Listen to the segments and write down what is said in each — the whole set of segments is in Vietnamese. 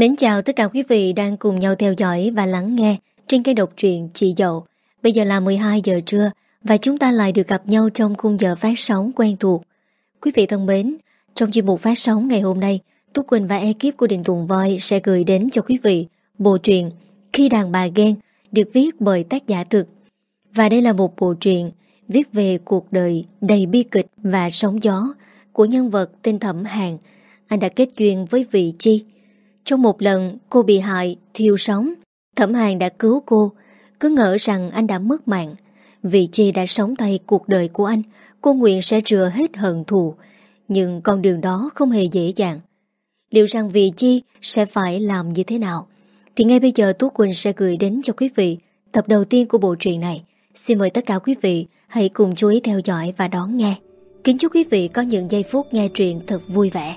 Mến chào tất cả quý vị đang cùng nhau theo dõi và lắng nghe trên kênh độc truyện Chị Dậu. Bây giờ là 12 giờ trưa và chúng ta lại được gặp nhau trong khung giờ phát sóng quen thuộc. Quý vị thân mến, trong chuyên mục phát sóng ngày hôm nay, Tú Quỳnh và ekip của Đình Tùng Voi sẽ gửi đến cho quý vị bộ truyện Khi đàn bà ghen được viết bởi tác giả thực. Và đây là một bộ truyện viết về cuộc đời đầy bi kịch và sóng gió của nhân vật tên Thẩm Hàng. Anh đã kết duyên với vị Chi. Trong một lần cô bị hại, thiêu sống, Thẩm Hàng đã cứu cô, cứ ngỡ rằng anh đã mất mạng. vì Chi đã sống tay cuộc đời của anh, cô nguyện sẽ rửa hết hận thù. Nhưng con đường đó không hề dễ dàng. Liệu rằng vì Chi sẽ phải làm như thế nào? Thì ngay bây giờ Tú Quỳnh sẽ gửi đến cho quý vị tập đầu tiên của bộ truyện này. Xin mời tất cả quý vị hãy cùng chú ý theo dõi và đón nghe. Kính chúc quý vị có những giây phút nghe truyện thật vui vẻ.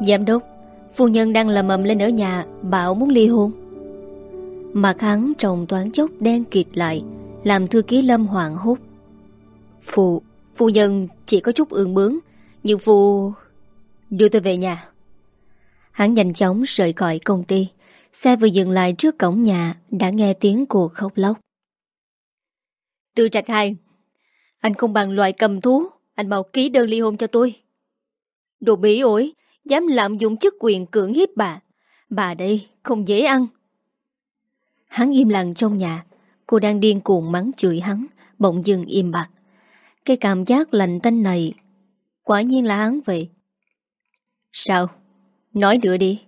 Giám đốc, phu nhân đang làm mầm lên ở nhà, bảo muốn ly hôn. Mặt hắn trồng toán chốc đen kịt lại, làm thư ký Lâm hoảng hốt. Phụ, phu nhân chỉ có chút ương bướng, nhưng phu... Đưa tôi về nhà. Hắn nhanh chóng rời khỏi công ty. Xe vừa dừng lại trước cổng nhà đã nghe tiếng cô khóc lóc. Tư trạch hai, anh không bằng loại cầm thú, anh mau ký đơn ly hôn cho tôi. Đồ bí ổi, dám lạm dụng chức quyền cưỡng hiếp bà. Bà đây không dễ ăn. Hắn im lặng trong nhà, cô đang điên cuồng mắng chửi hắn, bỗng dừng im bặt. Cái cảm giác lạnh tanh này, quả nhiên là hắn vậy. Sao? Nói nữa đi.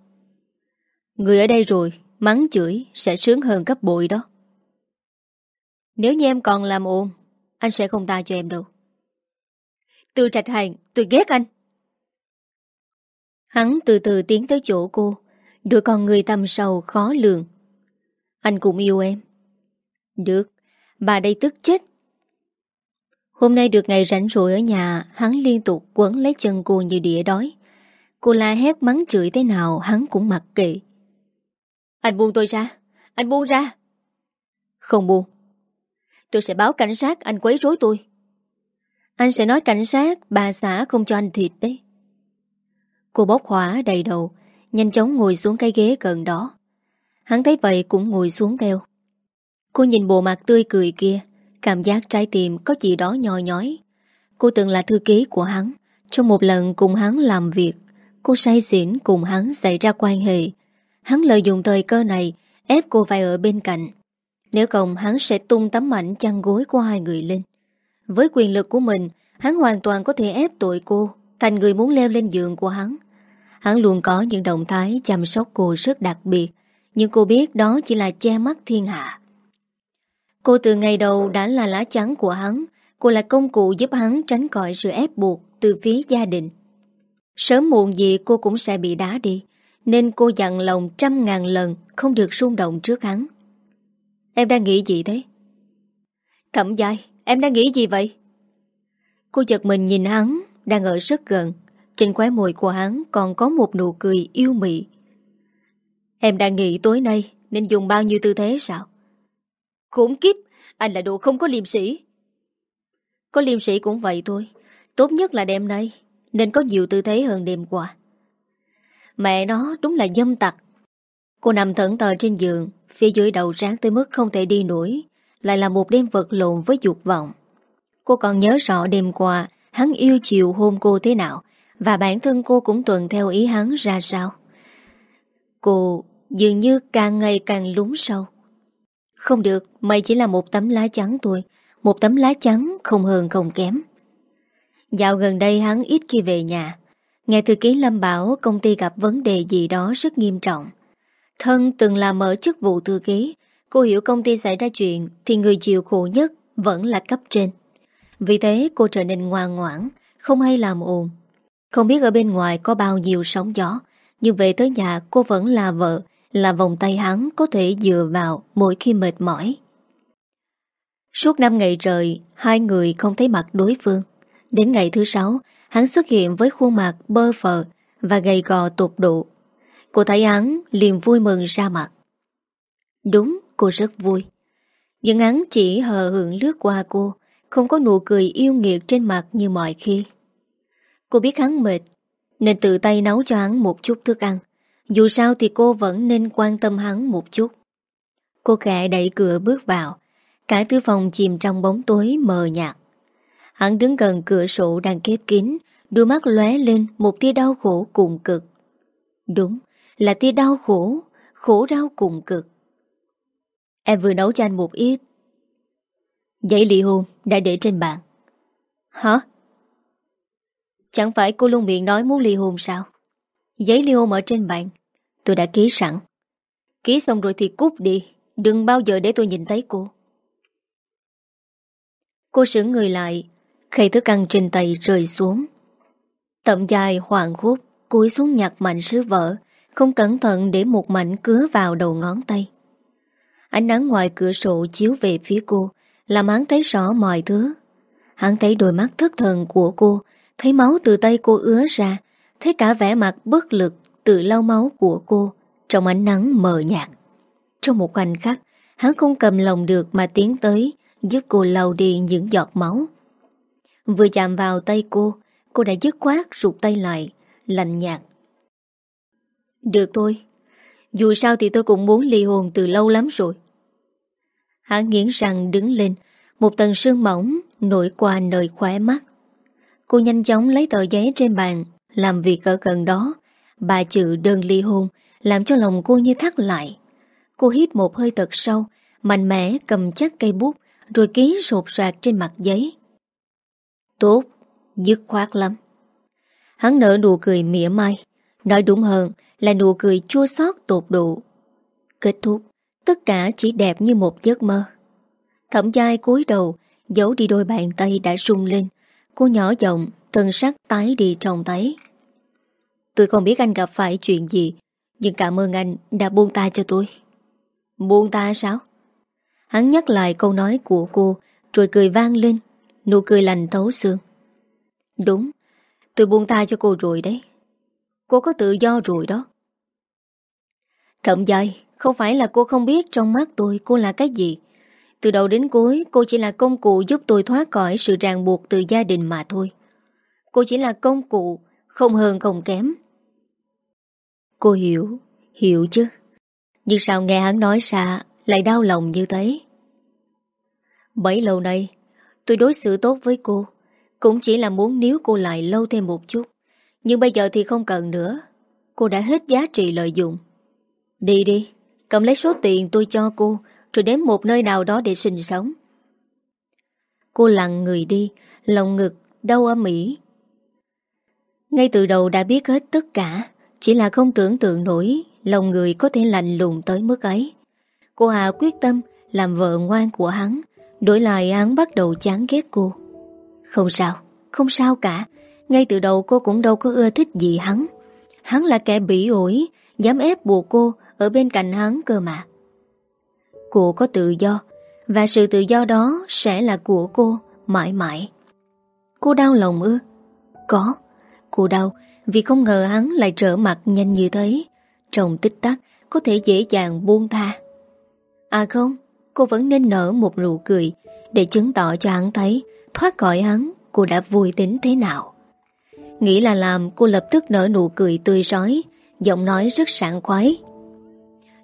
Người ở đây rồi, mắng chửi sẽ sướng hơn gấp bội đó. Nếu như em còn làm ồn, anh sẽ không tha cho em đâu. Từ trạch hành, tôi ghét anh. Hắn từ từ tiến tới chỗ cô, đôi con người tầm sầu khó lường. Anh cũng yêu em. Được, bà đây tức chết. Hôm nay được ngày rảnh rỗi ở nhà, hắn liên tục quấn lấy chân cô như đĩa đói. Cô la hét mắng chửi thế nào hắn cũng mặc kệ. Anh buông tôi ra, anh buông ra. Không buông. Tôi sẽ báo cảnh sát anh quấy rối tôi. Anh sẽ nói cảnh sát bà xã không cho anh thịt đấy. Cô bốc hỏa đầy đầu, nhanh chóng ngồi xuống cái ghế gần đó. Hắn thấy vậy cũng ngồi xuống theo. Cô nhìn bộ mặt tươi cười kia, cảm giác trái tim có gì đó nhòi nhói. Cô từng là thư ký của hắn, trong một lần cùng hắn làm việc, cô say xỉn cùng hắn xảy ra quan hệ. Hắn lợi dụng thời cơ này ép cô phải ở bên cạnh. Nếu không hắn sẽ tung tấm ảnh chăn gối của hai người lên. Với quyền lực của mình, hắn hoàn toàn có thể ép tội cô thành người muốn leo lên giường của hắn. Hắn luôn có những động thái chăm sóc cô rất đặc biệt, nhưng cô biết đó chỉ là che mắt thiên hạ. Cô từ ngày đầu đã là lá chắn của hắn, cô là công cụ giúp hắn tránh khỏi sự ép buộc từ phía gia đình. Sớm muộn gì cô cũng sẽ bị đá đi, nên cô dặn lòng trăm ngàn lần không được rung động trước hắn. Em đang nghĩ gì thế? Thẩm dài, em đang nghĩ gì vậy? Cô giật mình nhìn hắn, đang ở rất gần. Trên khóe môi của hắn còn có một nụ cười yêu mị. Em đang nghĩ tối nay nên dùng bao nhiêu tư thế sao? Khốn kiếp, anh là đồ không có liêm sĩ. Có liêm sĩ cũng vậy thôi. Tốt nhất là đêm nay nên có nhiều tư thế hơn đêm qua. Mẹ nó đúng là dâm tặc. Cô nằm thẫn thờ trên giường, phía dưới đầu ráng tới mức không thể đi nổi, lại là một đêm vật lộn với dục vọng. Cô còn nhớ rõ đêm qua hắn yêu chiều hôn cô thế nào và bản thân cô cũng tuần theo ý hắn ra sao. Cô dường như càng ngày càng lún sâu. Không được, mày chỉ là một tấm lá trắng thôi, một tấm lá trắng không hơn không kém. Dạo gần đây hắn ít khi về nhà, nghe thư ký Lâm bảo công ty gặp vấn đề gì đó rất nghiêm trọng. Thân từng làm mở chức vụ thư ký, cô hiểu công ty xảy ra chuyện thì người chịu khổ nhất vẫn là cấp trên. Vì thế cô trở nên ngoan ngoãn, không hay làm ồn. Không biết ở bên ngoài có bao nhiêu sóng gió, nhưng về tới nhà cô vẫn là vợ, là vòng tay hắn có thể dựa vào mỗi khi mệt mỏi. Suốt năm ngày trời, hai người không thấy mặt đối phương. Đến ngày thứ sáu, hắn xuất hiện với khuôn mặt bơ phờ và gầy gò tột độ. Cô thấy hắn liền vui mừng ra mặt. Đúng, cô rất vui. Nhưng hắn chỉ hờ hưởng lướt qua cô, không có nụ cười yêu nghiệt trên mặt như mọi khi. Cô biết hắn mệt, Nên tự tay nấu cho hắn một chút thức ăn. Dù sao thì cô vẫn nên quan tâm hắn một chút. Cô khẽ đẩy cửa bước vào, Cả tư phòng chìm trong bóng tối mờ nhạt. Hắn đứng gần cửa sổ đang kép kín, Đôi mắt lóe lên một tia đau khổ cùng cực. Đúng, là tia đau khổ Khổ đau cùng cực. Em vừa nấu cho anh một ít Giấy ly hôn đã để trên bàn. Hả? Chẳng phải cô luôn miệng nói muốn ly hôn sao? Giấy ly hôn ở trên bàn, Tôi đã ký sẵn. Ký xong rồi thì cút đi, Đừng bao giờ để tôi nhìn thấy cô. Cô sững người lại, Khay thức ăn trên tay rơi xuống. Tậm dài hoàng hút Cúi xuống nhặt mạnh sứ vỡ Không cẩn thận để một mảnh cứa vào đầu ngón tay. Ánh nắng ngoài cửa sổ chiếu về phía cô làm hắn thấy rõ mọi thứ. Hắn thấy đôi mắt thất thần của cô, Thấy máu từ tay cô ứa ra, Thấy cả vẻ mặt bất lực, Tự lau máu của cô Trong ánh nắng mờ nhạt. Trong một khoảnh khắc, Hắn không cầm lòng được mà tiến tới, Giúp cô lau đi những giọt máu. Vừa chạm vào tay cô Cô đã dứt khoát rụt tay lại, Lạnh nhạt. Được thôi, Dù sao thì tôi cũng muốn ly hôn từ lâu lắm rồi. Hắn nghiến răng đứng lên, Một tầng sương mỏng Nổi qua nơi khóe mắt. Cô nhanh chóng lấy tờ giấy trên bàn, Làm việc ở gần đó. Bà chữ đơn ly hôn, Làm cho lòng cô như thắt lại. Cô hít một hơi thật sâu, Mạnh mẽ cầm chắc cây bút, Rồi ký sột soạt trên mặt giấy. Tốt, Dứt khoát lắm. Hắn nở nụ cười mỉa mai, Nói đúng hơn là nụ cười chua xót tột độ. Kết thúc. Tất cả chỉ đẹp như một giấc mơ. Thẩm giai cúi đầu, Giấu đi đôi bàn tay đã rung lên. Cô nhỏ giọng Thân sắc tái đi trong tay Tôi không biết anh gặp phải chuyện gì, Nhưng cảm ơn anh đã buông ta cho tôi. Buông ta sao? Hắn nhắc lại câu nói của cô, Rồi cười vang lên, Nụ cười lành thấu xương. Đúng, Tôi buông ta cho cô rồi đấy. Cô có tự do rồi đó. Thậm dài không phải là cô không biết trong mắt tôi cô là cái gì. Từ đầu đến cuối, Cô chỉ là công cụ giúp tôi thoát khỏi Sự ràng buộc từ gia đình mà thôi. Cô chỉ là công cụ, Không hơn không kém. Cô hiểu Hiểu chứ? Nhưng sao nghe hắn nói xa, Lại đau lòng như thế? Bấy lâu nay, Tôi đối xử tốt với cô. Cũng chỉ là muốn níu cô lại lâu thêm một chút. Nhưng bây giờ thì không cần nữa. Cô đã hết giá trị lợi dụng. Đi đi. Cầm lấy số tiền tôi cho cô, Rồi đến một nơi nào đó để sinh sống. Cô lặng người đi, Lòng ngực, đau âm ỉ. Ngay từ đầu đã biết hết tất cả, Chỉ là không tưởng tượng nổi Lòng người có thể lạnh lùng tới mức ấy. Cô Hà quyết tâm Làm vợ ngoan của hắn, Đổi lại hắn bắt đầu chán ghét cô. Không sao Không sao cả. Ngay từ đầu cô cũng đâu có ưa thích gì hắn. Hắn là kẻ bỉ ổi, Dám ép buộc cô ở bên cạnh hắn cơ mà. Cô có tự do, Và sự tự do đó sẽ là của cô, Mãi mãi. Cô đau lòng ư? Có. Cô đau vì không ngờ hắn lại trở mặt nhanh như thế, Trong tích tắc Có thể dễ dàng buông tha. À không, Cô vẫn nên nở một nụ cười Để chứng tỏ cho hắn thấy, Thoát khỏi hắn, cô đã vui tính thế nào. Nghĩ là làm, cô lập tức nở nụ cười tươi rói, Giọng nói rất sảng khoái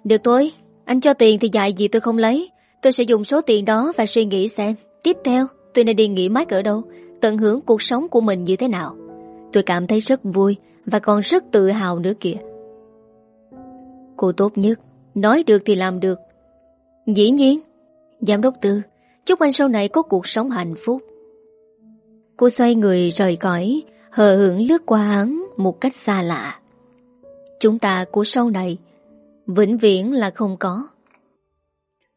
được thôi Anh cho tiền thì dạy gì tôi không lấy. Tôi sẽ dùng số tiền đó và suy nghĩ xem. Tiếp theo, tôi nên đi nghỉ mát ở đâu, Tận hưởng cuộc sống của mình như thế nào. Tôi cảm thấy rất vui Và còn rất tự hào nữa kìa. Cô tốt nhất, Nói được thì làm được. Dĩ nhiên, Giám đốc Tư, Chúc anh sau này có cuộc sống hạnh phúc. Cô xoay người rời cõi Hờ hưởng lướt qua hắn Một cách xa lạ. Chúng ta của sau này Vĩnh viễn là không có.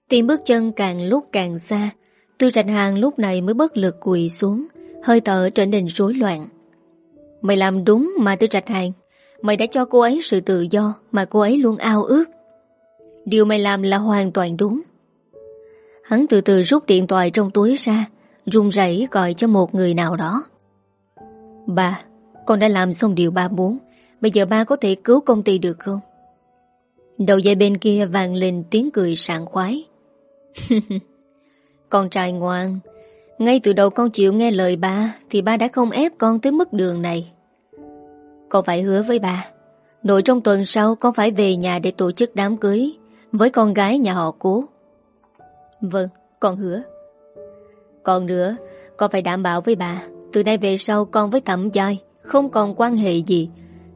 Tiếng bước chân càng lúc càng xa, Tư trạch hàng lúc này mới bất lực quỳ xuống, Hơi thở trở nên rối loạn. Mày làm đúng mà, tư trạch hàng. Mày đã cho cô ấy sự tự do Mà cô ấy luôn ao ước. Điều mày làm là hoàn toàn đúng. Hắn từ từ rút điện thoại trong túi ra, run rẩy gọi cho một người nào đó. Ba, Con đã làm xong điều ba muốn. Bây giờ ba có thể cứu công ty được không? Đầu dây bên kia vàng lên tiếng cười sảng khoái. Con trai ngoan Ngay từ đầu con chịu nghe lời ba Thì ba đã không ép con tới mức đường này. Con phải hứa với ba Nội trong tuần sau con phải về nhà để tổ chức đám cưới Với con gái nhà họ cố. Vâng, con hứa. Còn nữa Con phải đảm bảo với bà Từ nay về sau con với thẩm giai Không còn quan hệ gì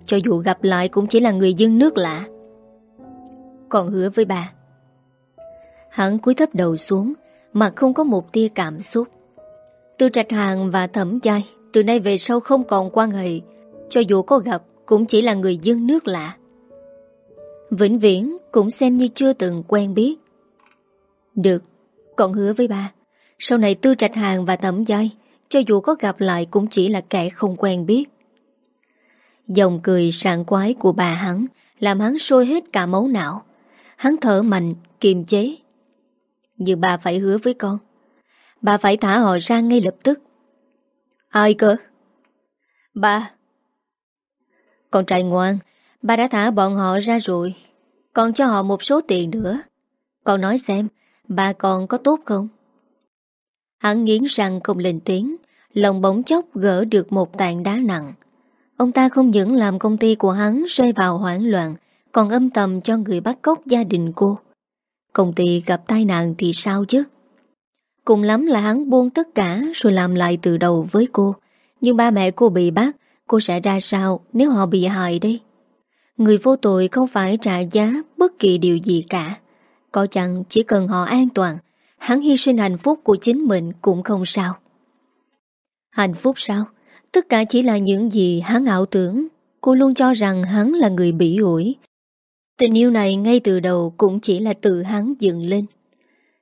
Cho dù gặp lại cũng chỉ là người dân nước lạ còn hứa với bà. Hắn cúi thấp đầu xuống, Mà không có một tia cảm xúc. Tư trạch hàng và thẩm giai, Từ nay về sau không còn quan hệ, Cho dù có gặp Cũng chỉ là người dân nước lạ. Vĩnh viễn cũng xem như chưa từng quen biết. Được, còn hứa với ba Sau này tư trạch hàng và thẩm giai, Cho dù có gặp lại cũng chỉ là kẻ không quen biết. Dòng cười sảng quái của bà hắn Làm hắn sôi hết cả máu não. Hắn thở mạnh, kiềm chế. Nhưng bà phải hứa với con Bà phải thả họ ra ngay lập tức. Ai cơ? Bà. Con trai ngoan Bà đã thả bọn họ ra rồi. Còn cho họ một số tiền nữa. Con nói xem Bà còn có tốt không? Hắn nghiến răng không lên tiếng Lòng bỗng chốc gỡ được một tàn đá nặng. Ông ta không những làm công ty của hắn rơi vào hoảng loạn còn âm tầm cho người bắt cóc gia đình cô Công ty gặp tai nạn thì sao chứ? Cùng lắm là hắn buông tất cả rồi làm lại từ đầu với cô. Nhưng ba mẹ cô bị bắt, cô sẽ ra sao nếu họ bị hại đây? Người vô tội không phải trả giá bất kỳ điều gì cả. Có chăng chỉ cần họ an toàn, hắn hy sinh hạnh phúc của chính mình cũng không sao. Hạnh phúc sao? Tất cả chỉ là những gì hắn ảo tưởng. Cô luôn cho rằng hắn là người bị ủi. Tình yêu này ngay từ đầu cũng chỉ là tự hắn dựng lên.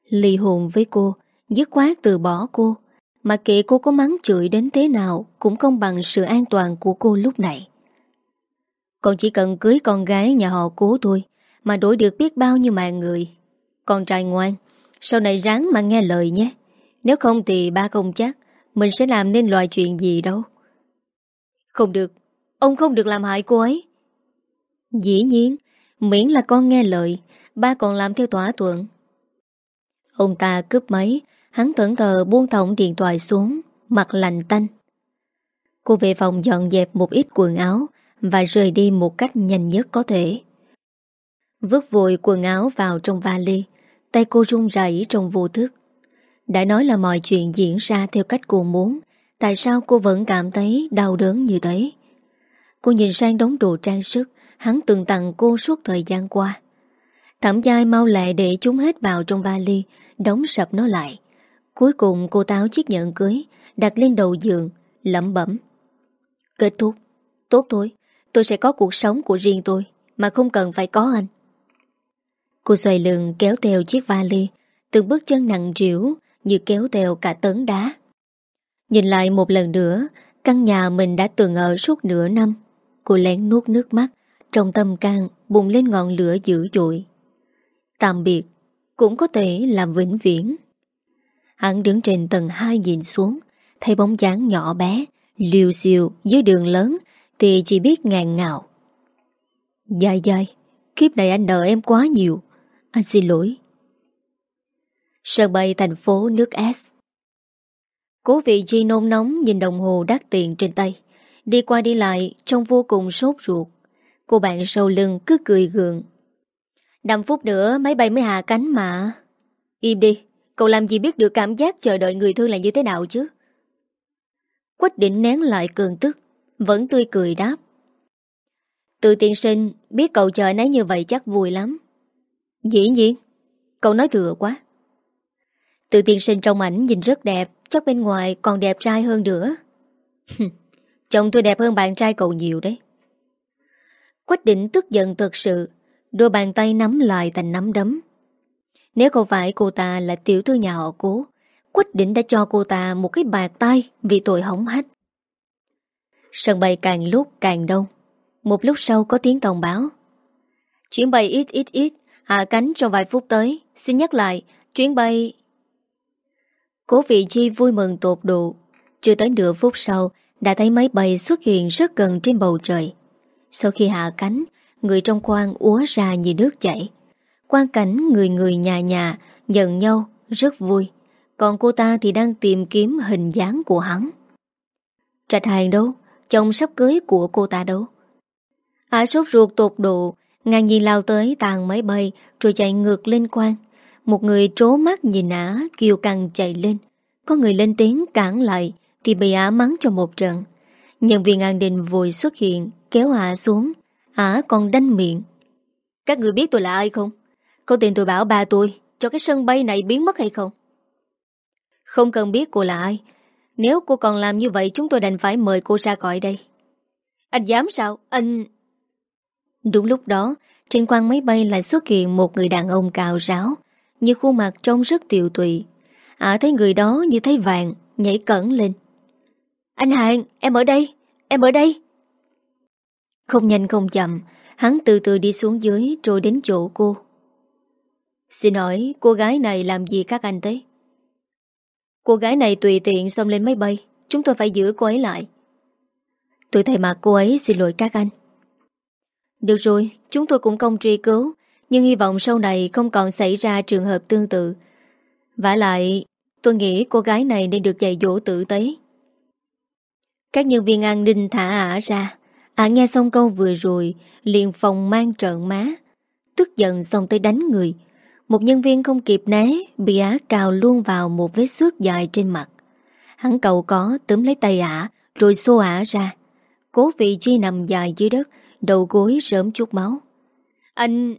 Ly hồn với cô, Dứt khoát từ bỏ cô, Mà kệ cô có mắng chửi đến thế nào Cũng không bằng sự an toàn của cô lúc này. Con chỉ cần cưới con gái nhà họ cố thôi, Mà đổi được biết bao nhiêu mạng người. Con trai ngoan, Sau này ráng mà nghe lời nhé. Nếu không thì ba không chắc Mình sẽ làm nên loại chuyện gì đâu. Không được, Ông không được làm hại cô ấy. Dĩ nhiên Miễn là con nghe lời, Ba còn làm theo tỏa thuận Ông ta cướp máy, Hắn thẫn thờ buông thọng điện thoại xuống, Mặt lành tanh. Cô về phòng dọn dẹp một ít quần áo Và rời đi một cách nhanh nhất có thể. Vứt vội quần áo vào trong vali, Tay cô run rẩy trong vô thức. Đã nói là mọi chuyện diễn ra theo cách cô muốn, Tại sao cô vẫn cảm thấy đau đớn như thế? Cô nhìn sang đống đồ trang sức Hắn từng tặng cô suốt thời gian qua. Thẩm giai mau lẹ để chúng hết vào trong vali, Đóng sập nó lại. Cuối cùng cô táo chiếc nhẫn cưới, Đặt lên đầu giường, Lẩm bẩm. Kết thúc. Tốt thôi, Tôi sẽ có cuộc sống của riêng tôi, Mà không cần phải có anh. Cô xoay lưng kéo theo chiếc vali, Từng bước chân nặng trĩu Như kéo theo cả tấn đá. Nhìn lại một lần nữa, Căn nhà mình đã từng ở suốt nửa năm, Cô lén nuốt nước mắt trong tâm can bùng lên ngọn lửa dữ dội. Tạm biệt, Cũng có thể làm vĩnh viễn. Hắn đứng trên tầng 2 nhìn xuống, Thấy bóng dáng nhỏ bé, liều siêu dưới đường lớn, Thì chỉ biết ngàn ngào. Dài dài Kiếp này anh nợ em quá nhiều. Anh xin lỗi. Sân bay thành phố nước S. Cố vị G nôn nóng nhìn đồng hồ đắt tiền trên tay. Đi qua đi lại Trông vô cùng sốt ruột. Cô bạn sau lưng cứ cười gượng. 5 phút nữa máy bay mới hạ cánh mà. Im đi, Cậu làm gì biết được cảm giác chờ đợi người thương là như thế nào chứ? Quách định nén lại cường tức, Vẫn tươi cười đáp. Từ tiên sinh, Biết cậu chờ nấy như vậy chắc vui lắm. Dĩ nhiên, Cậu nói thừa quá. Từ tiên sinh trong ảnh nhìn rất đẹp, Chắc bên ngoài còn đẹp trai hơn nữa. Chồng tôi đẹp hơn bạn trai cậu nhiều đấy. Quách định tức giận thật sự, Đôi bàn tay nắm lại thành nắm đấm. Nếu không phải cô ta là tiểu thư nhà họ cố Quách định đã cho cô ta một cái bạc tay Vì tội hỏng hách. Sân bay càng lúc càng đông. Một lúc sau có tiếng thông báo. Chuyến bay ít ít ít, Hạ cánh trong vài phút tới. Xin nhắc lại, Chuyến bay Cố vị chi vui mừng tột độ. Chưa tới nửa phút sau, Đã thấy máy bay xuất hiện rất gần trên bầu trời. Sau khi hạ cánh, Người trong khoang úa ra như nước chảy. Quan cảnh người người nhà nhà giận nhau rất vui. Còn cô ta thì đang tìm kiếm hình dáng của hắn. Trạch hàng đâu? Chồng sắp cưới của cô ta đâu? Ả sốt ruột tột độ, Ngang nhiên lao tới tàn máy bay Rồi chạy ngược lên quan. Một người trố mắt nhìn ả Kiều căng chạy lên. Có người lên tiếng cản lại Thì bị ả mắng cho một trận. Nhân viên an đình vội xuất hiện. Kéo ả xuống. Ả còn đanh miệng. Các người biết tôi là ai không? Có tiền tôi bảo ba tôi Cho cái sân bay này biến mất hay không? Không cần biết cô là ai. Nếu cô còn làm như vậy Chúng tôi đành phải mời cô ra khỏi đây. Anh dám sao? Anh Đúng lúc đó Trên quang máy bay lại xuất hiện Một người đàn ông cào ráo Như khuôn mặt trông rất tiều tụy. Ả thấy người đó như thấy vàng Nhảy cẩn lên. Anh Hàng em ở đây Em ở đây không nhanh không chậm, Hắn từ từ đi xuống dưới Rồi đến chỗ cô. Xin hỏi, cô gái này làm gì các anh thế? Cô gái này tùy tiện xông lên máy bay, Chúng tôi phải giữ cô ấy lại. Tôi thay mặt cô ấy xin lỗi các anh. Được rồi, Chúng tôi cũng không truy cứu, Nhưng hy vọng sau này không còn xảy ra trường hợp tương tự. Vả lại, Tôi nghĩ cô gái này nên được dạy dỗ tử tế. Các nhân viên an ninh thả ả ra. Ả nghe xong câu vừa rồi, Liền phòng mang trợn má. Tức giận xong tới đánh người. Một nhân viên không kịp né, Bị Á cào luôn vào một vết xước dài trên mặt. Hắn cầu có, túm lấy tay ả, Rồi xô ả ra. Cố vị chi nằm dài dưới đất, Đầu gối rớm chút máu. Anh...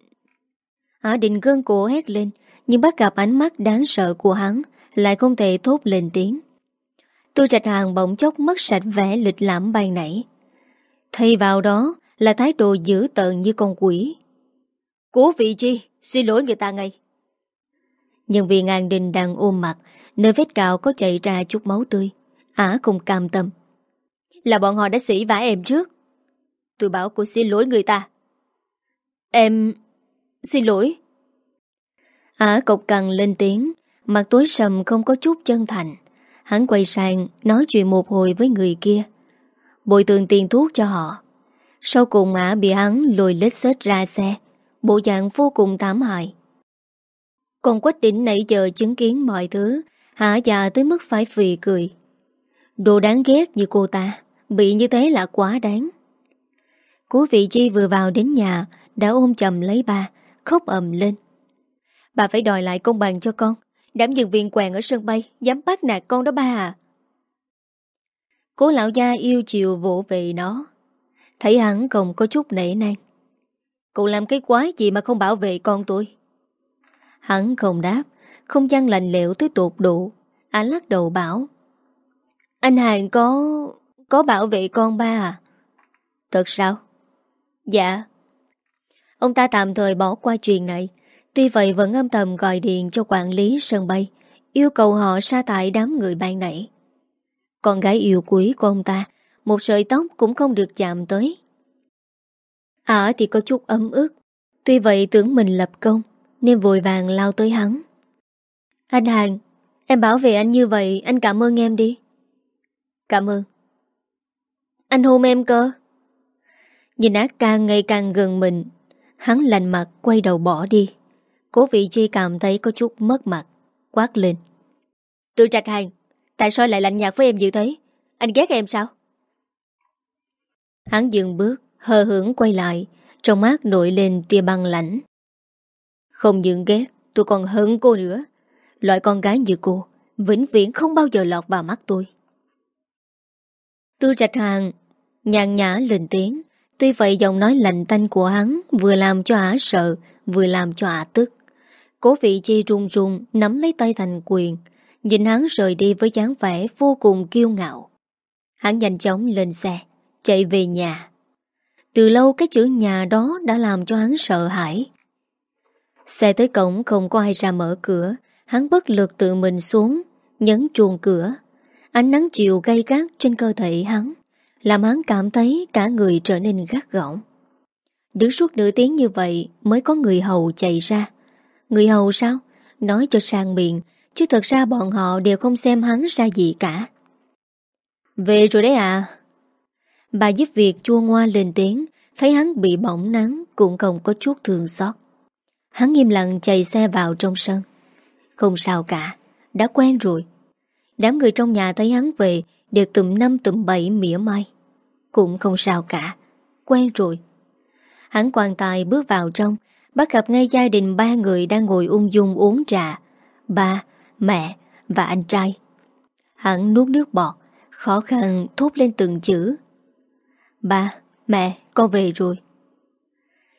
Ả định gân cổ hét lên, Nhưng bắt gặp ánh mắt đáng sợ của hắn, Lại không thể thốt lên tiếng. Tư trạch hàng bỗng chốc mất sạch vẻ lịch lãm ban nãy. Thay vào đó là thái độ dữ tợn như con quỷ. Cố vị chi, xin lỗi người ta ngay. Nhân viên an ninh đang ôm mặt, nơi vết cào có chạy ra chút máu tươi. Ả không cam tâm. Là bọn họ đã sĩ vả em trước. Tôi bảo cô xin lỗi người ta. Em... xin lỗi. Ả cộc cằn lên tiếng, mặt tối sầm không có chút chân thành. Hắn quay sang nói chuyện một hồi với người kia. Bồi thường tiền thuốc cho họ. Sau cùng Ả bị hắn lùi lết xết ra xe. Bộ dạng vô cùng tám hại. Còn Quách đỉnh nãy giờ chứng kiến mọi thứ, Hả già tới mức phải phì cười. Đồ đáng ghét như cô ta, Bị như thế là quá đáng. Cố vị chi vừa vào đến nhà, Đã ôm chầm lấy ba Khóc ầm lên. Bà phải đòi lại công bằng cho con. Đám nhân viên quèn ở sân bay, Dám bắt nạt con đó ba à. Cố lão gia yêu chiều vỗ về nó. Thấy hắn không có chút nể nang. Cậu làm cái quái gì mà không bảo vệ con tôi? Hắn không đáp, Không gian lành lẽo tới tột độ. Anh lắc đầu bảo, Anh Hàng có... Có bảo vệ con ba à? Thật sao? Dạ. Ông ta tạm thời bỏ qua chuyện này. Tuy vậy vẫn âm thầm gọi điện cho quản lý sân bay, Yêu cầu họ sa tại đám người ban nãy con gái yêu quý của ông ta, Một sợi tóc cũng không được chạm tới. Ả thì có chút ấm ức. Tuy vậy tưởng mình lập công, Nên vội vàng lao tới hắn. Anh Hàng Em bảo vệ anh như vậy, Anh cảm ơn em đi. Cảm ơn. Anh hôn em cơ. Nhìn ác càng ngày càng gần mình, Hắn lành mặt quay đầu bỏ đi. Cố vị chi cảm thấy có chút mất mặt, Quát lên. Tự trạch hàng Tại sao lại lạnh nhạt với em như thế? Anh ghét em sao? Hắn dừng bước, Hờ hưởng quay lại, Trong mắt nổi lên tia băng lãnh Không những ghét, Tôi còn hận cô nữa. Loại con gái như cô, Vĩnh viễn không bao giờ lọt vào mắt tôi. Tư trạch hàng Nhàn nhã lên tiếng. Tuy vậy, giọng nói lạnh tanh của hắn Vừa làm cho ả sợ, Vừa làm cho ả tức. Cố vị chi run run Nắm lấy tay thành quyền Nhìn hắn rời đi với dáng vẻ vô cùng kiêu ngạo. Hắn nhanh chóng lên xe, Chạy về nhà. Từ lâu cái chữ nhà đó đã làm cho hắn sợ hãi. Xe tới cổng không có ai ra mở cửa. Hắn bất lực tự mình xuống, Nhấn chuồng cửa. Ánh nắng chiều gay gắt trên cơ thể hắn, Làm hắn cảm thấy cả người trở nên gắt gỏng. Đứng suốt nửa tiếng như vậy Mới có người hầu chạy ra. Người hầu sao? Nói cho sang miệng Chứ thật ra bọn họ đều không xem hắn ra gì cả. Về rồi đấy à? Bà giúp việc chua ngoa lên tiếng Thấy hắn bị bỏng nắng Cũng không có chút thương xót. Hắn nghiêm lặng chạy xe vào trong sân. Không sao cả Đã quen rồi. Đám người trong nhà thấy hắn về Đều tùm năm tùm bảy mỉa mai. Cũng không sao cả Quen rồi. Hắn quan tài bước vào trong Bắt gặp ngay gia đình ba người đang ngồi ung dung uống trà. Ba, mẹ và anh trai. Hắn nuốt nước bọt Khó khăn thốt lên từng chữ. Ba, mẹ, con về rồi.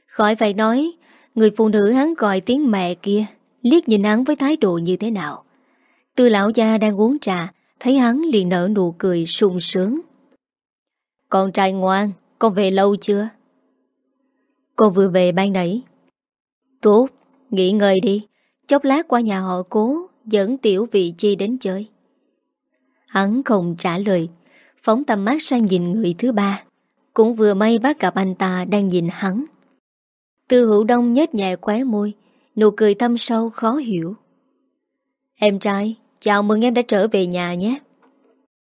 Khỏi phải nói Người phụ nữ hắn gọi tiếng mẹ kia Liếc nhìn hắn với thái độ như thế nào. Từ lão gia đang uống trà Thấy hắn liền nở nụ cười sung sướng. Con trai ngoan Con về lâu chưa? Con vừa về ban nãy. Tốt Nghỉ ngơi đi Chốc lát qua nhà họ cố. Dẫn tiểu vị chi đến chơi. Hắn không trả lời, Phóng tầm mắt sang nhìn người thứ ba. Cũng vừa may bắt gặp anh ta đang nhìn hắn. Tư hữu đông nhếch nhẹ khóe môi, Nụ cười thâm sâu khó hiểu. Em trai, Chào mừng em đã trở về nhà nhé.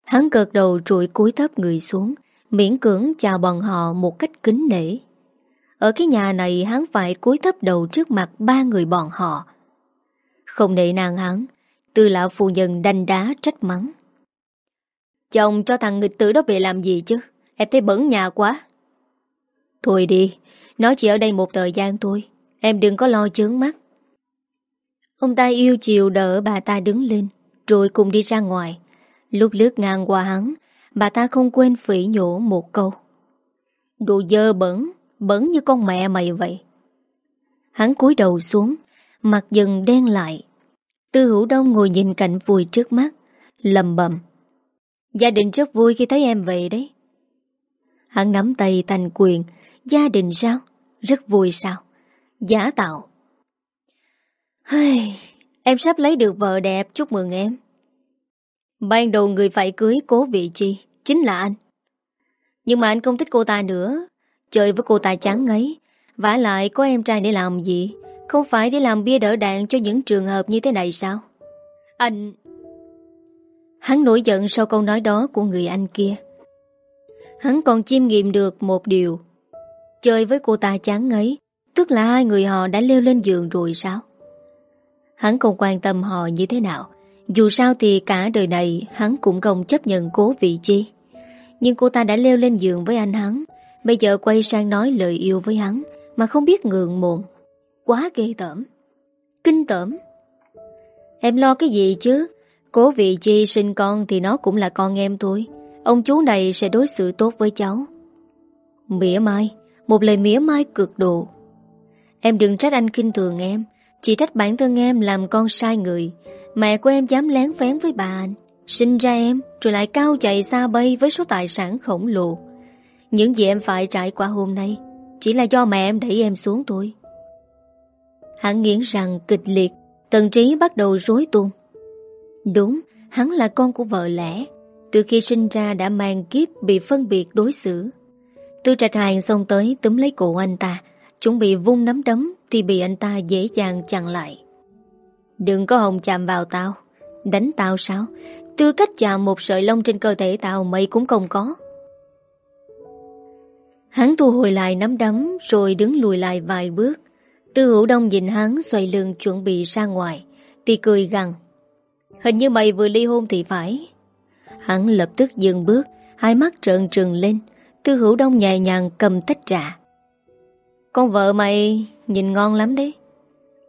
Hắn cợt đầu trụi cúi thấp người xuống, Miễn cưỡng chào bọn họ một cách kính nể. Ở cái nhà này hắn phải cúi thấp đầu trước mặt ba người bọn họ không nể nàng hắn Tư lão phu nhân đanh đá trách mắng. Chồng cho thằng nghịch tử đó về làm gì chứ? Em thấy bẩn nhà quá. Thôi đi, Nó chỉ ở đây một thời gian thôi. Em đừng có lo chướng mắt. Ông ta yêu chiều đỡ bà ta đứng lên, Rồi cùng đi ra ngoài. Lúc lướt ngang qua hắn, Bà ta không quên phỉ nhổ một câu. Đồ dơ bẩn Bẩn như con mẹ mày vậy. Hắn cúi đầu xuống, Mặt dần đen lại. Tư hữu đông ngồi nhìn cảnh vui trước mắt lầm bầm. Gia đình rất vui khi thấy em về đấy. Hắn nắm tay thành quyền Gia đình sao? Rất vui sao? Giả tạo. Hây, Em sắp lấy được vợ đẹp chúc mừng em. Ban đầu người phải cưới cố vị chi Chính là anh. Nhưng mà anh không thích cô ta nữa Chơi với cô ta chán ngấy vả lại có em trai để làm gì? Không phải để làm bia đỡ đạn cho những trường hợp như thế này sao? Anh Hắn nổi giận sau câu nói đó của người anh kia. Hắn còn chiêm nghiệm được một điều. Chơi với cô ta chán ngấy, Tức là hai người họ đã leo lên giường rồi sao? Hắn không quan tâm họ như thế nào. Dù sao thì cả đời này Hắn cũng không chấp nhận cố vị chi Nhưng cô ta đã leo lên giường với anh hắn. Bây giờ quay sang nói lời yêu với hắn, Mà không biết ngượng mồm. Quá ghê tởm. Kinh tởm. Em lo cái gì chứ? Cố vị chi sinh con thì nó cũng là con em thôi. Ông chú này sẽ đối xử tốt với cháu. Mỉa mai, Một lời mỉa mai cực độ. Em đừng trách anh kinh thường em, Chỉ trách bản thân em làm con sai người. Mẹ của em dám lén phén với bà anh. Sinh ra em, Rồi lại cao chạy xa bay với số tài sản khổng lồ. Những gì em phải trải qua hôm nay Chỉ là do mẹ em đẩy em xuống thôi. Hắn nghiến răng kịch liệt Tần trí bắt đầu rối tung. Đúng, hắn là con của vợ lẽ Từ khi sinh ra đã mang kiếp bị phân biệt đối xử. Tư trạch hàng xông tới túm lấy cổ anh ta Chuẩn bị vung nắm đấm Thì bị anh ta dễ dàng chặn lại. Đừng có hồng chạm vào tao Đánh tao sao? Tư cách chạm một sợi lông trên cơ thể tao Mày cũng không có. Hắn thu hồi lại nắm đấm Rồi đứng lùi lại vài bước. Tư hữu đông nhìn hắn xoay lưng chuẩn bị ra ngoài, Thì cười gằn. Hình như mày vừa ly hôn thì phải. Hắn lập tức dừng bước, Hai mắt trợn trừng lên. Tư hữu đông nhẹ nhàng cầm tách trà. Con vợ mày nhìn ngon lắm đấy.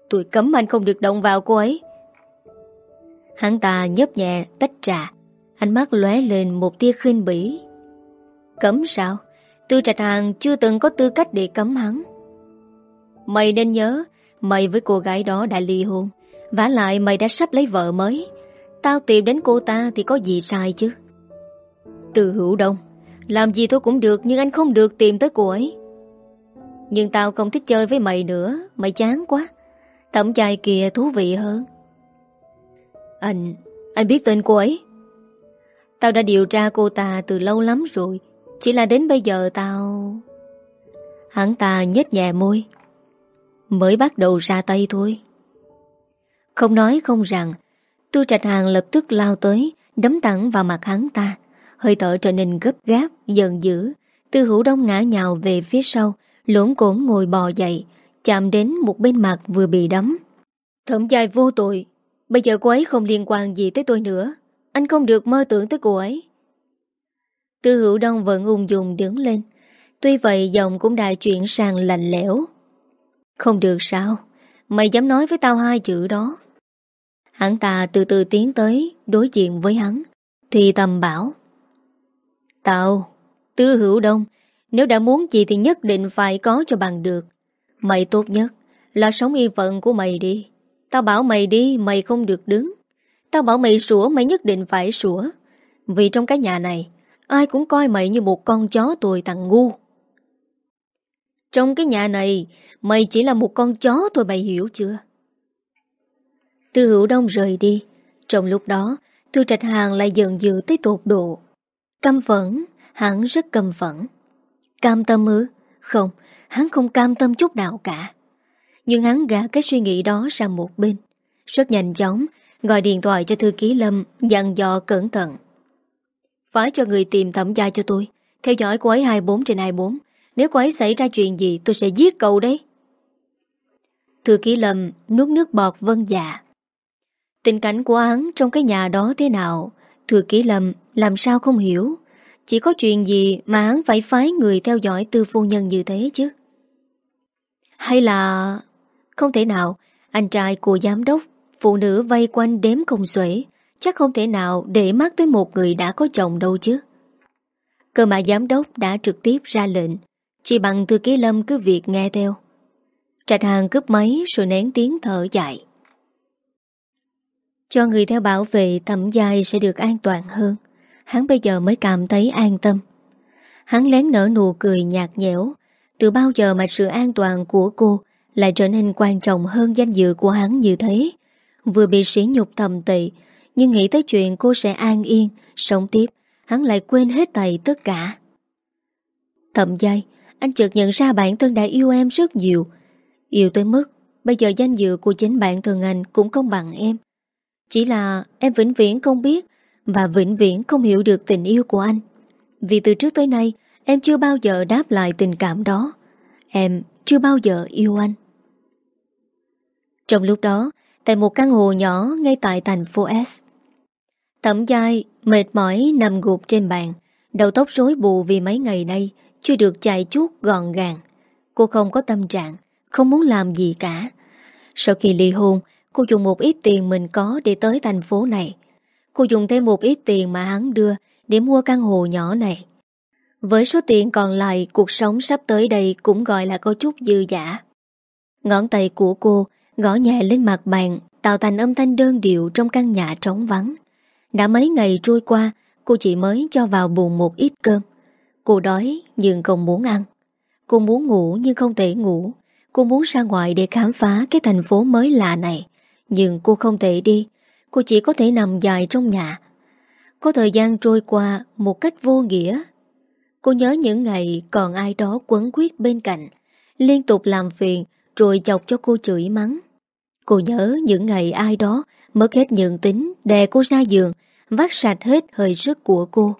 Tôi cấm anh không được động vào cô ấy. Hắn ta nhấp nhẹ tách trà, Ánh mắt lóe lên một tia khinh bỉ. Cấm sao? Tư trạch hàng chưa từng có tư cách để cấm hắn. Mày nên nhớ, Mày với cô gái đó đã ly hôn. Vả lại mày đã sắp lấy vợ mới. Tao tìm đến cô ta thì có gì sai chứ? Từ hữu đông, Làm gì tôi cũng được Nhưng anh không được tìm tới cô ấy. Nhưng tao không thích chơi với mày nữa, Mày chán quá. Tẩm chai kia thú vị hơn. Anh Anh biết tên cô ấy? Tao đã điều tra cô ta từ lâu lắm rồi, Chỉ là đến bây giờ tao Hắn ta nhếch nhẹ môi. Mới bắt đầu ra tay thôi. Không nói không rằng Tư trạch hàng lập tức lao tới Đấm thẳng vào mặt hắn ta. Hơi thở trở nên gấp gáp, giận dữ. Tư hữu đông ngã nhào về phía sau Lỗn cổn ngồi bò dậy Chạm đến một bên mặt vừa bị đấm. Thẩm dài vô tội Bây giờ cô ấy không liên quan gì tới tôi nữa. Anh không được mơ tưởng tới cô ấy. Tư hữu đông vẫn ung dung đứng lên. Tuy vậy giọng cũng đã chuyển sang lạnh lẽo không được sao? Mày dám nói với tao hai chữ đó. Hắn ta từ từ tiến tới, Đối diện với hắn, Thì tầm bảo. Tao Tư hữu đông, Nếu đã muốn gì thì nhất định phải có cho bằng được. Mày tốt nhất Là sống y phận của mày đi. Tao bảo mày đi, mày không được đứng. Tao bảo mày sủa, mày nhất định phải sủa. Vì trong cái nhà này, Ai cũng coi mày như một con chó tồi tặng ngu. Trong cái nhà này, Mày chỉ là một con chó thôi mày hiểu chưa? Tư hữu đông rời đi. Trong lúc đó Thư trạch hàng lại giận dữ tới tột độ. Căm phẫn, Hắn rất căm phẫn. Cam tâm ư? Không, Hắn không cam tâm chút nào cả. Nhưng hắn gã cái suy nghĩ đó sang một bên. Rất nhanh chóng, Gọi điện thoại cho thư ký Lâm, Dặn dò cẩn thận. Phải cho người tìm thẩm gia cho tôi. Theo dõi cô ấy 24 trên 24 nếu cô ấy xảy ra chuyện gì, tôi sẽ giết cậu đấy. Thư ký Lâm, nuốt nước bọt vân dạ. Tình cảnh của hắn trong cái nhà đó thế nào? Thư ký Lâm, làm sao không hiểu? Chỉ có chuyện gì mà hắn phải phái người theo dõi tư phu nhân như thế chứ? Hay là Không thể nào, Anh trai của giám đốc, Phụ nữ vây quanh đếm không xuể, Chắc không thể nào để mắt tới một người đã có chồng đâu chứ. Cơ mà giám đốc đã trực tiếp ra lệnh chỉ bằng thư ký lâm cứ việc nghe theo. Trạch hàng cướp máy rồi nén tiếng thở dài. Cho người theo bảo vệ thẩm dài sẽ được an toàn hơn. Hắn bây giờ mới cảm thấy an tâm. Hắn lén nở nụ cười nhạt nhẽo. Từ bao giờ mà sự an toàn của cô Lại trở nên quan trọng hơn danh dự của hắn như thế? Vừa bị sỉ nhục thầm tị, Nhưng nghĩ tới chuyện cô sẽ an yên, Sống tiếp, Hắn lại quên hết thầy tất cả. Thậm dây anh chợt nhận ra bản thân đã yêu em rất nhiều. Yêu tới mức, Bây giờ danh dự của chính bản thân anh Cũng không bằng em. Chỉ là em vĩnh viễn không biết Và vĩnh viễn không hiểu được tình yêu của anh. Vì từ trước tới nay, Em chưa bao giờ đáp lại tình cảm đó. Em chưa bao giờ yêu anh. Trong lúc đó, Tại một căn hộ nhỏ ngay tại thành phố S. Thẩm dai mệt mỏi nằm gục trên bàn, Đầu tóc rối bù vì mấy ngày nay chưa được chạy chuốt gọn gàng. Cô không có tâm trạng, Không muốn làm gì cả. Sau khi ly hôn, Cô dùng một ít tiền mình có để tới thành phố này. Cô dùng thêm một ít tiền mà hắn đưa Để mua căn hộ nhỏ này. Với số tiền còn lại, Cuộc sống sắp tới đây cũng gọi là có chút dư giả Ngón tay của cô Gõ nhẹ lên mặt bàn, Tạo thành âm thanh đơn điệu trong căn nhà trống vắng. Đã mấy ngày trôi qua, Cô chỉ mới cho vào bùn một ít cơm. Cô đói nhưng không muốn ăn. Cô muốn ngủ nhưng không thể ngủ. Cô muốn ra ngoài để khám phá Cái thành phố mới lạ này. Nhưng cô không thể đi. Cô chỉ có thể nằm dài trong nhà. Có thời gian trôi qua Một cách vô nghĩa. Cô nhớ những ngày còn ai đó quấn quyết bên cạnh Liên tục làm phiền Rồi chọc cho cô chửi mắng. Cô nhớ những ngày ai đó mất hết nhượng tính đè cô ra giường, vắt sạch hết hơi sức của cô.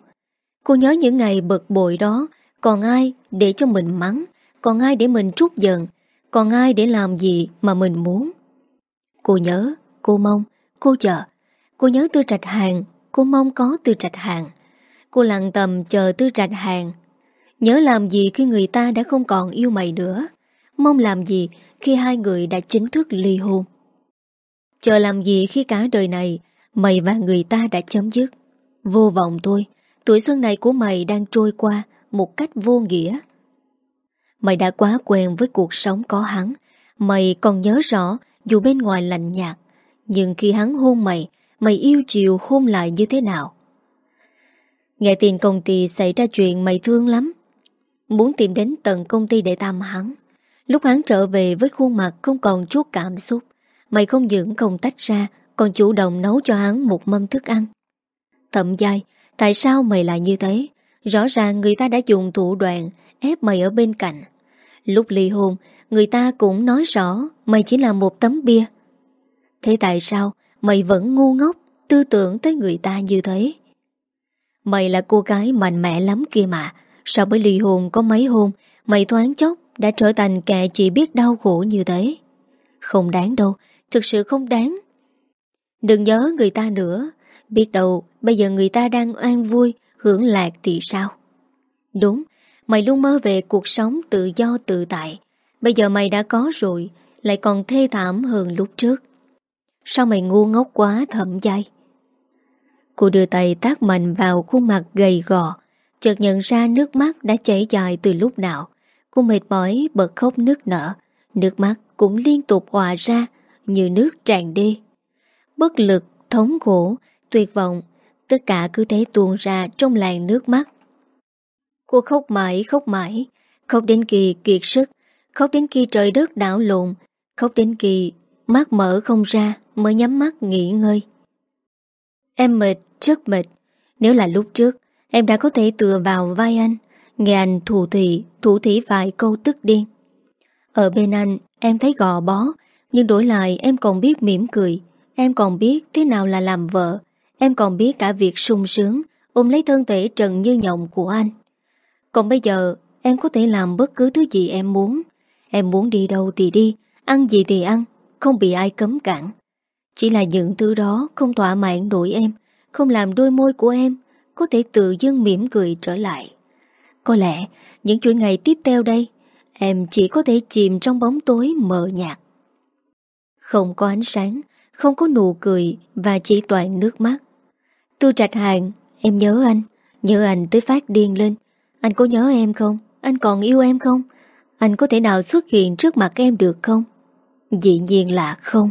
Cô nhớ những ngày bực bội đó, còn ai để cho mình mắng, còn ai để mình trút giận, còn ai để làm gì mà mình muốn. Cô nhớ, cô mong, cô chờ. Cô nhớ tư trạch hàng, cô mong có tư trạch hàng. Cô lặng tầm chờ tư trạch hàng. Nhớ làm gì khi người ta đã không còn yêu mày nữa. Mong làm gì khi hai người đã chính thức ly hôn. Chờ làm gì khi cả đời này Mày và người ta đã chấm dứt Vô vọng thôi Tuổi xuân này của mày đang trôi qua Một cách vô nghĩa. Mày đã quá quen với cuộc sống có hắn. Mày còn nhớ rõ, Dù bên ngoài lạnh nhạt, Nhưng khi hắn hôn mày Mày yêu chiều hôn lại như thế nào? Nghe tin công ty xảy ra chuyện mày thương lắm. Muốn tìm đến tận công ty để thăm hắn. Lúc hắn trở về với khuôn mặt không còn chút cảm xúc, Mày không những không tách ra, Còn chủ động nấu cho hắn một mâm thức ăn. Thậm dai Tại sao mày lại như thế? Rõ ràng người ta đã dùng thủ đoạn Ép mày ở bên cạnh. Lúc ly hôn, Người ta cũng nói rõ Mày chỉ là một tấm bia. Thế tại sao mày vẫn ngu ngốc Tư tưởng tới người ta như thế? Mày là cô gái mạnh mẽ lắm kia mà. Sao mới ly hôn có mấy hôn Mày thoáng chốc đã trở thành kẻ chỉ biết đau khổ như thế? Không đáng đâu, Thực sự không đáng. Đừng nhớ người ta nữa. Biết đâu bây giờ người ta đang an vui Hưởng lạc thì sao? Đúng Mày luôn mơ về cuộc sống tự do tự tại. Bây giờ mày đã có rồi Lại còn thê thảm hơn lúc trước. Sao mày ngu ngốc quá thậm dai? Cô đưa tay tác mạnh vào khuôn mặt gầy gò Chợt nhận ra nước mắt đã chảy dài từ lúc nào. Cô mệt mỏi bật khóc nước nở. Nước mắt cũng liên tục hòa ra Như nước tràn đi. Bất lực, thống khổ, tuyệt vọng. Tất cả cứ thế tuôn ra trong làn nước mắt. Cô khóc mãi khóc mãi. Khóc đến kỳ kiệt sức. Khóc đến khi trời đất đảo lộn. Khóc đến kỳ mắt mở không ra Mới nhắm mắt nghỉ ngơi. Em mệt, rất mệt. Nếu là lúc trước Em đã có thể tựa vào vai anh. Nghe anh thủ thị, thủ thị vài câu tức điên. Ở bên anh Em thấy gò bó. Nhưng đổi lại em còn biết mỉm cười. Em còn biết thế nào là làm vợ. Em còn biết cả việc sung sướng, Ôm lấy thân thể trần như nhộng của anh. Còn bây giờ, Em có thể làm bất cứ thứ gì em muốn. Em muốn đi đâu thì đi, Ăn gì thì ăn, Không bị ai cấm cản. Chỉ là những thứ đó không thỏa mãn nổi em, Không làm đôi môi của em Có thể tự dưng mỉm cười trở lại. Có lẽ, những chuỗi ngày tiếp theo đây, Em chỉ có thể chìm trong bóng tối mờ nhạt. Không có ánh sáng, Không có nụ cười Và chỉ toàn nước mắt. Tư trạch hàng, Em nhớ anh Nhớ anh tới phát điên lên. Anh có nhớ em không? Anh còn yêu em không? Anh có thể nào xuất hiện trước mặt em được không? Dĩ nhiên là không.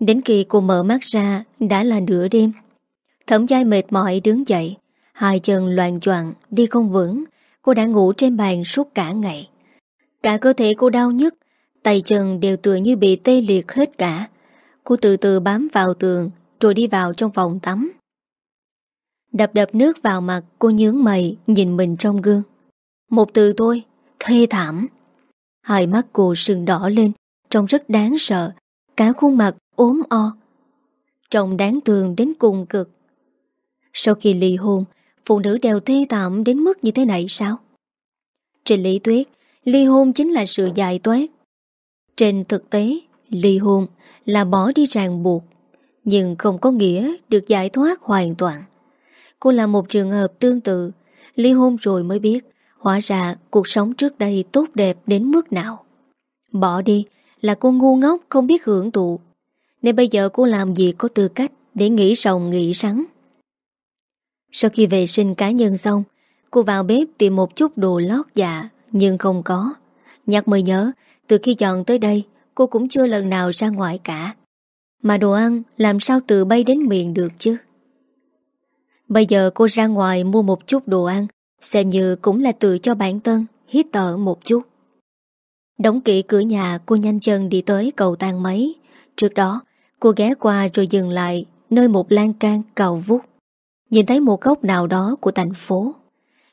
Đến khi cô mở mắt ra, Đã là nửa đêm. Thẩm giai mệt mỏi đứng dậy, Hai chân loạn choạng, đi không vững. Cô đã ngủ trên bàn suốt cả ngày. Cả cơ thể cô đau nhức, Tay chân đều tựa như bị tê liệt hết cả. Cô từ từ bám vào tường rồi đi vào trong phòng tắm. Đập đập nước vào mặt, Cô nhướng mày, nhìn mình trong gương. Một từ thôi, Thê thảm. Hai mắt cô sừng đỏ lên, Trông rất đáng sợ, Cả khuôn mặt ốm o. Trông đáng thương đến cùng cực. Sau khi ly hôn, Phụ nữ đều thê thảm đến mức như thế này sao? Trên lý thuyết, Ly hôn chính là sự dài toát Trên thực tế, Ly hôn là bỏ đi ràng buộc. Nhưng không có nghĩa Được giải thoát hoàn toàn. Cô là một trường hợp tương tự. Ly hôn rồi mới biết, Hóa ra cuộc sống trước đây tốt đẹp đến mức nào. Bỏ đi là cô ngu ngốc không biết hưởng tụ Nên bây giờ cô làm gì có tư cách Để nghĩ rồng nghĩ rắn Sau khi vệ sinh cá nhân xong, Cô vào bếp tìm một chút đồ lót dạ Nhưng không có. Nhắc mới nhớ, Từ khi chọn tới đây, Cô cũng chưa lần nào ra ngoài cả. Mà đồ ăn làm sao từ bay đến miệng được chứ? Bây giờ cô ra ngoài mua một chút đồ ăn, Xem như cũng là tự cho bản thân, Hít thở một chút. Đóng kỹ cửa nhà, cô nhanh chân đi tới cầu tang mấy Trước đó, cô ghé qua rồi dừng lại Nơi một lan can cầu vút. Nhìn thấy một góc nào đó của thành phố.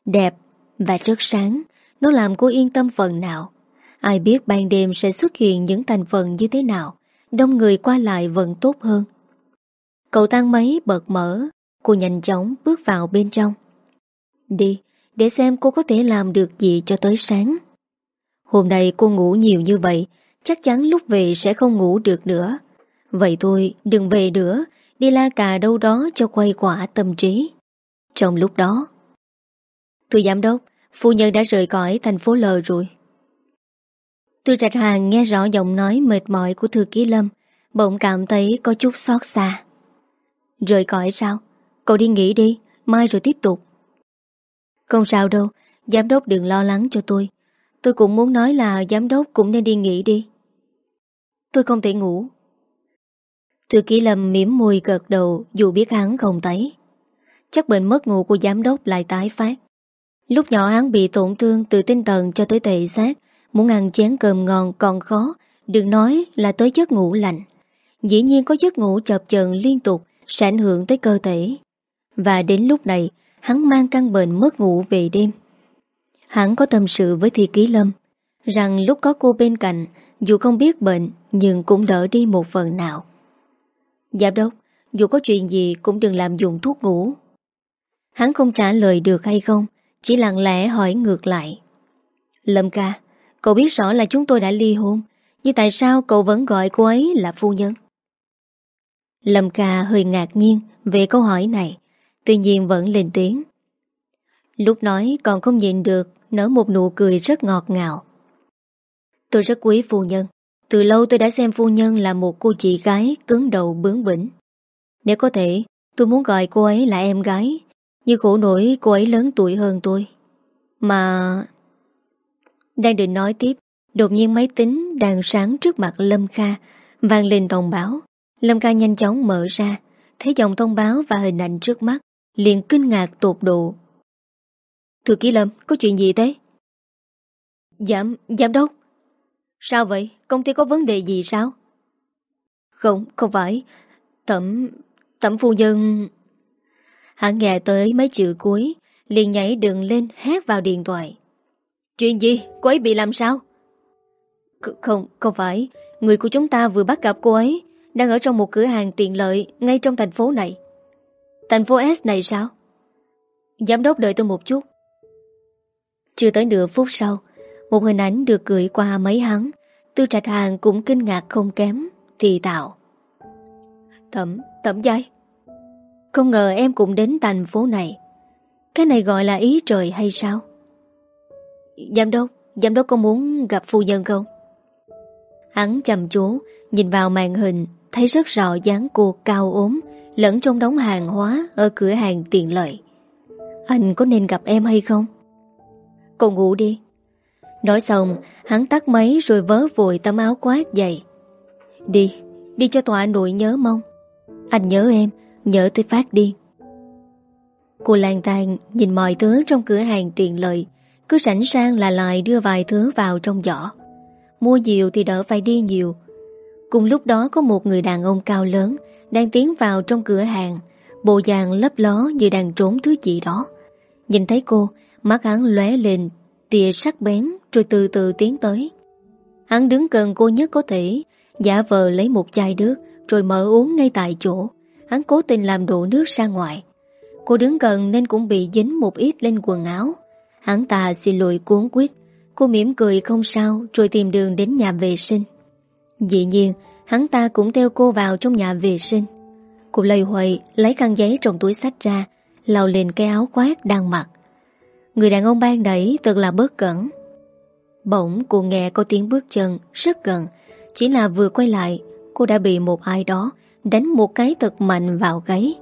Đẹp và rất sáng, Nó làm cô yên tâm phần nào. Ai biết ban đêm sẽ xuất hiện những thành phần như thế nào. Đông người qua lại vẫn tốt hơn. Cầu tăng mấy bật mở, Cô nhanh chóng bước vào bên trong. Đi, Để xem cô có thể làm được gì cho tới sáng. Hôm nay cô ngủ nhiều như vậy, Chắc chắn lúc về sẽ không ngủ được nữa. Vậy thôi, đừng về nữa, Đi la cà đâu đó cho quay quả tâm trí. Trong lúc đó Thưa giám đốc, Phu nhân đã rời khỏi thành phố L rồi. Từ Trạch Hàng nghe rõ giọng nói mệt mỏi của thư ký Lâm, Bỗng cảm thấy có chút xót xa. Rời cõi sao? Cậu đi nghỉ đi, Mai rồi tiếp tục. Không sao đâu, Giám đốc đừng lo lắng cho tôi. Tôi cũng muốn nói là giám đốc cũng nên đi nghỉ đi. Tôi không thể ngủ. Thư ký Lâm mỉm môi gật đầu, Dù biết hắn không thấy. Chắc bệnh mất ngủ của giám đốc lại tái phát. Lúc nhỏ hắn bị tổn thương Từ tinh thần cho tới tệ xác Muốn ăn chén cơm ngon còn khó, Đừng nói là tới giấc ngủ lạnh Dĩ nhiên có giấc ngủ chập chờn liên tục Sẽ ảnh hưởng tới cơ thể. Và đến lúc này, Hắn mang căn bệnh mất ngủ về đêm. Hắn có tâm sự với Thi Ký Lâm Rằng lúc có cô bên cạnh, Dù không biết bệnh Nhưng cũng đỡ đi một phần nào. Giám đốc, Dù có chuyện gì cũng đừng làm dùng thuốc ngủ. Hắn không trả lời được hay không, Chỉ lặng lẽ hỏi ngược lại. Lâm ca Cậu biết rõ là chúng tôi đã ly hôn Nhưng tại sao cậu vẫn gọi cô ấy là phu nhân Lâm ca hơi ngạc nhiên về câu hỏi này, tuy nhiên vẫn lên tiếng. Lúc nói còn không nhìn được nở một nụ cười rất ngọt ngào. Tôi rất quý phu nhân. Từ lâu tôi đã xem phu nhân là một cô chị gái cứng đầu bướng bỉnh. Nếu có thể, tôi muốn gọi cô ấy là em gái. Nhưng khổ nổi cô ấy lớn tuổi hơn tôi. Mà... Đang định nói tiếp, đột nhiên máy tính đang sáng trước mặt Lâm Kha, vang lên thông báo. Lâm Kha nhanh chóng mở ra, thấy dòng thông báo và hình ảnh trước mắt, liền kinh ngạc tột độ. Thưa ký Lâm, có chuyện gì thế? Giám, giám đốc. Sao vậy? Công ty có vấn đề gì sao? Không, không phải. Thẩm, thẩm phu nhân... Hắn nghe tới mấy chữ cuối, liền nhảy đường lên hét vào điện thoại. Chuyện gì? Cô ấy bị làm sao? C không, không phải. Người của chúng ta vừa bắt gặp cô ấy, đang ở trong một cửa hàng tiện lợi ngay trong thành phố này. Thành phố S này sao? Giám đốc đợi tôi một chút. Chưa tới nửa phút sau, một hình ảnh được gửi qua mấy hắn, Tư Trạch Hàng cũng kinh ngạc không kém, thì tạo. Thẩm, thẩm giai. Không ngờ em cũng đến thành phố này. Cái này gọi là ý trời hay sao? Giám đốc, giám đốc có muốn gặp phu nhân không? Hắn chầm chú, nhìn vào màn hình, thấy rất rõ dáng cô cao ốm, lẫn trong đống hàng hóa ở cửa hàng tiện lợi. Anh có nên gặp em hay không? Cô ngủ đi. Nói xong, hắn tắt máy rồi vớ vội tấm áo quát dậy. Đi, đi cho tòa nội nhớ mong. Anh nhớ em, nhớ tới phát điên. Cô lang thang nhìn mọi thứ trong cửa hàng tiện lợi, cứ sẵn sàng là lại đưa vài thứ vào trong giỏ. Mua nhiều thì đỡ phải đi nhiều. Cùng lúc đó có một người đàn ông cao lớn đang tiến vào trong cửa hàng, bộ dạng lấp ló như đang trốn thứ gì đó. Nhìn thấy cô, mắt hắn lóe lên, Tìa sắc bén rồi từ từ tiến tới. Hắn đứng gần cô nhất có thể, giả vờ lấy một chai nước rồi mở uống ngay tại chỗ. Hắn cố tình làm đổ nước ra ngoài. Cô đứng gần nên cũng bị dính một ít lên quần áo. Hắn ta xin lỗi cuốn quyết. Cô mỉm cười không sao rồi tìm đường đến nhà vệ sinh. Dĩ nhiên, hắn ta cũng theo cô vào trong nhà vệ sinh. Cô lầy hoầy lấy khăn giấy trong túi sách ra, lau lên cái áo khoác đang mặc. Người đàn ông ban đẩy thật là bớt cẩn. Bỗng cô nghe có tiếng bước chân rất gần, chỉ là vừa quay lại, cô đã bị một ai đó đánh một cái thật mạnh vào gáy.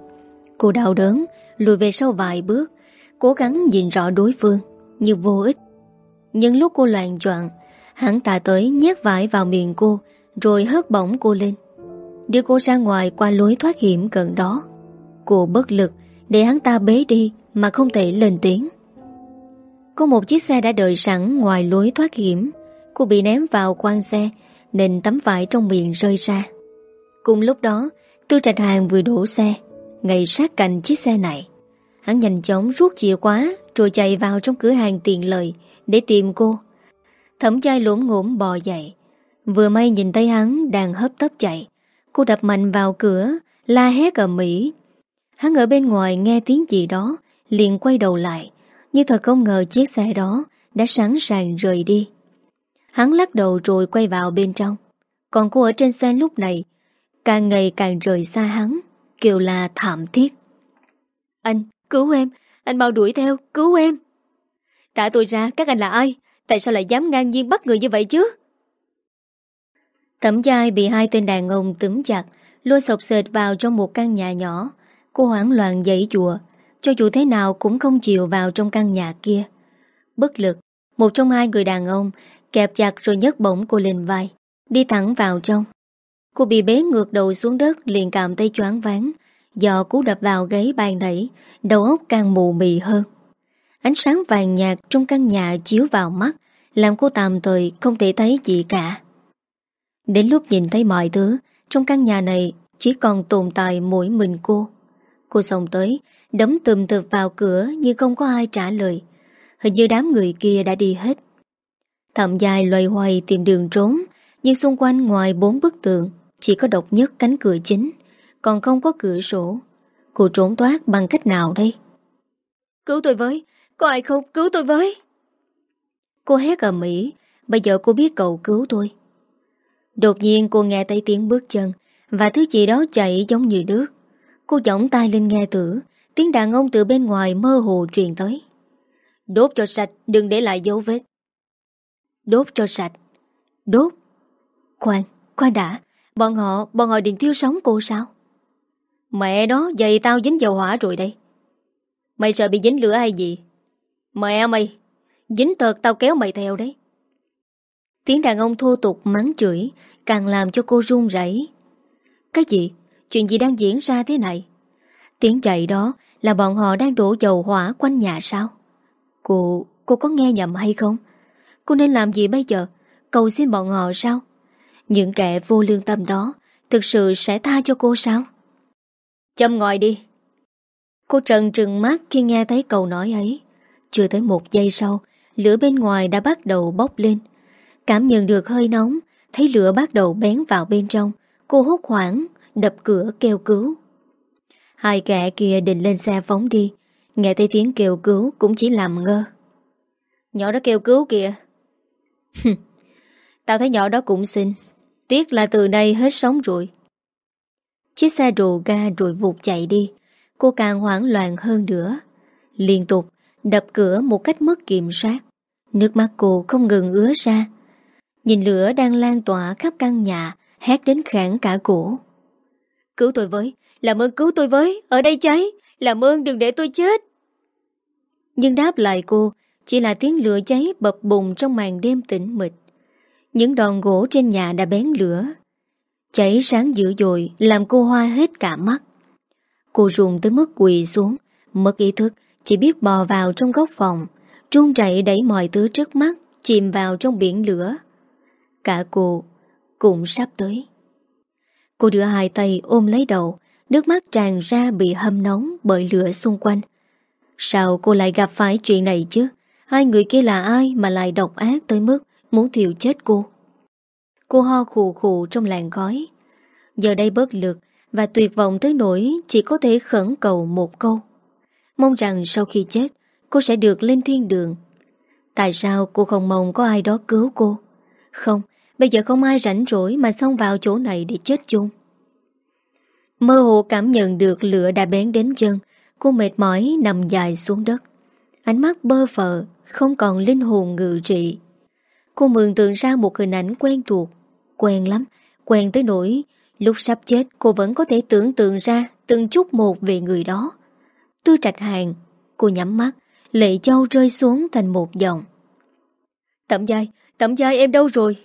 Cô đau đớn, lùi về sau vài bước, cố gắng nhìn rõ đối phương, như vô ích. Nhưng lúc cô loạn choạng, hắn ta tới nhét vải vào miệng cô, rồi hớt bỏng cô lên. Đưa cô ra ngoài qua lối thoát hiểm gần đó. Cô bất lực để hắn ta bế đi mà không thể lên tiếng. Có một chiếc xe đã đợi sẵn ngoài lối thoát hiểm. Cô bị ném vào quan xe nên tấm vải trong miệng rơi ra. Cùng lúc đó, Tư Trạch Hàng vừa đổ xe, ngay sát cạnh chiếc xe này. Hắn nhanh chóng rút chìa khóa rồi chạy vào trong cửa hàng tiện lợi để tìm cô. Thẩm chai lỗm ngỗm bò dậy. Vừa may nhìn thấy hắn đang hấp tấp chạy. Cô đập mạnh vào cửa, la hét ở Mỹ. Hắn ở bên ngoài nghe tiếng gì đó, liền quay đầu lại. như thật không ngờ chiếc xe đó đã sẵn sàng rời đi. Hắn lắc đầu rồi quay vào bên trong. Còn cô ở trên xe lúc này, càng ngày càng rời xa hắn, kêu là thảm thiết. Anh, cứu em, anh mau đuổi theo, cứu em. Thả tôi ra, các anh là ai? Tại sao lại dám ngang nhiên bắt người như vậy chứ? Thẩm giai bị hai tên đàn ông túm chặt, lôi sọc sệt vào trong một căn nhà nhỏ. Cô hoảng loạn dậy chùa, cho dù thế nào cũng không chịu vào trong căn nhà kia. Bất lực, một trong hai người đàn ông kẹp chặt rồi nhấc bổng cô lên vai, đi thẳng vào trong. Cô bị bế ngược đầu xuống đất liền cảm tay choáng váng, do cú đập vào gáy bàn nảy, đầu óc càng mù mị hơn. Ánh sáng vàng nhạt trong căn nhà chiếu vào mắt, làm cô tạm thời không thể thấy gì cả. Đến lúc nhìn thấy mọi thứ, trong căn nhà này chỉ còn tồn tại mỗi mình cô. Cô xông tới, đấm tùm tụp vào cửa như không có ai trả lời. Hình như đám người kia đã đi hết. Thậm dài loay hoay tìm đường trốn, nhưng xung quanh ngoài bốn bức tượng chỉ có độc nhất cánh cửa chính, còn không có cửa sổ. Cô trốn thoát bằng cách nào đây? Cứu tôi với! Có ai không? Cứu tôi với! Cô hét ở Mỹ, bây giờ cô biết cậu cứu tôi. Đột nhiên cô nghe thấy tiếng bước chân, Và thứ gì đó chạy giống như nước Cô giọng tay lên nghe tử Tiếng đàn ông từ bên ngoài mơ hồ truyền tới Đốt cho sạch Đừng để lại dấu vết Đốt cho sạch Đốt Khoan, khoan đã Bọn họ, bọn họ định thiêu sống cô sao Mẹ đó, giày tao dính dầu hỏa rồi đây. Mày sợ bị dính lửa hay gì? Mẹ à mày Dính tợt tao kéo mày theo đấy. Tiếng đàn ông thô tục mắng chửi Càng làm cho cô run rẩy. Cái gì? Chuyện gì đang diễn ra thế này? Tiếng chạy đó là bọn họ đang đổ dầu hỏa quanh nhà sao? Cô Cô có nghe nhầm hay không? Cô nên làm gì bây giờ? Cầu xin bọn họ sao? Những kẻ vô lương tâm đó Thực sự sẽ tha cho cô sao? Châm ngồi đi. Cô trần trừng mắt khi nghe thấy câu nói ấy. Chưa tới một giây sau, Lửa bên ngoài đã bắt đầu bốc lên. Cảm nhận được hơi nóng, Thấy lửa bắt đầu bén vào bên trong, Cô hốt hoảng, Đập cửa kêu cứu. Hai kẻ kia định lên xe phóng đi. Nghe thấy tiếng kêu cứu Cũng chỉ làm ngơ. Nhỏ đó kêu cứu kìa. Tao thấy nhỏ đó cũng xinh. Tiếc là từ đây hết sống rồi. Chiếc xe rồ ga rồi vụt chạy đi. Cô càng hoảng loạn hơn nữa. Liên tục, đập cửa một cách mất kiểm soát. Nước mắt cô không ngừng ứa ra. Nhìn lửa đang lan tỏa khắp căn nhà, Hét đến khản cả cổ. Cứu tôi với, Làm ơn cứu tôi với, Ở đây cháy, Làm ơn đừng để tôi chết. Nhưng đáp lại cô, Chỉ là tiếng lửa cháy bập bùng trong màn đêm tĩnh mịch. Những đòn gỗ trên nhà đã bén lửa. Cháy sáng dữ dội, Làm cô hoa hết cả mắt. Cô ruồng tới mức quỳ xuống, Mất ý thức, Chỉ biết bò vào trong góc phòng Trung chạy đẩy mọi thứ trước mắt, Chìm vào trong biển lửa. Cả cô cũng sắp tới. Cô đưa hai tay ôm lấy đầu, Nước mắt tràn ra bị hâm nóng Bởi lửa xung quanh. Sao cô lại gặp phải chuyện này chứ? Hai người kia là ai mà lại độc ác tới mức Muốn thiêu chết cô? Cô ho khù khù trong làn gói. Giờ đây bớt lực Và tuyệt vọng tới nỗi Chỉ có thể khẩn cầu một câu. Mong rằng sau khi chết, Cô sẽ được lên thiên đường. Tại sao cô không mong có ai đó cứu cô? Không, Bây giờ không ai rảnh rỗi mà xông vào chỗ này để chết chung. Mơ hồ cảm nhận được lửa đã bén đến chân, Cô mệt mỏi nằm dài xuống đất. Ánh mắt bơ phờ, Không còn linh hồn ngự trị. Cô mường tượng ra một hình ảnh quen thuộc, Quen lắm, Quen tới nỗi Lúc sắp chết cô vẫn có thể tưởng tượng ra Từng chút một về người đó. Tư trạch hàng, Cô nhắm mắt, Lệ châu rơi xuống thành một dòng. Tẩm giai Tẩm giai, em đâu rồi?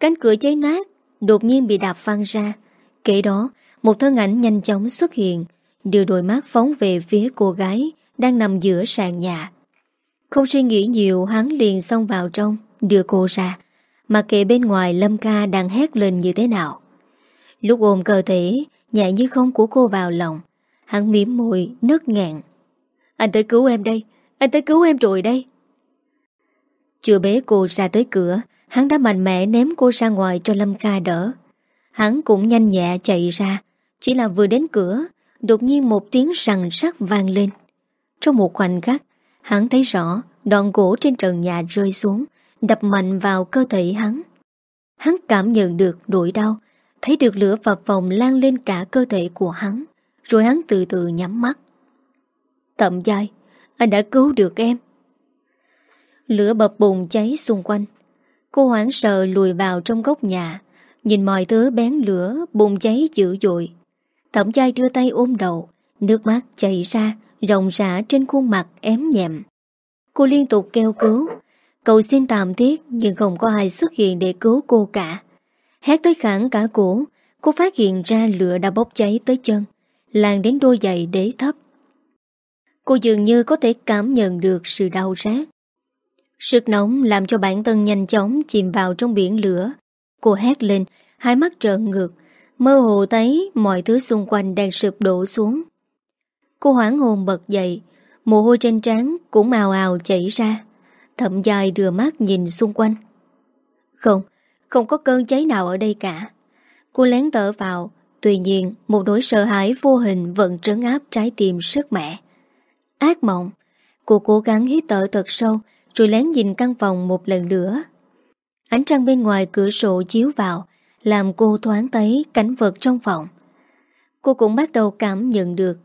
Cánh cửa cháy nát, Đột nhiên bị đạp văng ra. Kể đó, một thân ảnh nhanh chóng xuất hiện, Đưa đôi mắt phóng về phía cô gái Đang nằm giữa sàn nhà. Không suy nghĩ nhiều, Hắn liền xông vào trong, Đưa cô ra. Mà kệ bên ngoài Lâm ca đang hét lên như thế nào. Lúc ôm cơ thể, Nhẹ như không của cô vào lòng, Hắn miếm môi nứt ngạn Anh tới cứu em đây, Anh tới cứu em rồi đây. Chưa bế cô ra tới cửa, Hắn đã mạnh mẽ ném cô ra ngoài cho Lâm Ca đỡ. Hắn cũng nhanh nhẹ chạy ra, Chỉ là vừa đến cửa, Đột nhiên một tiếng rằn sắc vang lên. Trong một khoảnh khắc Hắn thấy rõ đoạn gỗ trên trần nhà rơi xuống, Đập mạnh vào cơ thể hắn. Hắn cảm nhận được nỗi đau, Thấy được lửa phập vòng lan lên cả cơ thể của hắn, Rồi hắn từ từ nhắm mắt. Tậm dai Anh đã cứu được em. Lửa bập bùng cháy xung quanh. Cô hoảng sợ lùi vào trong góc nhà, Nhìn mọi thứ bén lửa Bùng cháy dữ dội. Tẩm chai đưa tay ôm đầu, Nước mắt chảy ra Rộng rã trên khuôn mặt ém nhẹm. Cô liên tục kêu cứu. Cậu xin tạm thiết Nhưng không có ai xuất hiện để cứu cô cả. Hét tới khẳng cả cổ Cô phát hiện ra lửa đã bốc cháy tới chân lan đến đôi giày đế thấp. Cô dường như có thể cảm nhận được sự đau rát. Sức nóng làm cho bản thân nhanh chóng chìm vào trong biển lửa. Cô hét lên, hai mắt trợn ngược, mơ hồ thấy mọi thứ xung quanh đang sụp đổ xuống. Cô hoảng hồn bật dậy, mồ hôi trên trán cũng ào ào chảy ra. Thậm dài đưa mắt nhìn xung quanh. Không, không có cơn cháy nào ở đây cả. Cô lén tở vào, tuy nhiên một nỗi sợ hãi vô hình vẫn trấn áp trái tim sức mẹ. Ác mộng, cô cố gắng hít thở thật sâu, rồi lén nhìn căn phòng một lần nữa. Ánh trăng bên ngoài cửa sổ chiếu vào, làm cô thoáng thấy cảnh vật trong phòng. Cô cũng bắt đầu cảm nhận được,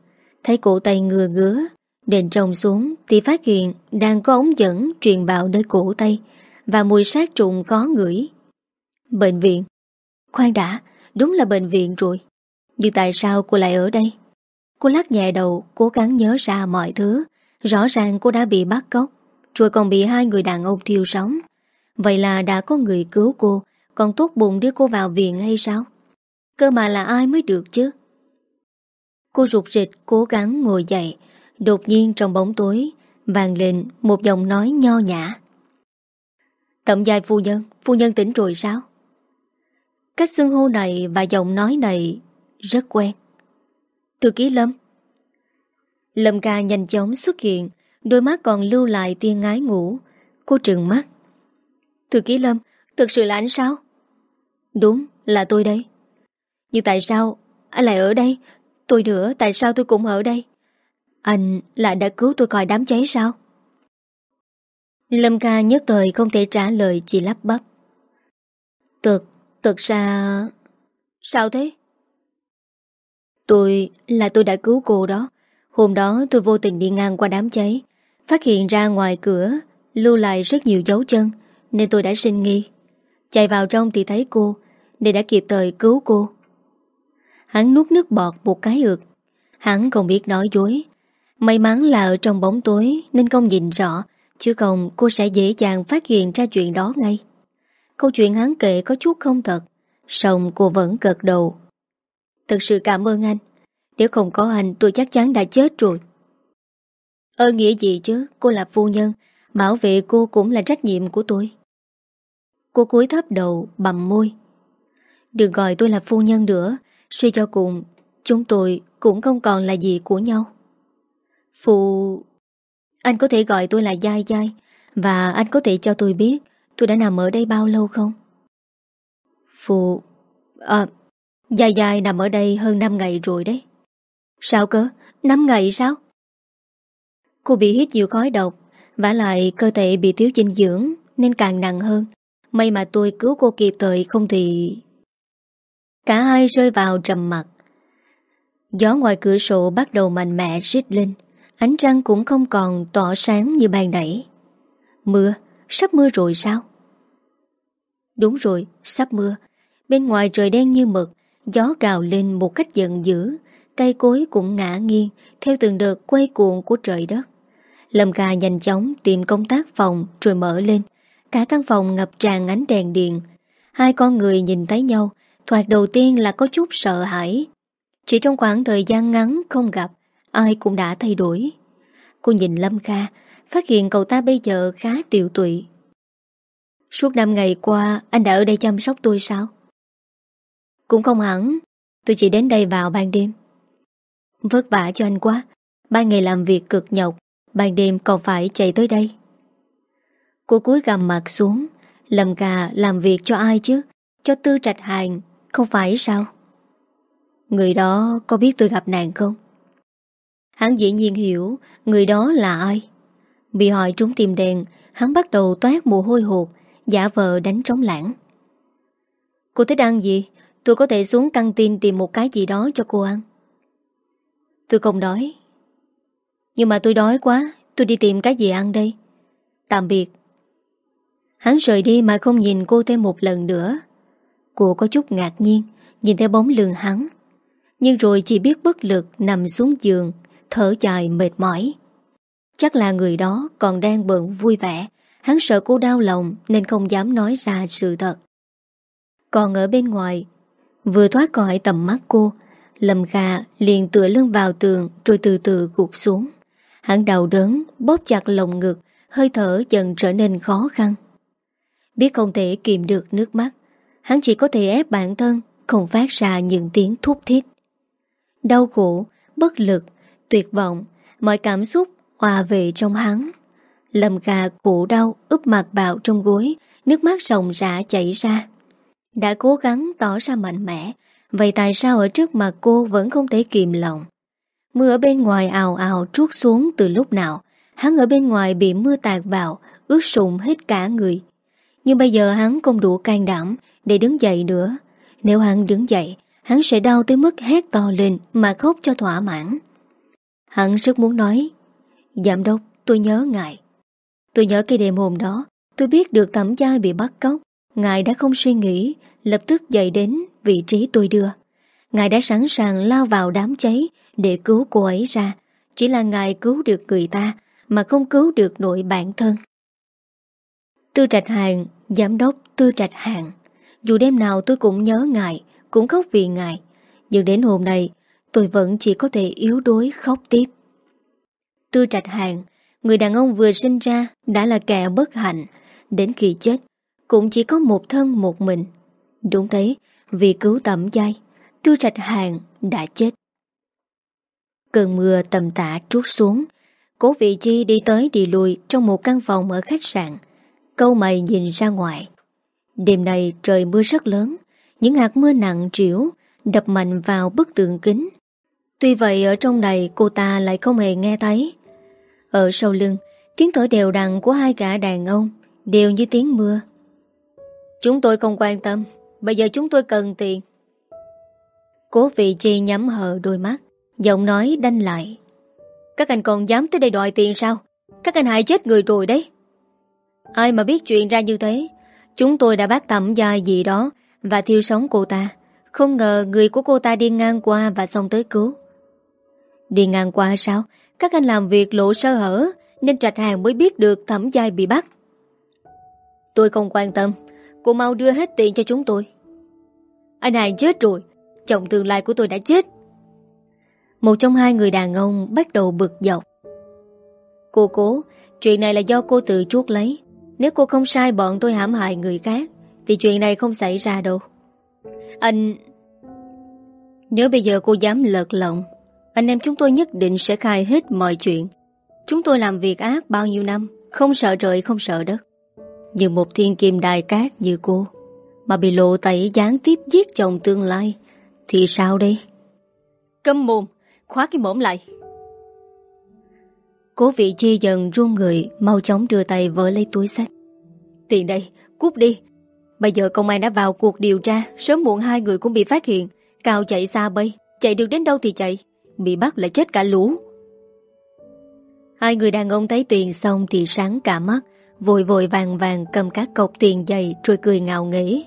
thấy cổ tay ngừa ngứa, đền trồng xuống thì phát hiện đang có ống dẫn truyền bạo nơi cổ tay và mùi sát trùng có ngửi. Bệnh viện. Khoan đã, đúng là bệnh viện rồi. Nhưng tại sao cô lại ở đây? Cô lắc nhẹ đầu, cố gắng nhớ ra mọi thứ. Rõ ràng cô đã bị bắt cóc, rồi còn bị hai người đàn ông thiêu sống. Vậy là đã có người cứu cô, còn tốt bụng đưa cô vào viện hay sao? Cơ mà là ai mới được chứ? Cô rụt rịch cố gắng ngồi dậy, đột nhiên trong bóng tối, vang lên một giọng nói nho nhã. Tậm dài phu nhân, phu nhân tỉnh rồi sao? Cách xưng hô này và giọng nói này rất quen. Thư ký Lâm. Lâm ca nhanh chóng xuất hiện Đôi mắt còn lưu lại tia ngái ngủ. Cô trừng mắt. Thư ký Lâm Thực sự là anh sao? Đúng là tôi đây. Nhưng tại sao anh lại ở đây? Tôi nữa, tại sao tôi cũng ở đây? Anh lại đã cứu tôi khỏi đám cháy sao? Lâm ca nhất thời không thể trả lời, Chỉ lắp bắp. Thực Thực ra, Sao thế? Tôi là tôi đã cứu cô đó. Hôm đó tôi vô tình đi ngang qua đám cháy, Phát hiện ra ngoài cửa Lưu lại rất nhiều dấu chân, Nên tôi đã sinh nghi. Chạy vào trong thì thấy cô, Nên đã kịp thời cứu cô. Hắn nuốt nước bọt một cái ực Hắn không biết nói dối. May mắn là ở trong bóng tối, Nên không nhìn rõ, Chứ không cô sẽ dễ dàng phát hiện ra chuyện đó ngay. Câu chuyện hắn kể có chút không thật Xong cô vẫn cật đầu. Thật sự cảm ơn anh. Nếu không có anh, tôi chắc chắn đã chết rồi. Ơn nghĩa gì chứ? Cô là phu nhân, Bảo vệ cô cũng là trách nhiệm của tôi. Cô cúi thấp đầu, bầm môi. Đừng gọi tôi là phu nhân nữa. Suy cho cùng, Chúng tôi cũng không còn là gì của nhau. Phụ, Anh có thể gọi tôi là Giai Giai, Và anh có thể cho tôi biết Tôi đã nằm ở đây bao lâu không? Phụ À Giai Giai nằm ở đây hơn 5 ngày rồi đấy. Sao cơ? 5 ngày sao? Cô bị hít nhiều khói độc, vả lại cơ thể bị thiếu dinh dưỡng Nên càng nặng hơn. May mà tôi cứu cô kịp thời, không thì Cả hai rơi vào trầm mặt Gió ngoài cửa sổ bắt đầu mạnh mẽ rít lên. Ánh trăng cũng không còn tỏ sáng như ban nãy. Mưa, sắp mưa rồi sao? Đúng rồi, sắp mưa. Bên ngoài trời đen như mực Gió cào lên một cách giận dữ. Cây cối cũng ngã nghiêng Theo từng đợt quay cuộn của trời đất. Lâm ca nhanh chóng tìm công tác phòng Rồi mở lên. Cả căn phòng ngập tràn ánh đèn điện. Hai con người nhìn thấy nhau Thoạt đầu tiên là có chút sợ hãi. Chỉ trong khoảng thời gian ngắn không gặp, Ai cũng đã thay đổi. Cô nhìn Lâm Kha, Phát hiện cậu ta bây giờ khá tiệu tụy. Suốt năm ngày qua, Anh đã ở đây chăm sóc tôi sao? Cũng không hẳn, Tôi chỉ đến đây vào ban đêm. Vất vả cho anh quá Ban ngày làm việc cực nhọc, Ban đêm còn phải chạy tới đây. Cô cúi gầm mặt xuống, Lâm Kha làm việc cho ai chứ? Cho tư trạch hàng không phải sao? Người đó có biết tôi gặp nạn không? Hắn dĩ nhiên hiểu Người đó là ai. Bị hỏi trúng tìm đèn Hắn bắt đầu toát mồ hôi hột, Giả vờ đánh trống lãng. Cô thích ăn gì? Tôi có thể xuống căng tin tìm một cái gì đó cho cô ăn. Tôi không đói. Nhưng mà tôi đói quá, Tôi đi tìm cái gì ăn đây? Tạm biệt. Hắn rời đi mà không nhìn cô thêm một lần nữa. Cô có chút ngạc nhiên, Nhìn theo bóng lưng hắn. Nhưng rồi chỉ biết bất lực nằm xuống giường, Thở dài mệt mỏi. Chắc là người đó còn đang bận vui vẻ, Hắn sợ cô đau lòng Nên không dám nói ra sự thật. Còn ở bên ngoài, Vừa thoát khỏi tầm mắt cô, Lâm Kha liền tựa lưng vào tường Rồi từ từ gục xuống. Hắn đau đớn, bóp chặt lồng ngực, Hơi thở dần trở nên khó khăn. Biết không thể kìm được nước mắt Hắn chỉ có thể ép bản thân Không phát ra những tiếng thúc thiết. Đau khổ, bất lực Tuyệt vọng Mọi cảm xúc hòa về trong hắn. Lâm Kha cổ đau úp mặt vào trong gối Nước mắt rồng rã chảy ra. Đã cố gắng tỏ ra mạnh mẽ Vậy tại sao ở trước mặt cô vẫn không thể kìm lòng? Mưa ở bên ngoài ào ào trút xuống từ lúc nào Hắn ở bên ngoài bị mưa tạt vào Ướt sụng hết cả người. Nhưng bây giờ hắn không đủ can đảm để đứng dậy nữa. Nếu hắn đứng dậy, Hắn sẽ đau tới mức hét to lên Mà khóc cho thỏa mãn. Hắn rất muốn nói, Giám đốc, tôi nhớ ngài. Tôi nhớ cái đêm hôm đó, Tôi biết được thẩm chai bị bắt cóc. Ngài đã không suy nghĩ, Lập tức dậy đến vị trí tôi đưa. Ngài đã sẵn sàng lao vào đám cháy Để cứu cô ấy ra. Chỉ là ngài cứu được người ta Mà không cứu được nội bản thân. Tư trạch hàng Giám đốc Tư trạch hàng dù đêm nào tôi cũng nhớ ngài, Cũng khóc vì ngài. Nhưng đến hôm nay, Tôi vẫn chỉ có thể yếu đuối khóc tiếp. Tư trạch hàng, Người đàn ông vừa sinh ra, Đã là kẻ bất hạnh. Đến khi chết, Cũng chỉ có một thân một mình. Đúng thế, Vì cứu tẩm dai Tư trạch hàng đã chết. Cơn mưa tầm tạ trút xuống, Cố vị chi đi tới đi lùi Trong một căn phòng ở khách sạn. Câu mày nhìn ra ngoài Đêm nay trời mưa rất lớn, Những hạt mưa nặng trĩu Đập mạnh vào bức tường kính. Tuy vậy, ở trong này cô ta lại không hề nghe thấy. Ở sau lưng, Tiếng thở đều đặn của hai gã đàn ông Đều như tiếng mưa. Chúng tôi không quan tâm, Bây giờ chúng tôi cần tiền. Cố vị chi nhắm hờ đôi mắt, Giọng nói đanh lại. Các anh còn dám tới đây đòi tiền sao? Các anh hại chết người rồi đấy. Ai mà biết chuyện ra như thế? Chúng tôi đã bắt tẩm dài gì đó Và thiêu sống cô ta. Không ngờ người của cô ta đi ngang qua Và xong tới cứu. Đi ngang qua sao? Các anh làm việc lộ sơ hở, Nên trạch hàng mới biết được thẩm giai bị bắt. Tôi không quan tâm. Cô mau đưa hết tiền cho chúng tôi. Anh Hàng chết rồi. Chồng tương lai của tôi đã chết. Một trong hai người đàn ông Bắt đầu bực dọc. Cô cố, Chuyện này là do cô tự chuốt lấy. Nếu cô không sai, bọn tôi hãm hại người khác, Thì chuyện này không xảy ra đâu. Anh, Nếu bây giờ cô dám lợt lộng Anh em chúng tôi nhất định sẽ khai hết mọi chuyện. Chúng tôi làm việc ác bao nhiêu năm, Không sợ trời, không sợ đất. Nhưng một thiên kim đài cát như cô, Mà bị lộ tẩy gián tiếp giết chồng tương lai, Thì sao đây? Câm mồm, Khóa cái mồm lại. Cố vị chi dần run người Mau chóng đưa tay vỡ lấy túi sách. Tiền đây, cút đi. Bây giờ công an đã vào cuộc điều tra Sớm muộn hai người cũng bị phát hiện. Cao chạy xa bay Chạy được đến đâu thì chạy. Bị bắt lại chết cả lũ. Hai người đàn ông thấy tiền xong Thì sáng cả mắt Vội vội vàng vàng cầm các cọc tiền dày Rồi cười ngạo nghỉ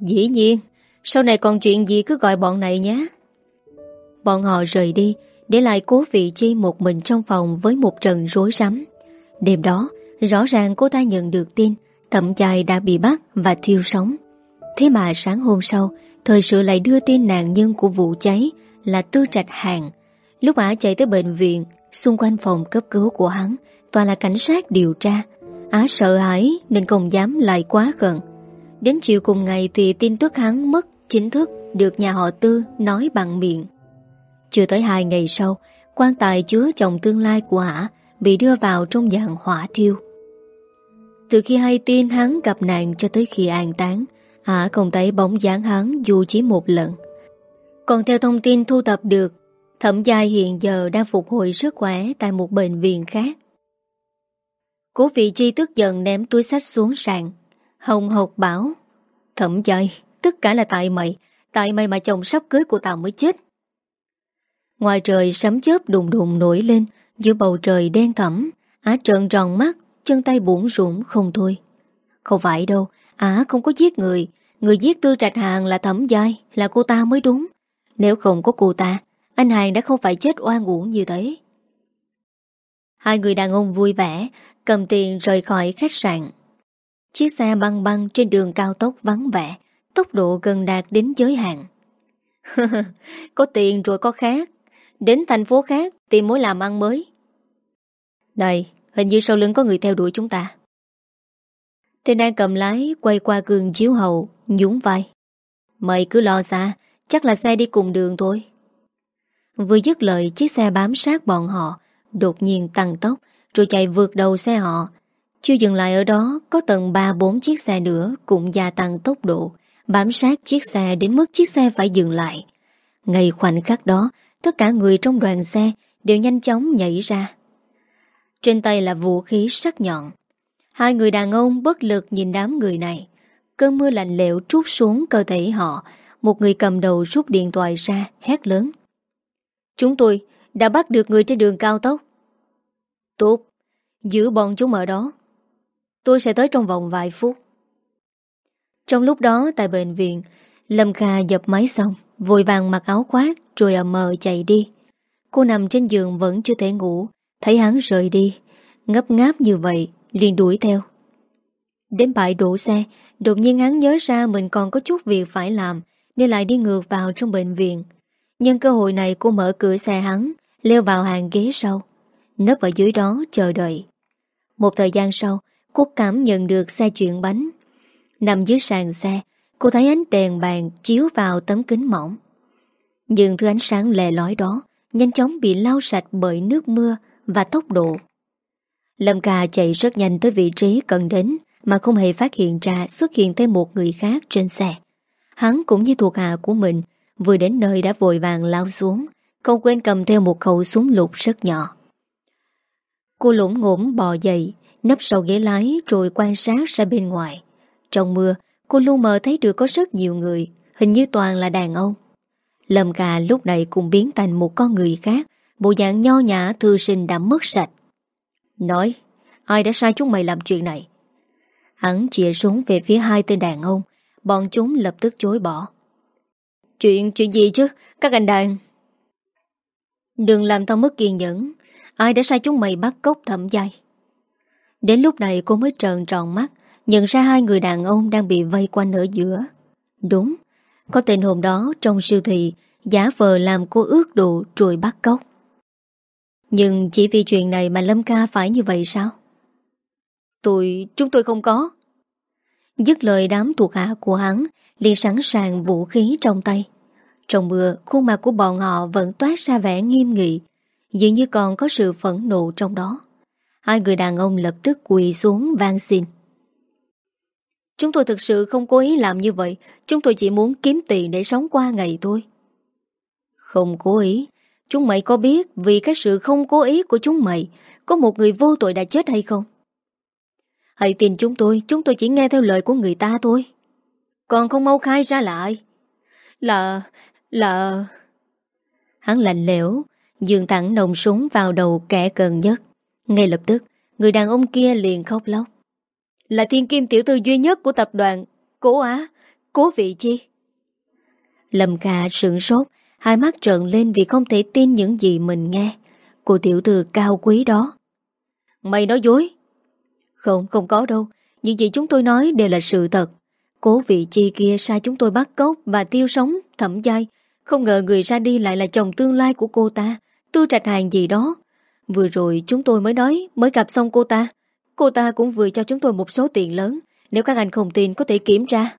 Dĩ nhiên Sau này còn chuyện gì cứ gọi bọn này nhé. Bọn họ rời đi để lại cố vị chi một mình trong phòng Với một trận rối rắm. Đêm đó, rõ ràng cô ta nhận được tin Thẩm chài đã bị bắt và thiêu sống. Thế mà sáng hôm sau, Thời sự lại đưa tin nạn nhân của vụ cháy Là Tư Trạch Hàng. Lúc ả chạy tới bệnh viện, Xung quanh phòng cấp cứu của hắn, Toàn là cảnh sát điều tra. Á sợ hãi nên không dám lại quá gần. Đến chiều cùng ngày thì tin tức hắn mất chính thức được nhà họ Tư nói bằng miệng. Chưa tới hai ngày sau, quan tài chứa chồng tương lai của ả bị đưa vào trong dạng hỏa thiêu. Từ khi hay tin hắn gặp nạn cho tới khi an táng, ả không thấy bóng dáng hắn dù chỉ một lần. Còn theo thông tin thu thập được, thẩm giai hiện giờ đang phục hồi sức khỏe tại một bệnh viện khác. Cố vị chi tức giận ném túi sách xuống sàn. Hồng hộc bảo Thẩm giai, tất cả là tại mày Tại mày mà chồng sắp cưới của tao mới chết Ngoài trời sấm chớp đùng đùng nổi lên, Giữa bầu trời đen thẳm, Á trợn tròn mắt, Chân tay bụng rụng không thôi. Không phải đâu, Á không có giết người. Người giết tư trạch hàng là thẩm giai, Là cô ta mới đúng. Nếu không có cô ta, Anh Hàng đã không phải chết oan uổng như thế. Hai người đàn ông vui vẻ, Cầm tiền rời khỏi khách sạn. Chiếc xe băng băng trên đường cao tốc vắng vẻ, Tốc độ gần đạt đến giới hạn. Có tiền rồi có khác. Đến thành phố khác Tìm mối làm ăn mới. Này, hình như sau lưng có người theo đuổi chúng ta. Tên đang cầm lái Quay qua cường chiếu hậu, nhún vai. Mày cứ lo xa, Chắc là xe đi cùng đường thôi. Vừa dứt lời, chiếc xe bám sát bọn họ, Đột nhiên tăng tốc, Rồi chạy vượt đầu xe họ. Chưa dừng lại ở đó, Có tầng 3-4 chiếc xe nữa Cũng gia tăng tốc độ, Bám sát chiếc xe đến mức chiếc xe phải dừng lại. Ngay khoảnh khắc đó Tất cả người trong đoàn xe Đều nhanh chóng nhảy ra. Trên tay là vũ khí sắc nhọn. Hai người đàn ông bất lực nhìn đám người này. Cơn mưa lạnh lẽo trút xuống cơ thể họ. Một người cầm đầu rút điện thoại ra, Hét lớn. Chúng tôi đã bắt được người trên đường cao tốc. Tốt. Giữ bọn chúng ở đó. Tôi sẽ tới trong vòng vài phút. Trong lúc đó, tại bệnh viện, Lâm Kha dập máy xong. Vội vàng mặc áo khoác Rồi ầm mờ chạy đi. Cô nằm trên giường vẫn chưa thể ngủ, Thấy hắn rời đi. Ngấp ngáp như vậy, liền đuổi theo. Đến bãi đổ xe, Đột nhiên hắn nhớ ra mình còn có chút việc phải làm, Nên lại đi ngược vào trong bệnh viện. Nhân cơ hội này cô mở cửa xe hắn, Leo vào hàng ghế sau. Nấp ở dưới đó chờ đợi. Một thời gian sau Cô cảm nhận được xe chuyển bánh. Nằm dưới sàn xe Cô thấy ánh đèn bàn chiếu vào tấm kính mỏng. Nhưng thứ ánh sáng lè lói đó Nhanh chóng bị lau sạch bởi nước mưa Và tốc độ. Lâm ca chạy rất nhanh tới vị trí cần đến Mà không hề phát hiện ra Xuất hiện thêm một người khác trên xe. Hắn cũng như thuộc hạ của mình Vừa đến nơi đã vội vàng lao xuống, Không quên cầm theo một khẩu súng lục rất nhỏ. Cô lũng ngỗng bò dậy, Nấp sau ghế lái rồi quan sát ra bên ngoài. Trong mưa Cô luôn mờ thấy được có rất nhiều người Hình như toàn là đàn ông. Lâm cà lúc này cũng biến thành một con người khác Bộ dạng nho nhã thư sinh đã mất sạch. Nói Ai đã sai chúng mày làm chuyện này? Hắn chìa súng về phía hai tên đàn ông Bọn chúng lập tức chối bỏ. Chuyện, chuyện gì chứ Các anh đàn? Đừng làm tao mất kiên nhẫn Ai đã sai chúng mày bắt cốc thẩm dai Đến lúc này cô mới trợn tròn mắt Nhận ra hai người đàn ông đang bị vây quanh ở giữa. Đúng Có tên hôm đó trong siêu thị Giả vờ làm cô ước độ rồi bắt cốc Nhưng chỉ vì chuyện này mà Lâm ca phải như vậy sao? Tôi, chúng tôi không có. Dứt lời đám thuộc hạ của hắn liền sẵn sàng vũ khí trong tay. Trong mưa Khuôn mặt của bọn họ vẫn toát ra vẻ nghiêm nghị Dường như còn có sự phẫn nộ trong đó. Hai người đàn ông lập tức quỳ xuống van xin. Chúng tôi thực sự không cố ý làm như vậy. Chúng tôi chỉ muốn kiếm tiền để sống qua ngày thôi. Không cố ý. Chúng mày có biết vì cái sự không cố ý của chúng mày Có một người vô tội đã chết hay không? Hãy tin chúng tôi Chúng tôi chỉ nghe theo lời của người ta thôi. Còn không mau khai ra là ai? Là... là... Hắn lạnh lẽo Dường thẳng nồng súng vào đầu kẻ cần nhất. Ngay lập tức Người đàn ông kia liền khóc lóc là thiên kim tiểu thư duy nhất của tập đoàn Cố Á Cố vị chi. Lâm Kha sửng sốt Hai mắt trợn lên vì không thể tin những gì mình nghe. Cô tiểu thư cao quý đó. Mày nói dối. Không, không có đâu. Những gì chúng tôi nói đều là sự thật. Cố vị chi kia sai chúng tôi bắt cóc Và tiêu sống thẩm giai. Không ngờ người ra đi lại là chồng tương lai của cô ta Tư trạch hàng gì đó. Vừa rồi chúng tôi mới nói Mới gặp xong cô ta. Cô ta cũng vừa cho chúng tôi một số tiền lớn, Nếu các anh không tin có thể kiểm tra.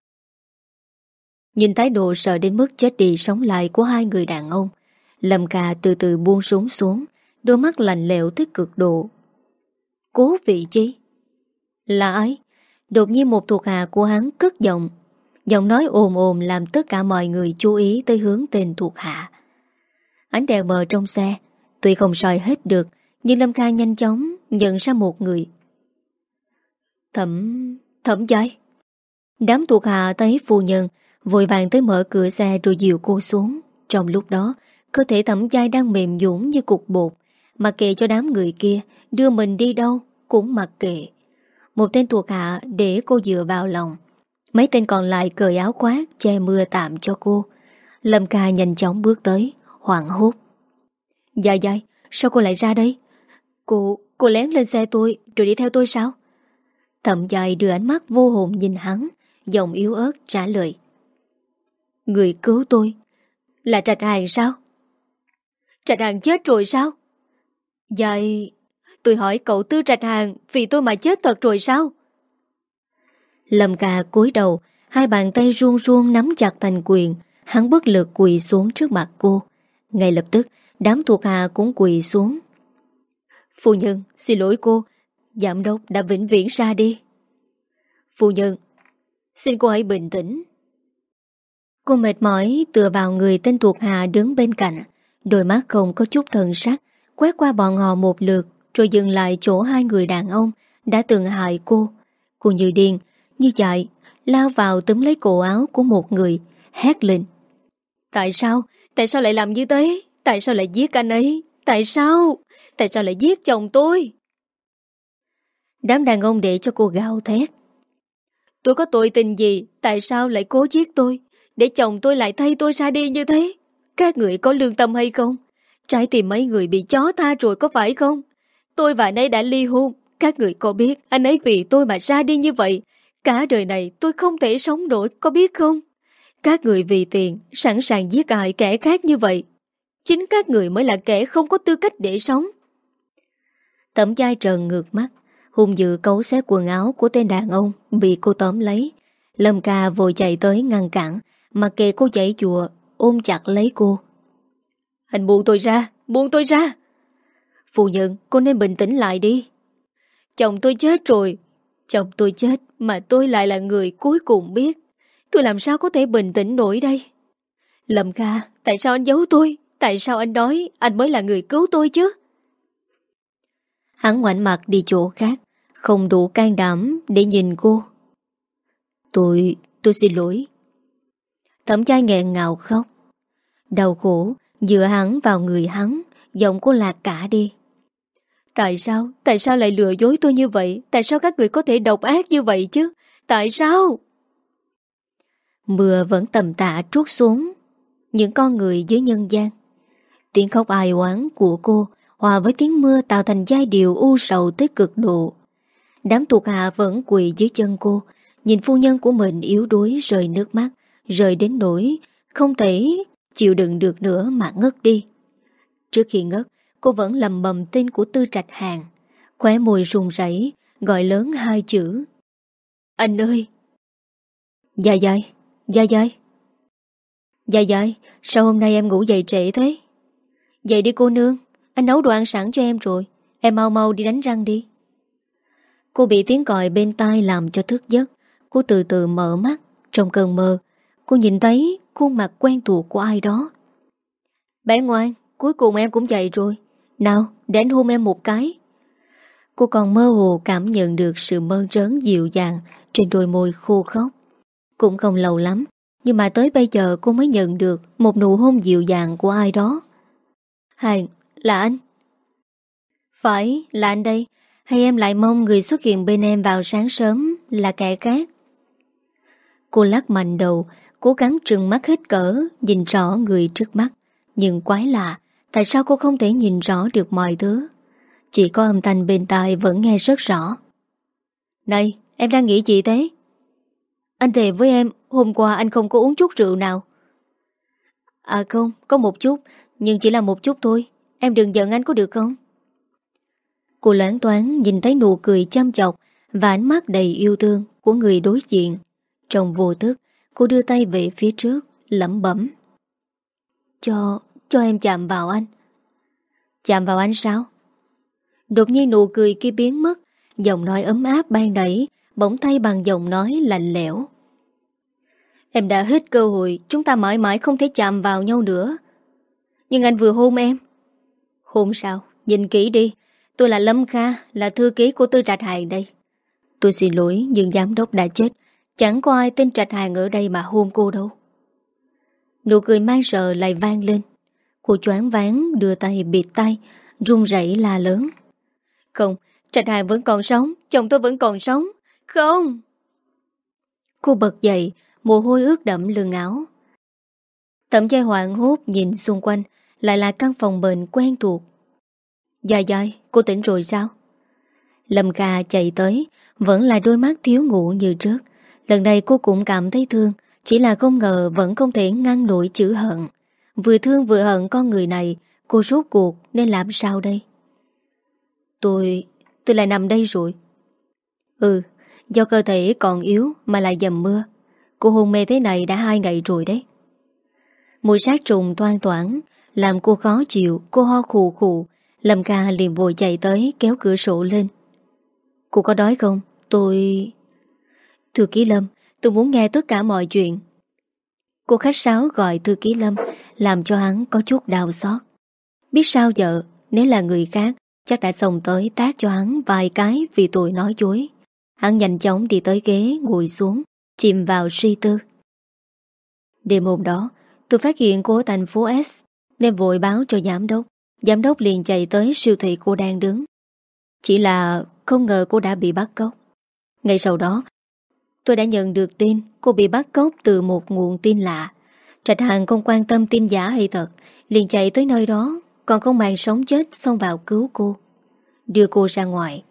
Nhìn thái độ sợ đến mức chết đi sống lại của hai người đàn ông, Lâm ca từ từ buông xuống xuống, Đôi mắt lạnh lẽo tới cực độ. Cố vị chi? Là ấy. Đột nhiên một thuộc hạ của hắn cất giọng Giọng nói ồm ồm làm tất cả mọi người chú ý tới hướng tên thuộc hạ. Ánh đèn mờ trong xe, Tuy không soi hết được, Nhưng Lâm Kha nhanh chóng nhận ra một người. Thẩm... thẩm giai Đám thuộc hạ thấy phu nhân Vội vàng tới mở cửa xe rồi dìu cô xuống. Trong lúc đó Cơ thể thẩm giai đang mềm dũng như cục bột. Mặc kệ cho đám người kia Đưa mình đi đâu cũng mặc kệ. Một tên thuộc hạ để cô dựa vào lòng. Mấy tên còn lại cởi áo khoác Che mưa tạm cho cô. Lâm ca nhanh chóng bước tới Hoảng hốt. Dạ dài sao cô lại ra đây? Cô, cô lén lên xe tôi Rồi đi theo tôi sao? Thậm dài đưa ánh mắt vô hồn nhìn hắn, Giọng yếu ớt trả lời. Người cứu tôi, Là Trạch Hàng sao? Trạch Hàng chết rồi sao? Vậy Tôi hỏi cậu Tư Trạch Hàng Vì tôi mà chết thật rồi sao? Lâm ca cúi đầu, Hai bàn tay ruông ruông nắm chặt thành quyền, Hắn bất lực quỳ xuống trước mặt cô. Ngay lập tức, Đám thuộc hạ cũng quỳ xuống. Phu nhân, xin lỗi cô Giám đốc đã vĩnh viễn ra đi Phu nhân Xin cô hãy bình tĩnh Cô mệt mỏi tựa vào người tên thuộc hạ đứng bên cạnh Đôi mắt không có chút thần sắc Quét qua bọn họ một lượt Rồi dừng lại chỗ hai người đàn ông Đã từng hại cô Cô như điên, như chạy Lao vào túm lấy cổ áo của một người Hét lên Tại sao? Tại sao lại làm như thế? Tại sao lại giết anh ấy? Tại sao? Tại sao lại giết chồng tôi? Đám đàn ông để cho cô gào thét. Tôi có tội tình gì? Tại sao lại cố giết tôi? Để chồng tôi lại thay tôi ra đi như thế? Các người có lương tâm hay không? Trái tim mấy người bị chó tha rồi có phải không? Tôi và anh ấy đã ly hôn. Các người có biết anh ấy vì tôi mà ra đi như vậy? Cả đời này tôi không thể sống nổi, có biết không? Các người vì tiền sẵn sàng giết hại kẻ khác như vậy. Chính các người mới là kẻ không có tư cách để sống. Tẩm chai trần ngược mắt, hung dự cấu xé quần áo của tên đàn ông bị cô tóm lấy. Lâm ca vội chạy tới ngăn cản, mà kề cô chạy chùa, ôm chặt lấy cô. Anh buông tôi ra, buông tôi ra. Phụ nhân, cô nên bình tĩnh lại đi. Chồng tôi chết rồi, chồng tôi chết mà tôi lại là người cuối cùng biết. Tôi làm sao có thể bình tĩnh nổi đây? Lâm ca, tại sao anh giấu tôi? Tại sao anh nói anh mới là người cứu tôi chứ? Hắn ngoảnh mặt đi chỗ khác, không đủ can đảm để nhìn cô. Tôi, tôi xin lỗi. Thẩm trai nghẹn ngào khóc. Đau khổ, dựa hắn vào người hắn, giọng cô lạc cả đi. Tại sao? Tại sao lại lừa dối tôi như vậy? Tại sao các người có thể độc ác như vậy chứ? Tại sao? Mưa vẫn tầm tạ trút xuống Những con người dưới nhân gian Tiếng khóc ai oán của cô Hòa với tiếng mưa tạo thành giai điệu u sầu tới cực độ Đám thuộc hạ vẫn quỳ dưới chân cô. Nhìn phu nhân của mình yếu đuối rơi nước mắt, Rơi đến nỗi Không thể chịu đựng được nữa mà ngất đi. Trước khi ngất, Cô vẫn lầm bầm tên của Tư Trạch Hàng. Khóe môi rùng rẩy, Gọi lớn hai chữ. Anh ơi! Dạ dày Dạ dày Dạ dày Sao hôm nay em ngủ dậy trễ thế? Dậy đi cô nương, Anh nấu đồ ăn sẵn cho em rồi. Em mau mau đi đánh răng đi. Cô bị tiếng còi bên tai làm cho thức giấc. Cô từ từ mở mắt Trong cơn mơ Cô nhìn thấy khuôn mặt quen thuộc của ai đó. Bé ngoan Cuối cùng em cũng dậy rồi. Nào để anh hôn em một cái. Cô còn mơ hồ cảm nhận được sự mơn trớn dịu dàng Trên đôi môi khô khóc Cũng không lâu lắm Nhưng mà tới bây giờ cô mới nhận được Một nụ hôn dịu dàng của ai đó. Hàng, là anh. Phải, là anh đây. Hay em lại mong người xuất hiện bên em vào sáng sớm Là kẻ khác? Cô lắc mạnh đầu, Cố gắng trừng mắt hết cỡ, Nhìn rõ người trước mắt. Nhưng quái lạ, Tại sao cô không thể nhìn rõ được mọi thứ? Chỉ có âm thanh bên tai vẫn nghe rất rõ. Này, em đang nghĩ gì thế? Anh thề với em, Hôm qua anh không có uống chút rượu nào. À không, Có một chút, Nhưng chỉ là một chút thôi. Em đừng giận anh có được không? Cô loáng toán nhìn thấy nụ cười chăm chọc Và ánh mắt đầy yêu thương Của người đối diện. Trong vô thức Cô đưa tay về phía trước lẩm bẩm. Cho, cho em chạm vào anh. Chạm vào anh sao? Đột nhiên nụ cười kia biến mất Giọng nói ấm áp ban đẩy Bỗng tay bằng giọng nói lạnh lẽo. Em đã hết cơ hội Chúng ta mãi mãi không thể chạm vào nhau nữa. Nhưng anh vừa hôn em. Hôn sao? Nhìn kỹ đi. Tôi là Lâm Kha Là thư ký của Tư Trạch Hàng đây. Tôi xin lỗi nhưng giám đốc đã chết. Chẳng có ai tên Trạch Hàng ở đây mà hôn cô đâu. Nụ cười mang sợ lại vang lên. Cô choáng ván đưa tay bịt tay run rẩy la lớn. Không, Trạch Hàng vẫn còn sống Chồng tôi vẫn còn sống. Không! Cô bật dậy Mồ hôi ướt đậm lưng áo. Tẩm chai hoảng hốt nhìn xung quanh Lại là căn phòng bệnh quen thuộc. Dài dài Cô tỉnh rồi sao? Lâm ca chạy tới, Vẫn là đôi mắt thiếu ngủ như trước. Lần này cô cũng cảm thấy thương, Chỉ là không ngờ vẫn không thể ngăn nổi chữ hận. Vừa thương vừa hận con người này, Cô rốt cuộc nên làm sao đây? Tôi Tôi lại nằm đây rồi. Ừ Do cơ thể còn yếu Mà lại dầm mưa. Cô hôn mê thế này đã hai ngày rồi đấy. Mùi sát trùng toan toảng Làm cô khó chịu, Cô ho khù khù. Lâm ca liền vội chạy tới kéo cửa sổ lên. Cô có đói không? Tôi... Thư ký Lâm, Tôi muốn nghe tất cả mọi chuyện. Cô khách sáo gọi thư ký Lâm, Làm cho hắn có chút đau xót. Biết sao vợ Nếu là người khác, Chắc đã xông tới tác cho hắn vài cái Vì tôi nói dối. Hắn nhanh chóng đi tới ghế, ngồi xuống, Chìm vào suy tư. Đêm hôm đó, Tôi phát hiện cô ở thành phố S, Nên vội báo cho giám đốc. Giám đốc liền chạy tới siêu thị cô đang đứng. Chỉ là không ngờ cô đã bị bắt cóc. Ngay sau đó, Tôi đã nhận được tin cô bị bắt cóc từ một nguồn tin lạ. Trạch Hàng không quan tâm tin giả hay thật, Liền chạy tới nơi đó, Còn không màng sống chết xông vào cứu cô. Đưa cô ra ngoài.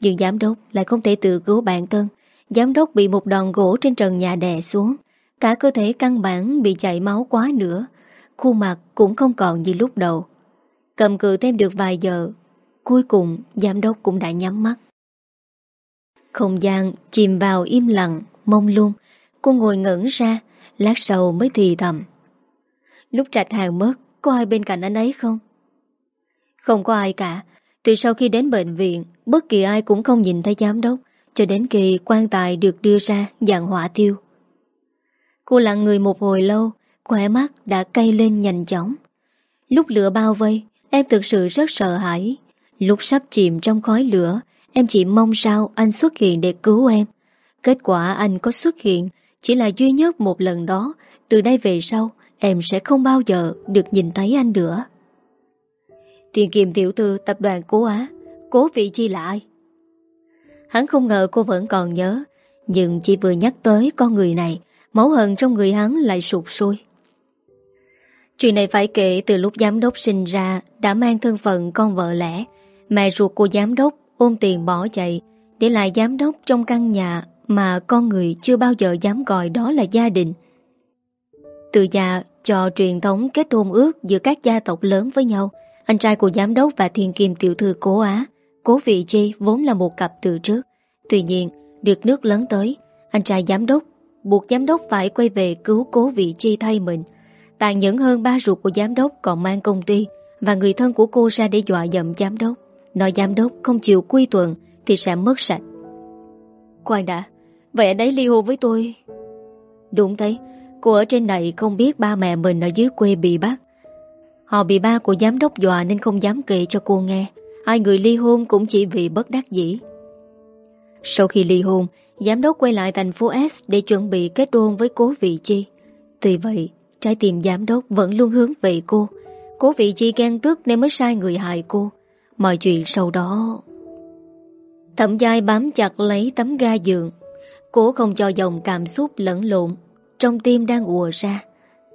Nhưng giám đốc lại không thể tự cứu bản thân. Giám đốc bị một đòn gỗ trên trần nhà đè xuống. Cả cơ thể căn bản bị chảy máu quá nữa. Khuôn mặt cũng không còn như lúc đầu. Cầm cự thêm được vài giờ, Cuối cùng giám đốc cũng đã nhắm mắt. Không gian chìm vào im lặng, Mông lung. Cô ngồi ngẩn ra, Lát sau mới thì thầm. Lúc trạch hàng mất, Có ai bên cạnh anh ấy không? Không có ai cả. Từ sau khi đến bệnh viện, Bất kỳ ai cũng không nhìn thấy giám đốc, Cho đến khi quan tài được đưa ra dạng hỏa tiêu Cô lặng người một hồi lâu Khỏe mắt đã cay lên nhanh chóng. Lúc lửa bao vây Em thực sự rất sợ hãi. Lúc sắp chìm trong khói lửa, Em chỉ mong sao anh xuất hiện để cứu em. Kết quả anh có xuất hiện Chỉ là duy nhất một lần đó. Từ đây về sau, Em sẽ không bao giờ được nhìn thấy anh nữa. Tiền kiềm tiểu thư, tập đoàn cố Á, Cố vị chi là ai? Hắn không ngờ cô vẫn còn nhớ, Nhưng chỉ vừa nhắc tới con người này, Máu hận trong người hắn lại sụp sôi. Chuyện này phải kể từ lúc giám đốc sinh ra Đã mang thân phận con vợ lẽ. Mẹ ruột của giám đốc ôm tiền bỏ chạy, Để lại giám đốc trong căn nhà Mà con người chưa bao giờ dám gọi đó là gia đình. Từ già cho truyền thống kết hôn ước Giữa các gia tộc lớn với nhau. Anh trai của giám đốc và thiên kim tiểu thư cố Á, Cố vị chi vốn là một cặp từ trước. Tuy nhiên, được nước lớn tới, Anh trai giám đốc buộc giám đốc phải quay về cứu cố vị chi thay mình. Tàn nhẫn hơn ba ruột của giám đốc còn mang công ty và người thân của cô ra để dọa dầm giám đốc. Nói giám đốc không chịu quy tuần thì sẽ mất sạch. Khoan đã, vậy anh ấy ly hôn với tôi. Đúng thế, cô ở trên này không biết ba mẹ mình ở dưới quê bị bắt. Họ bị ba của giám đốc dọa nên không dám kể cho cô nghe. Hai người ly hôn cũng chỉ vì bất đắc dĩ. Sau khi ly hôn, Giám đốc quay lại thành phố S để chuẩn bị kết hôn với cố vị chi. Tuy vậy, trái tim giám đốc vẫn luôn hướng về cô. Cố vị chi ghen tức nên mới sai người hại cô. Mọi chuyện sau đó... Thẩm giai bám chặt lấy tấm ga giường. Cố không cho dòng cảm xúc lẫn lộn. Trong tim đang ùa ra.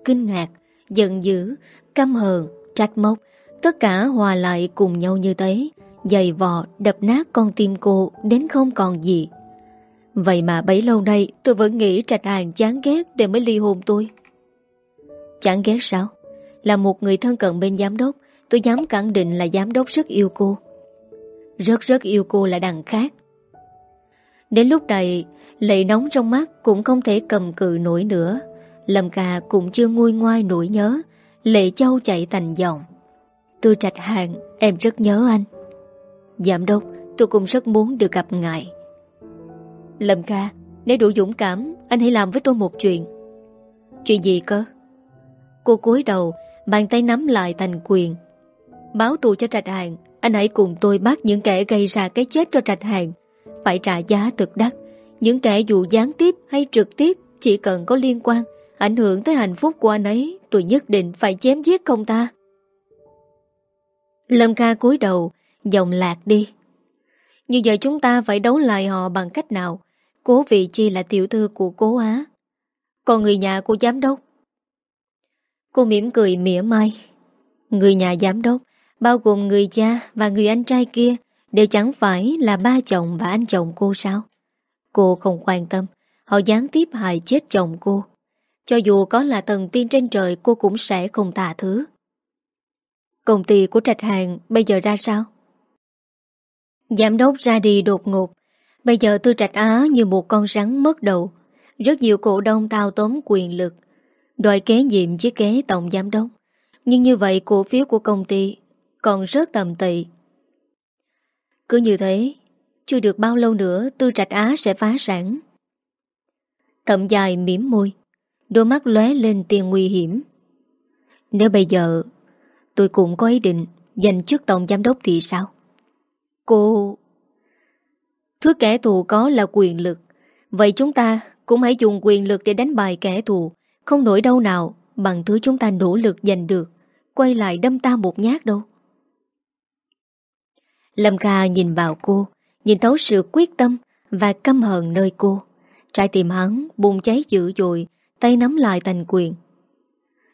Kinh ngạc, giận dữ, căm hờn, trách móc. Tất cả hòa lại cùng nhau như thế. Dày vò đập nát con tim cô đến không còn gì. Vậy mà bấy lâu nay tôi vẫn nghĩ Trạch Hàng chán ghét để mới ly hôn tôi chẳng ghét sao? Là một người thân cận bên giám đốc, tôi dám khẳng định là giám đốc rất yêu cô. Rất rất yêu cô là đằng khác. Đến lúc này, lệ nóng trong mắt cũng không thể cầm cự nổi nữa. Lâm ca cũng chưa nguôi ngoai nổi nhớ, lệ châu chạy thành dòng. Tôi Trạch Hàng, em rất nhớ anh. Giám đốc, tôi cũng rất muốn được gặp ngài. Lâm ca Nếu đủ dũng cảm Anh hãy làm với tôi một chuyện Chuyện gì cơ Cô cúi đầu, Bàn tay nắm lại thành quyền. Báo tù cho Trạch Hàng Anh hãy cùng tôi bắt những kẻ gây ra cái chết cho Trạch Hàng Phải trả giá thực đắt Những kẻ dù gián tiếp hay trực tiếp Chỉ cần có liên quan, Ảnh hưởng tới hạnh phúc của anh ấy, Tôi nhất định phải chém giết công ta. Lâm Kha cúi đầu Dòng lạc đi. Như giờ chúng ta phải đấu lại họ bằng cách nào? Cố vị chi là tiểu thư của cố Á. Còn người nhà của giám đốc Cô mỉm cười mỉa mai. Người nhà giám đốc, Bao gồm người cha và người anh trai kia, Đều chẳng phải là ba chồng và anh chồng cô sao? Cô không quan tâm, Họ gián tiếp hại chết chồng cô. Cho dù có là thần tiên trên trời, Cô cũng sẽ không tà thứ. Công ty của Trạch Hàng Bây giờ ra sao? Giám đốc ra đi đột ngột. Bây giờ Tư Trạch Á như một con rắn mất đầu. Rất nhiều cổ đông tao tóm quyền lực. Đòi kế nhiệm chiếc kế tổng giám đốc. Nhưng như vậy cổ phiếu của công ty Còn rất tầm tị. Cứ như thế, Chưa được bao lâu nữa Tư Trạch Á sẽ phá sản. Thậm dài mỉm môi, Đôi mắt lóe lên tiền nguy hiểm. Nếu bây giờ, Tôi cũng có ý định Giành chức tổng giám đốc thì sao? Cô, Thứ kẻ thù có là quyền lực. Vậy chúng ta cũng hãy dùng quyền lực để đánh bài kẻ thù. Không nổi đâu nào, Bằng thứ chúng ta nỗ lực giành được, Quay lại đâm ta một nhát đâu. Lâm Kha nhìn vào cô, Nhìn thấu sự quyết tâm Và căm hờn nơi cô. Trái tim hắn bùng cháy dữ dội, Tay nắm lại thành quyền.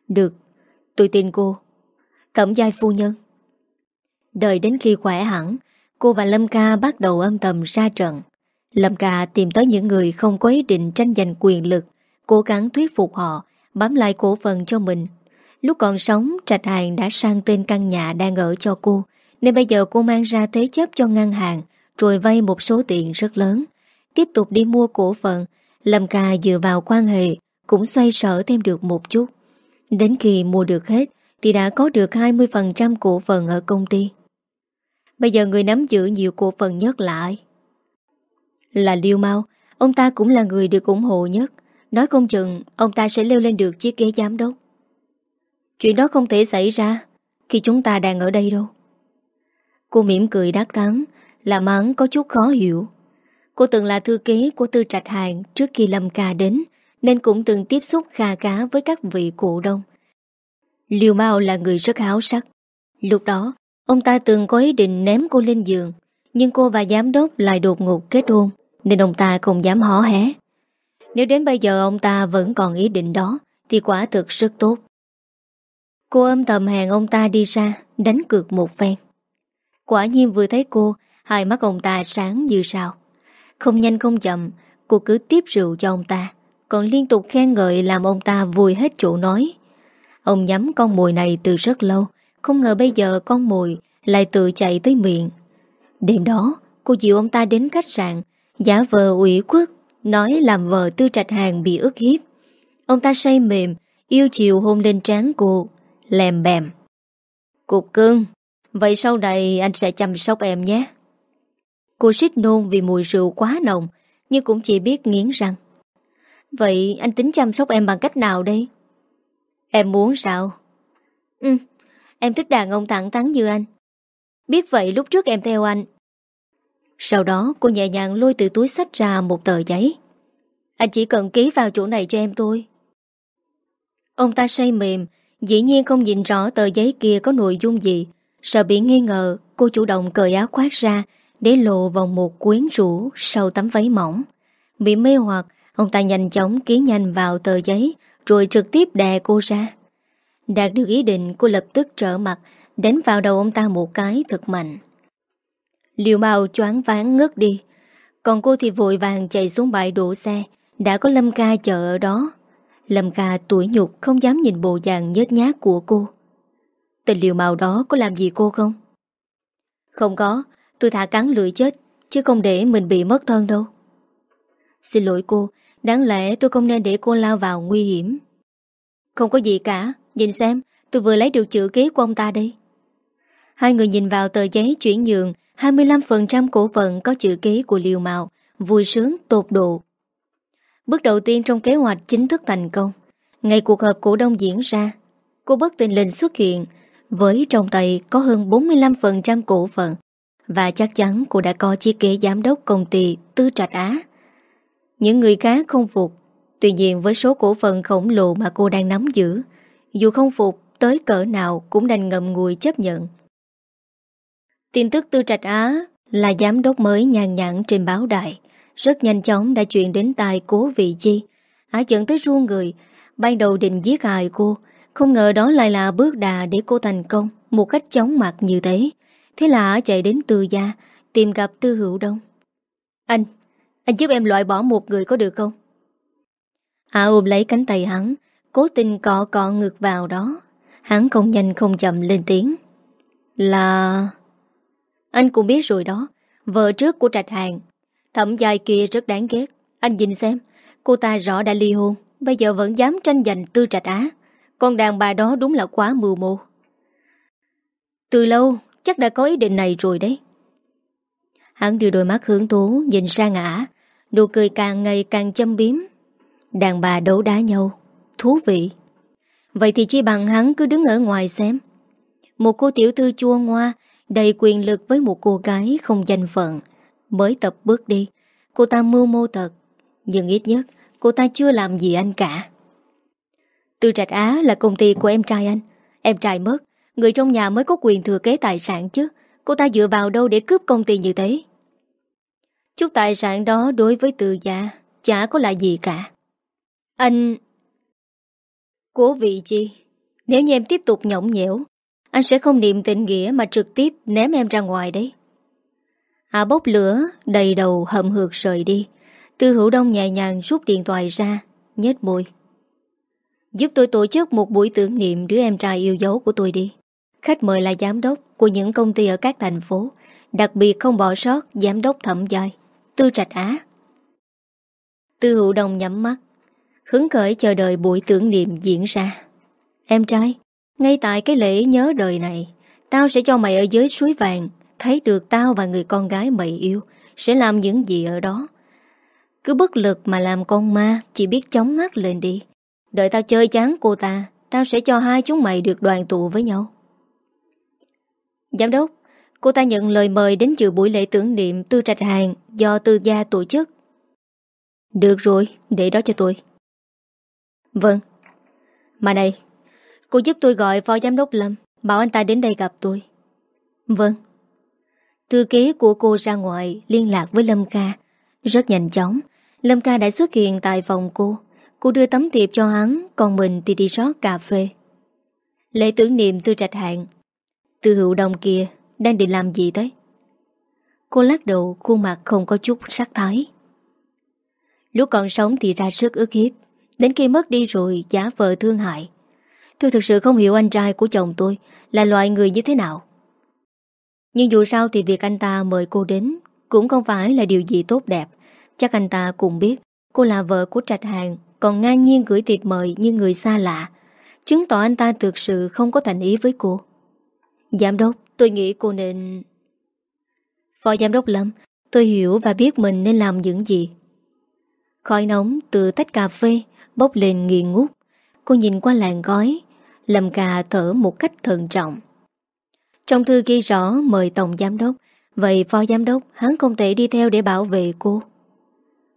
Được, Tôi tin cô. Thẩm giai phu nhân. Đợi đến khi khỏe hẳn, Cô và Lâm Ca bắt đầu âm thầm ra trận. Lâm Ca tìm tới những người không có ý định tranh giành quyền lực. Cố gắng thuyết phục họ, Bám lại cổ phần cho mình. Lúc còn sống, Trạch Hàng đã sang tên căn nhà đang ở cho cô, Nên bây giờ cô mang ra thế chấp cho ngân hàng, Rồi vay một số tiền rất lớn. Tiếp tục đi mua cổ phần, Lâm Ca dựa vào quan hệ, Cũng xoay sở thêm được một chút. Đến khi mua được hết, Thì đã có được 20% cổ phần ở công ty. Bây giờ người nắm giữ nhiều cổ phần nhất là ai? Là Liêu Mau Ông ta cũng là người được ủng hộ nhất. Nói không chừng, Ông ta sẽ leo lên được chiếc ghế giám đốc. Chuyện đó không thể xảy ra Khi chúng ta đang ở đây đâu. Cô mỉm cười đắc thắng Làm mắng có chút khó hiểu. Cô từng là thư ký của Tư Trạch Hàng Trước khi Lâm Ca đến, Nên cũng từng tiếp xúc kha cá với các vị cụ đông. Liêu Mao là người rất háo sắc. Lúc đó, Ông ta từng có ý định ném cô lên giường, Nhưng cô và giám đốc lại đột ngột kết hôn, Nên ông ta không dám hó hé. Nếu đến bây giờ ông ta vẫn còn ý định đó, Thì quả thực rất tốt. Cô âm thầm hẹn ông ta đi ra, Đánh cược một phen. Quả nhiên vừa thấy cô, Hai mắt ông ta sáng như sao. Không nhanh không chậm, Cô cứ tiếp rượu cho ông ta, Còn liên tục khen ngợi làm ông ta vui hết chỗ nói. Ông nhắm con mồi này từ rất lâu, Không ngờ bây giờ con mồi Lại tự chạy tới miệng. Đêm đó, cô dịu ông ta đến khách sạn, Giả vờ ủy khuất. Nói làm vợ tư trạch hàng bị ức hiếp. Ông ta say mềm Yêu chiều hôn lên trán cô Lèm bèm. Cục cưng Vậy sau này anh sẽ chăm sóc em nhé. Cô xích nôn vì mùi rượu quá nồng Nhưng cũng chỉ biết nghiến răng. Vậy anh tính chăm sóc em bằng cách nào đây? Em muốn sao? Ừ, em thích đàn ông thẳng thắn như anh. Biết vậy lúc trước em theo anh sau đó, cô nhẹ nhàng lôi từ túi sách ra một tờ giấy. Anh chỉ cần ký vào chỗ này cho em tôi Ông ta say mềm, Dĩ nhiên không nhìn rõ tờ giấy kia có nội dung gì, Sợ bị nghi ngờ, Cô chủ động cởi áo khoác ra Để lộ vào một quyến rũ Sau tấm váy mỏng. Bị mê hoặc, Ông ta nhanh chóng ký nhanh vào tờ giấy, Rồi trực tiếp đè cô ra. Đạt được ý định, cô lập tức trở mặt, Đánh vào đầu ông ta một cái thật mạnh. Liều màu choáng ván ngất đi. Còn cô thì vội vàng chạy xuống bãi đổ xe. Đã có Lâm ca chờ ở đó. Lâm ca tuổi nhục, không dám nhìn bộ dạng nhớt nhát của cô. Tình liều màu đó có làm gì cô không? Không có, Tôi thả cắn lưỡi chết, Chứ không để mình bị mất thân đâu. Xin lỗi cô, Đáng lẽ tôi không nên để cô lao vào nguy hiểm. Không có gì cả, Nhìn xem, tôi vừa lấy được chữ ký của ông ta đây. Hai người nhìn vào tờ giấy chuyển nhượng 25% cổ phần có chữ ký của Liều Mạo Vui sướng, tột độ. Bước đầu tiên trong kế hoạch chính thức thành công. Ngày cuộc họp cổ đông diễn ra, Cô bất tình lình xuất hiện Với trong tay có hơn 45% cổ phần Và chắc chắn cô đã có chiếc kế giám đốc công ty Tư Trạch Á. Những người khác không phục, Tuy nhiên với số cổ phần khổng lồ mà cô đang nắm giữ, Dù không phục, tới cỡ nào cũng đành ngậm ngùi chấp nhận. Tin tức Tư Trạch Á là giám đốc mới nhàn nhãn trên báo đài. Rất nhanh chóng đã chuyển đến tai cố vị chi. Á dẫn tới ruông người Ban đầu định giết hại cô. Không ngờ đó lại là bước đà để cô thành công Một cách chóng mặt như thế. Thế là Á chạy đến Tư Gia Tìm gặp Tư Hữu Đông. Anh, anh giúp em loại bỏ một người có được không? Á ôm lấy cánh tay hắn Cố tình cọ cọ ngược vào đó. Hắn không nhanh không chậm lên tiếng. Là... Anh cũng biết rồi đó, Vợ trước của Trạch Hàng. Thẩm dài kia rất đáng ghét. Anh nhìn xem, Cô ta rõ đã ly hôn, Bây giờ vẫn dám tranh giành tư trạch á. Con đàn bà đó đúng là quá mưu mô. Từ lâu, Chắc đã có ý định này rồi đấy. Hắn đưa đôi mắt hướng thú Nhìn sang ả Nụ cười càng ngày càng châm biếm. Đàn bà đấu đá nhau. Thú vị. Vậy thì chi bằng hắn cứ đứng ở ngoài xem. Một cô tiểu thư chua ngoa Đầy quyền lực với một cô gái không danh phận. Mới tập bước đi, Cô ta mưu mô thật Nhưng ít nhất cô ta chưa làm gì anh cả. Tư Trạch Á là công ty của em trai anh. Em trai mất, Người trong nhà mới có quyền thừa kế tài sản chứ. Cô ta dựa vào đâu để cướp công ty như thế? Chút tài sản đó đối với từ gia, Chả có là gì cả. Anh Cố vị chi? Nếu như em tiếp tục nhõng nhẽo anh sẽ không niệm tình nghĩa Mà trực tiếp ném em ra ngoài đấy. Hạ bốc lửa, Đầy đầu hầm hược rời đi. Tư hữu đông nhẹ nhàng rút điện thoại ra, nhếch môi. Giúp tôi tổ chức một buổi tưởng niệm Đứa em trai yêu dấu của tôi đi. Khách mời là giám đốc Của những công ty ở các thành phố, Đặc biệt không bỏ sót giám đốc thẩm giai Tư Trạch Á. Tư hữu đông nhắm mắt, Hứng khởi chờ đợi buổi tưởng niệm diễn ra. Em trai ngay tại cái lễ nhớ đời này Tao sẽ cho mày ở dưới suối vàng Thấy được tao và người con gái mày yêu Sẽ làm những gì ở đó. Cứ bất lực mà làm con ma Chỉ biết chóng mắt lên đi. Đợi tao chơi chán cô ta Tao sẽ cho hai chúng mày được đoàn tụ với nhau. Giám đốc Cô ta nhận lời mời đến dự buổi lễ tưởng niệm Tư Trạch Hàng do Tư Gia tổ chức. Được rồi, để đó cho tôi. Vâng. Mà này Cô giúp tôi gọi phó giám đốc Lâm, Bảo anh ta đến đây gặp tôi. Vâng. Thư ký của cô ra ngoài liên lạc với Lâm Ca Rất nhanh chóng, Lâm Ca đã xuất hiện tại phòng cô. Cô đưa tấm tiệp cho hắn, Còn mình thì đi rót cà phê. Lễ tưởng niệm tư trạch hạn Tư hữu đồng kia, Đang định làm gì thế? Cô lắc đầu, khuôn mặt không có chút sắc thái. Lúc còn sống thì ra sức ước hiếp. Đến khi mất đi rồi giả vợ thương hại. Tôi thực sự không hiểu anh trai của chồng tôi Là loại người như thế nào. Nhưng dù sao thì việc anh ta mời cô đến Cũng không phải là điều gì tốt đẹp. Chắc anh ta cũng biết Cô là vợ của Trạch Hàng Còn ngang nhiên gửi tiệc mời như người xa lạ. Chứng tỏ anh ta thực sự không có thành ý với cô. Giám đốc, tôi nghĩ cô nên Phó giám đốc Lâm, Tôi hiểu và biết mình nên làm những gì. Khói nóng từ tách cà phê Bốc lên nghiền ngút. Cô nhìn qua làng gói Lâm cà thở một cách thận trọng. Trong thư ghi rõ mời tổng giám đốc. Vậy phó giám đốc, Hắn không thể đi theo để bảo vệ cô.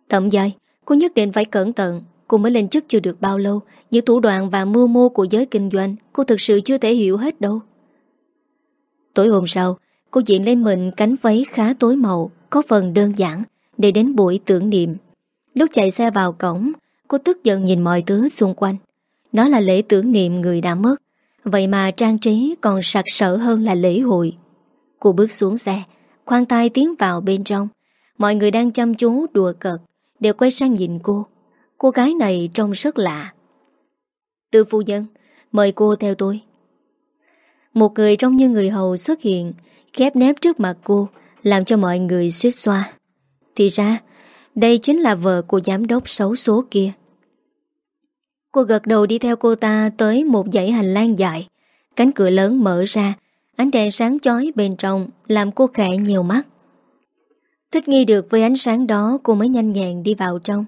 Thậm dài Cô nhất định phải cẩn thận. Cô mới lên chức chưa được bao lâu. Những thủ đoạn và mưu mô của giới kinh doanh, Cô thực sự chưa thể hiểu hết đâu. Tối hôm sau, Cô diện lên mình cánh váy khá tối màu, Có phần đơn giản, Để đến buổi tưởng niệm. Lúc chạy xe vào cổng, Cô tức giận nhìn mọi thứ xung quanh. Nó là lễ tưởng niệm người đã mất. Vậy mà trang trí còn sặc sỡ hơn là lễ hội. Cô bước xuống xe, Khoan tay tiến vào bên trong. Mọi người đang chăm chú đùa cợt, Đều quay sang nhìn cô. Cô gái này trông rất lạ. Từ phu nhân, Mời cô theo tôi. Một người trông như người hầu xuất hiện, Khép nép trước mặt cô, Làm cho mọi người suýt xoa. Thì ra, Đây chính là vợ của giám đốc xấu số kia. Cô gật đầu đi theo cô ta Tới một dãy hành lang dài. Cánh cửa lớn mở ra. Ánh đèn sáng chói bên trong Làm cô khẽ nhiều mắt. Thích nghi được với ánh sáng đó, Cô mới nhanh nhẹn đi vào trong.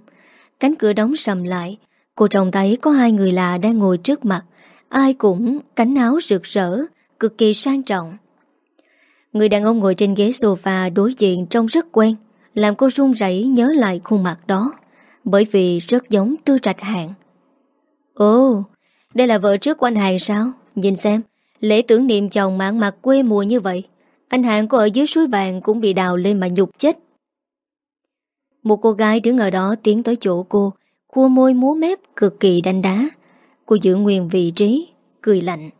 Cánh cửa đóng sầm lại. Cô trông thấy có hai người lạ đang ngồi trước mặt. Ai cũng cánh áo rực rỡ, Cực kỳ sang trọng. Người đàn ông ngồi trên ghế sofa Đối diện trông rất quen, Làm cô run rẩy nhớ lại khuôn mặt đó. Bởi vì rất giống tư trạch hạng. Ồ, Đây là vợ trước của anh Hàng sao? Nhìn xem, Lễ tưởng niệm chồng mạng mặt quê mùa như vậy, Anh Hàng có ở dưới suối vàng Cũng bị đào lên mà nhục chết. Một cô gái đứng ở đó tiến tới chỗ cô Cua môi múa mép, cực kỳ đanh đá. Cô giữ nguyên vị trí, Cười lạnh.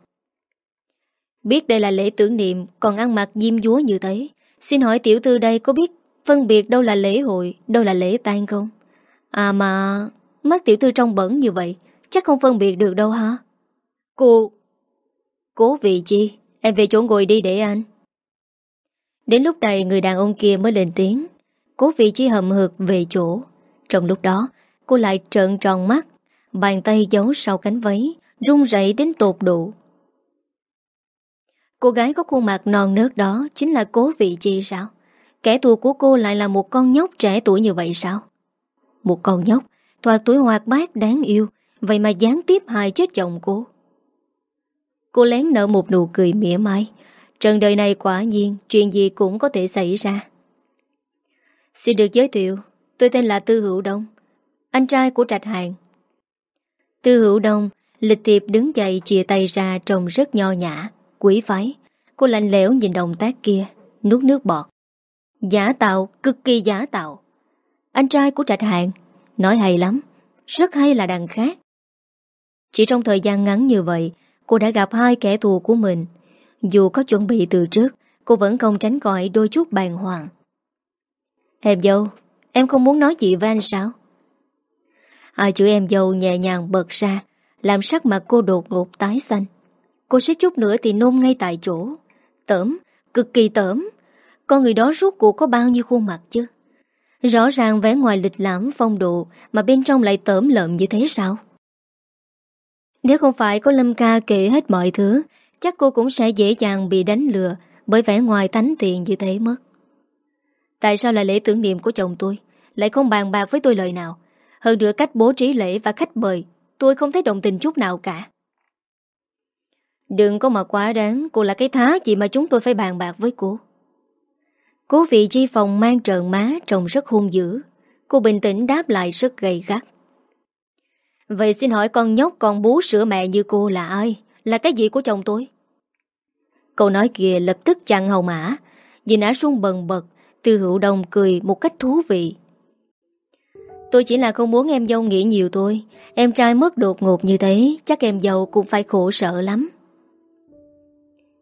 Biết đây là lễ tưởng niệm, Còn ăn mặc diêm dúa như thế. Xin hỏi tiểu thư đây có biết Phân biệt đâu là lễ hội, Đâu là lễ tang không? À mà, Mắt tiểu thư trong bẩn như vậy Chắc không phân biệt được đâu hả? Cô, Cố vị chi, Em về chỗ ngồi đi để anh. Đến lúc này, người đàn ông kia mới lên tiếng. Cố vị chi hầm hực về chỗ. Trong lúc đó, Cô lại trợn tròn mắt, Bàn tay giấu sau cánh váy, run rẩy đến tột độ. Cô gái có khuôn mặt non nớt đó Chính là cố vị chi sao? Kẻ thù của cô lại là một con nhóc trẻ tuổi như vậy sao? Một con nhóc, Thoạt tuổi hoạt bát đáng yêu Vậy mà gián tiếp hại chết chồng cô Cô lén nở một nụ cười mỉa mai Trần đời này quả nhiên Chuyện gì cũng có thể xảy ra Xin được giới thiệu Tôi tên là Tư Hữu Đông Anh trai của Trạch Hàng Tư Hữu Đông Lịch thiệp đứng dậy chia tay ra trông rất nho nhã, quý phái. Cô lạnh lẽo nhìn động tác kia, nuốt nước bọt. Giả tạo, cực kỳ giả tạo. Anh trai của trạch hạng, nói hay lắm, rất hay là đằng khác. Chỉ trong thời gian ngắn như vậy, cô đã gặp hai kẻ thù của mình. Dù có chuẩn bị từ trước, cô vẫn không tránh khỏi đôi chút bàng hoàng. Em dâu, em không muốn nói gì với anh sao? Hai chữ em dâu nhẹ nhàng bật ra, làm sắc mặt cô đột ngột tái xanh. Cô sẽ chút nữa thì nôn ngay tại chỗ. Tởm, cực kỳ tởm. Con người đó rút cuộc có bao nhiêu khuôn mặt chứ? Rõ ràng vẻ ngoài lịch lãm phong độ mà bên trong lại tởm lợm như thế sao? Nếu không phải có Lâm ca kể hết mọi thứ, chắc cô cũng sẽ dễ dàng bị đánh lừa bởi vẻ ngoài tánh tiền như thế mất. Tại sao là lễ tưởng niệm của chồng tôi? Lại không bàn bạc với tôi lời nào? Hơn nữa cách bố trí lễ và khách mời Tôi không thấy đồng tình chút nào cả. Đừng có mà quá đáng Cô là cái thá gì mà chúng tôi phải bàn bạc với cô? Cố vị chi phòng mang trợn má Trông rất hung dữ. Cô bình tĩnh đáp lại rất gầy gắt. Vậy xin hỏi con nhóc, Con bú sữa mẹ như cô là ai? Là cái gì của chồng tôi? Câu nói kia lập tức chặn hầu mã. Nhìn ả sung bần bật Từ hữu đồng cười một cách thú vị. Tôi chỉ là không muốn em dâu nghĩ nhiều thôi. Em trai mất đột ngột như thế, Chắc em dâu cũng phải khổ sợ lắm.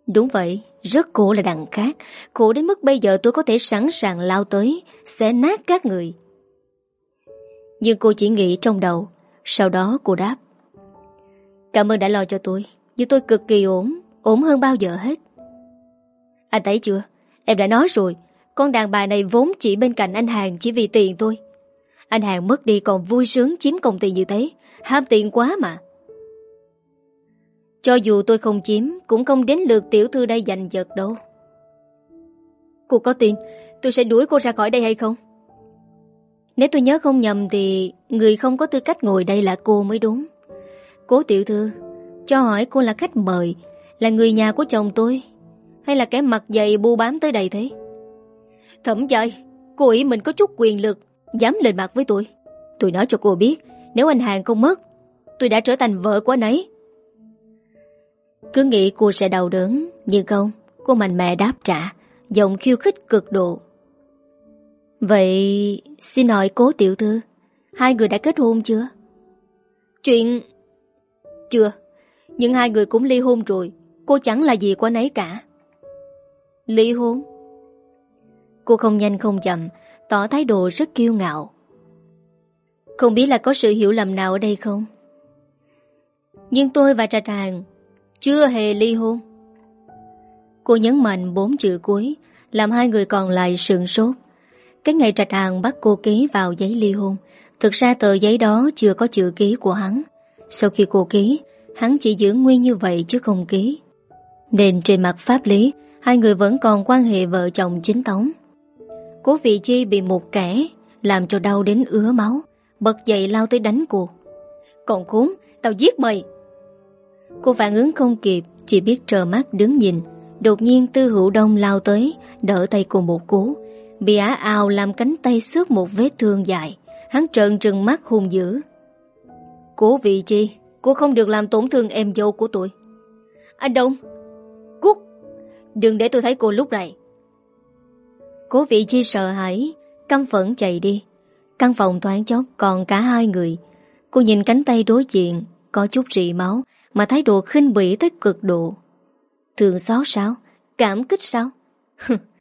Đúng vậy, Rất khổ là đằng khác. Khổ đến mức bây giờ tôi có thể sẵn sàng lao tới Sẽ nát các người. Nhưng cô chỉ nghĩ trong đầu sau đó cô đáp, Cảm ơn đã lo cho tôi Nhưng tôi cực kỳ ổn Ổn hơn bao giờ hết. Anh thấy chưa? Em đã nói rồi, Con đàn bà này vốn chỉ bên cạnh anh Hàng Chỉ vì tiền thôi. Anh Hàng mất đi còn vui sướng chiếm công ty như thế, Ham tiền quá mà. Cho dù tôi không chiếm, Cũng không đến lượt tiểu thư đây giành giật đâu. Cô có tiền Tôi sẽ đuổi cô ra khỏi đây hay không? Nếu tôi nhớ không nhầm Thì người không có tư cách ngồi đây là cô mới đúng. Cố tiểu thư Cho hỏi cô là khách mời Là người nhà của chồng tôi Hay là cái mặt dày bu bám tới đây thế? Thẩm dậy, Cô ý mình có chút quyền lực Dám lên mặt với tôi. Tôi nói cho cô biết Nếu anh Hàng không mất Tôi đã trở thành vợ của anh ấy. Cứ nghĩ cô sẽ đau đớn Nhưng không Cô mạnh mẽ đáp trả Giọng khiêu khích cực độ. Vậy xin hỏi cố tiểu thư Hai người đã kết hôn chưa? Chuyện... Chưa Nhưng hai người cũng ly hôn rồi Cô chẳng là gì của anh ấy cả. Ly hôn? Cô không nhanh không chậm Tỏ thái độ rất kiêu ngạo. Không biết là có sự hiểu lầm nào ở đây không? Nhưng tôi và Trà Tràng Chưa hề ly hôn. Cô nhấn mạnh bốn chữ cuối Làm hai người còn lại sườn sốt cái ngày trạch hàng bắt cô ký vào giấy ly hôn. Thực ra tờ giấy đó chưa có chữ ký của hắn. Sau khi cô ký Hắn chỉ giữ nguyên như vậy chứ không ký. Nên trên mặt pháp lý Hai người vẫn còn quan hệ vợ chồng chính thống. Cố vị chi bị một kẻ Làm cho đau đến ứa máu Bật dậy lao tới đánh cô. Còn khốn, tao giết mày! Cô phản ứng không kịp Chỉ biết trờ mắt đứng nhìn. Đột nhiên tư hữu đông lao tới Đỡ tay cô một cú. Bị á ao làm cánh tay xước một vết thương dài. Hắn trợn trừng mắt hung dữ. Cố vị chi, Cô không được làm tổn thương em dâu của tôi. Anh Đông Cút Đừng để tôi thấy cô lúc này. Cố vị chi sợ hãi Căm phẫn chạy đi. Căn phòng thoáng chốc còn cả hai người. Cô nhìn cánh tay đối diện, Có chút rỉ máu, Mà thái độ khinh bỉ tới cực độ. Thường xót sao? Cảm kích sao?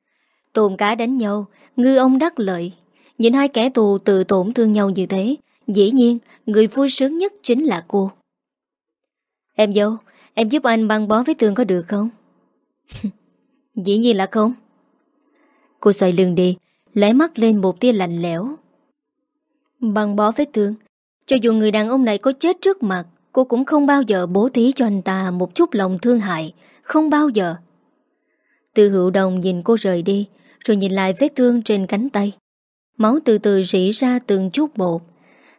Tồn cá đánh nhau, Ngư ông đắc lợi. Nhìn hai kẻ tù tự tổn thương nhau như thế, Dĩ nhiên, người vui sướng nhất chính là cô. Em dâu, Em giúp anh băng bó với tường có được không? Dĩ nhiên là không. Cô xoay lưng đi lấy mắt lên một tia lạnh lẽo. Băng bó vết thương, Cho dù người đàn ông này có chết trước mặt, Cô cũng không bao giờ bố thí cho anh ta Một chút lòng thương hại, Không bao giờ. Từ hữu đồng nhìn cô rời đi rồi nhìn lại vết thương trên cánh tay. Máu từ từ rỉ ra từng chút bột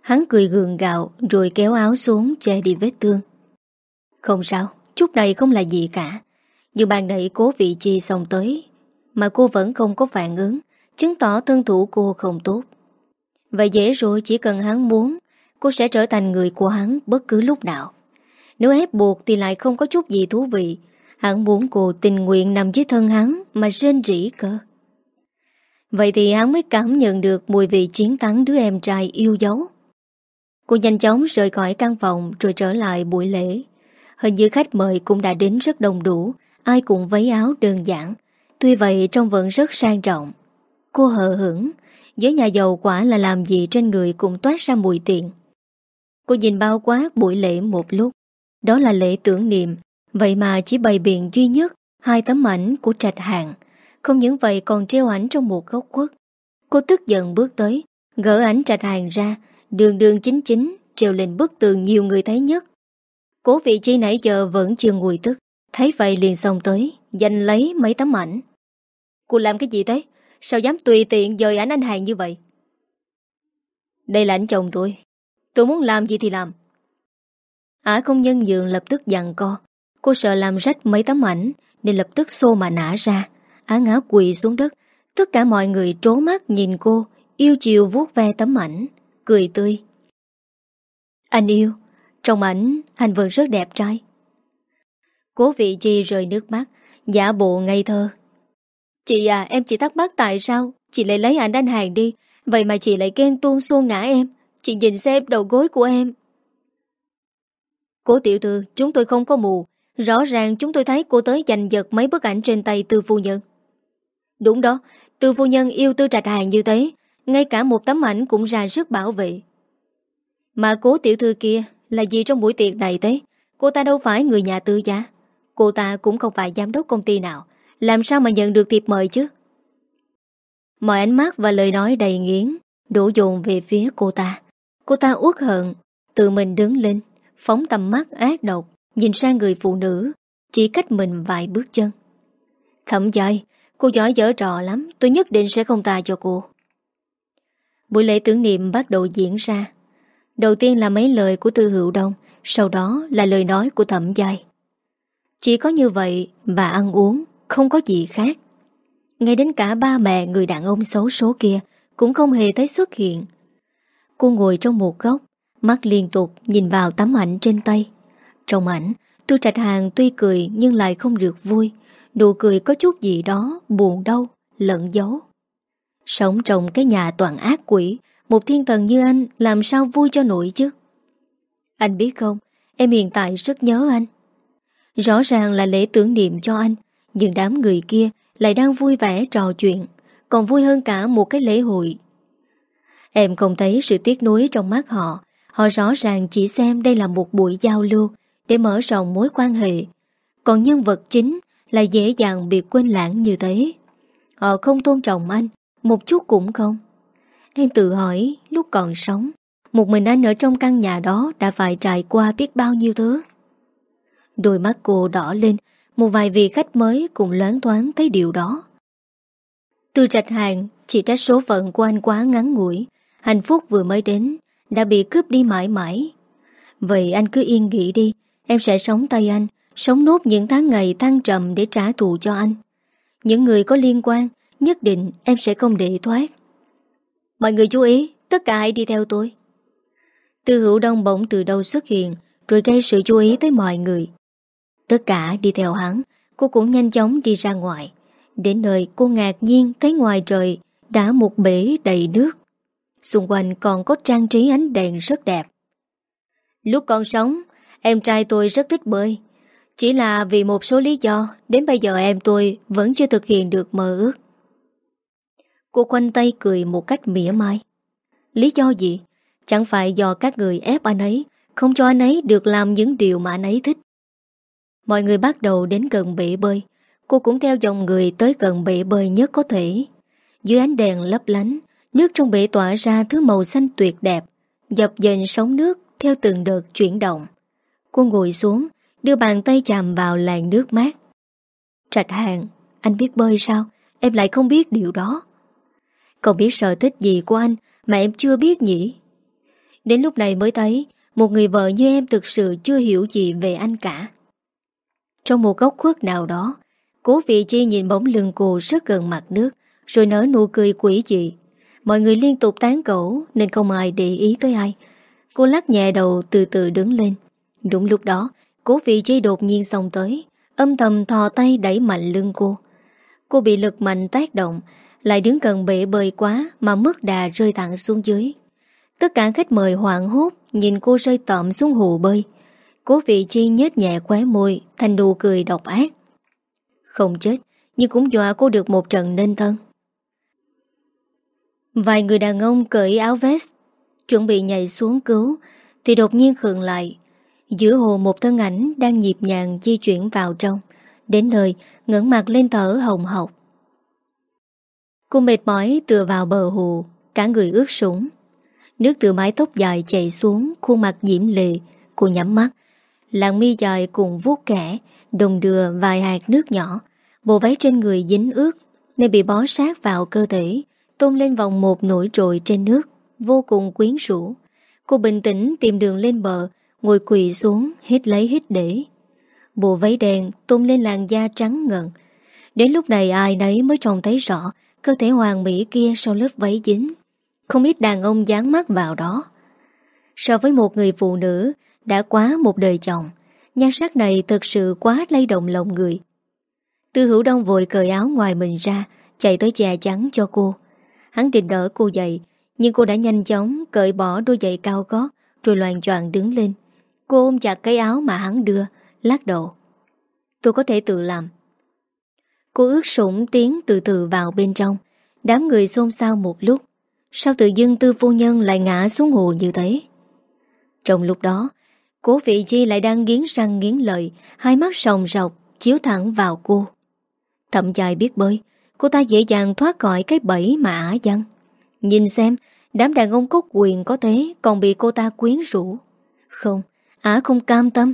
Hắn cười gượng gạo Rồi kéo áo xuống che đi vết thương. Không sao, Chút này không là gì cả. Nhưng bàn nãy cố vị chi xong tới, mà cô vẫn không có phản ứng, Chứng tỏ thân thủ cô không tốt. Vậy dễ rồi, chỉ cần hắn muốn, Cô sẽ trở thành người của hắn bất cứ lúc nào. Nếu ép buộc thì lại không có chút gì thú vị. Hắn muốn cô tình nguyện nằm dưới thân hắn Mà rên rỉ cơ. Vậy thì hắn mới cảm nhận được Mùi vị chiến thắng đứa em trai yêu dấu. Cô nhanh chóng rời khỏi căn phòng Rồi trở lại buổi lễ. Hình như khách mời cũng đã đến rất đông đủ, Ai cũng váy áo đơn giản. Tuy vậy trông vẫn rất sang trọng. Cô hờ hững Với nhà giàu quả là làm gì trên người cũng toát ra mùi tiền. Cô nhìn bao quát buổi lễ một lúc. Đó là lễ tưởng niệm, Vậy mà chỉ bày biện duy nhất Hai tấm ảnh của trạch hàng không những vậy, còn treo ảnh trong một góc quất Cô tức giận bước tới, Gỡ ảnh trạch hàng ra, Đường đường chính chính, Treo lên bức tường nhiều người thấy nhất. Cố vị chi nãy giờ vẫn chưa ngồi tức, Thấy vậy liền xong tới, Giành lấy mấy tấm ảnh. Cô làm cái gì thế? Sao dám tùy tiện dời ảnh anh hàng như vậy? Đây là ảnh chồng tôi. Tôi muốn làm gì thì làm. Ả công nhân dường lập tức dặn co. Cô sợ làm rách mấy tấm ảnh, Nên lập tức xô mà nã ra. Á ngã quỳ xuống đất. Tất cả mọi người trố mắt nhìn cô, Yêu chiều vuốt ve tấm ảnh, Cười tươi. Anh yêu, Trong ảnh anh vẫn rất đẹp trai. Cố vị chi rơi nước mắt, Giả bộ ngây thơ. Chị à em chỉ thắc mắc tại sao? Chị lại lấy ảnh anh hàng đi. Vậy mà chị lại ghen tuôn xô ngã em. Chị nhìn xem đầu gối của em. Cố tiểu thư, Chúng tôi không có mù. Rõ ràng chúng tôi thấy cô tới giành giật mấy bức ảnh trên tay tư phu nhân. Đúng đó Tư phu nhân yêu tư trạch hàng như thế, Ngay cả một tấm ảnh cũng ra sức bảo vệ. Mà cố tiểu thư kia Là gì trong buổi tiệc này thế? Cô ta đâu phải người nhà tư gia Cô ta cũng không phải giám đốc công ty nào. Làm sao mà nhận được thiệp mời chứ? Mọi ánh mắt và lời nói đầy nghiến, Đổ dồn về phía cô ta. Cô ta uất hận, Tự mình đứng lên, Phóng tầm mắt ác độc, Nhìn sang người phụ nữ, Chỉ cách mình vài bước chân. Thẩm dài Cô giỏi dở trò lắm, Tôi nhất định sẽ không tha cho cô. Buổi lễ tưởng niệm bắt đầu diễn ra. Đầu tiên là mấy lời của Tư Hữu Đông, Sau đó là lời nói của thẩm giai. Chỉ có như vậy Bà ăn uống Không có gì khác. Ngay đến cả ba mẹ người đàn ông xấu số kia Cũng không hề thấy xuất hiện. Cô ngồi trong một góc, Mắt liên tục nhìn vào tấm ảnh trên tay. Trong ảnh Tư Trạch Hàng tuy cười nhưng lại không được vui Nụ cười có chút gì đó Buồn đau, lẫn giấu. Sống trong cái nhà toàn ác quỷ Một thiên thần như anh Làm sao vui cho nổi chứ? Anh biết không Em hiện tại rất nhớ anh. Rõ ràng là lễ tưởng niệm cho anh Nhưng đám người kia lại đang vui vẻ trò chuyện Còn vui hơn cả một cái lễ hội. Em không thấy sự tiếc nuối trong mắt họ. Họ rõ ràng chỉ xem đây là một buổi giao lưu Để mở rộng mối quan hệ. Còn nhân vật chính là dễ dàng bị quên lãng như thế. Họ không tôn trọng anh, Một chút cũng không. Em tự hỏi, lúc còn sống, Một mình anh ở trong căn nhà đó Đã phải trải qua biết bao nhiêu thứ? Đôi mắt cô đỏ lên, Một vài vị khách mới cũng loáng thoáng thấy điều đó. Từ trạch hàng, Chỉ trách số phận của anh quá ngắn ngủi, Hạnh phúc vừa mới đến, Đã bị cướp đi mãi mãi. Vậy anh cứ yên nghỉ đi, Em sẽ sống tay anh Sống nốt những tháng ngày thăng trầm để trả thù cho anh. Những người có liên quan, Nhất định em sẽ không để thoát. Mọi người chú ý, Tất cả hãy đi theo tôi. Tư hữu đông bỗng từ đâu xuất hiện, Rồi gây sự chú ý tới mọi người. Tất cả đi theo hắn, Cô cũng nhanh chóng đi ra ngoài. Đến nơi, cô ngạc nhiên thấy ngoài trời Đã một bể đầy nước. Xung quanh còn có trang trí ánh đèn rất đẹp. Lúc còn sống, Em trai tôi rất thích bơi. Chỉ là vì một số lý do, Đến bây giờ em tôi vẫn chưa thực hiện được mơ ước. Cô Quanh tay cười một cách mỉa mai. Lý do gì? Chẳng phải do các người ép anh ấy, Không cho anh ấy được làm những điều mà anh ấy thích. Mọi người bắt đầu đến gần bể bơi. Cô cũng theo dòng người tới gần bể bơi nhất có thể. Dưới ánh đèn lấp lánh, Nước trong bể tỏa ra thứ màu xanh tuyệt đẹp, Dập dềnh sóng nước Theo từng đợt chuyển động. Cô ngồi xuống Đưa bàn tay chạm vào làn nước mát. Trạch hàng, Anh biết bơi sao? Em lại không biết điều đó. Không biết sở thích gì của anh Mà em chưa biết nhỉ. Đến lúc này mới thấy, Một người vợ như em thực sự chưa hiểu gì về anh cả. Trong một góc khuất nào đó, Cố vị chi nhìn bóng lưng cô rất gần mặt nước, Rồi nở nụ cười quỷ dị. Mọi người liên tục tán cổ Nên không ai để ý tới ai. Cô lắc nhẹ đầu từ từ đứng lên. Đúng lúc đó Cố vị chi đột nhiên xông tới, Âm thầm thò tay đẩy mạnh lưng cô. Cô bị lực mạnh tác động, Lại đứng gần bể bơi quá Mà mức đà rơi thẳng xuống dưới. Tất cả khách mời hoảng hốt Nhìn cô rơi tọm xuống hồ bơi. Cố vị chi nhếch nhẹ khóe môi, Thành đù cười độc ác. Không chết, Nhưng cũng dọa cô được một trận nên thân. Vài người đàn ông cởi áo vest, Chuẩn bị nhảy xuống cứu, Thì đột nhiên khường lại. Giữa hồ một thân ảnh đang nhịp nhàng di chuyển vào trong, Đến nơi ngẩng mặt lên thở hồng hộc. Cô mệt mỏi tựa vào bờ hồ, Cả người ướt sũng. Nước từ mái tóc dài chảy xuống Khuôn mặt diễm lệ, Cô nhắm mắt. Làng mi dài cùng vuốt kẻ, Đồng đưa vài hạt nước nhỏ. Bộ váy trên người dính ướt, Nên bị bó sát vào cơ thể, Tôn lên vòng một nổi trội trên nước, Vô cùng quyến rũ. Cô bình tĩnh tìm đường lên bờ Ngồi quỳ xuống, hít lấy hít để. Bộ váy đen tôn lên làn da trắng ngần. Đến lúc này ai nấy mới trông thấy rõ Cơ thể hoàng mỹ kia sau lớp váy dính. Không ít đàn ông dán mắt vào đó. So với một người phụ nữ Đã quá một đời chồng, Nhan sắc này thực sự quá lay động lòng người. Tư hữu đông vội cởi áo ngoài mình ra, Chạy tới che chắn cho cô. Hắn định đỡ cô dậy, Nhưng cô đã nhanh chóng cởi bỏ đôi giày cao gót, Rồi loàn choạng đứng lên. Cô ôm chặt cái áo mà hắn đưa Lát đầu. Tôi có thể tự làm. Cô ước sủng tiến từ từ vào bên trong. Đám người xôn xao một lúc. Sao tự dưng tư phu nhân lại ngã xuống hồ như thế? Trong lúc đó Cố vị chi lại đang nghiến răng nghiến lợi Hai mắt sòng rọc Chiếu thẳng vào cô. Thậm dài biết bơi Cô ta dễ dàng thoát khỏi cái bẫy mà ả dăng Nhìn xem Đám đàn ông cốt quyền có thế Còn bị cô ta quyến rũ. Không, ả không cam tâm.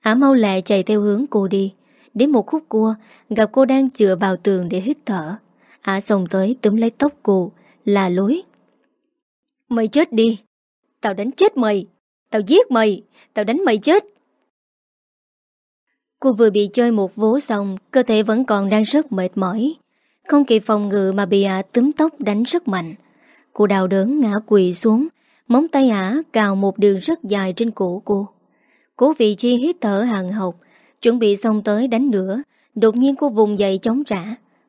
Ả mau lẹ chạy theo hướng cô đi. Đến một khúc cua Gặp cô đang dựa vào tường để hít thở. Ả xông tới túm lấy tóc cô Là lối. Mày chết đi. Tao đánh chết mày. Tao giết mày. Tao đánh mày chết. Cô vừa bị chơi một vố xong Cơ thể vẫn còn đang rất mệt mỏi. Không kịp phòng ngự mà bị ả túm tóc đánh rất mạnh. Cô đau đớn ngã quỳ xuống Móng tay ả cào một đường rất dài trên cổ cô. Cố vị chi hít thở hàng học Chuẩn bị xong tới đánh nữa, Đột nhiên cô vùng dậy chống trả.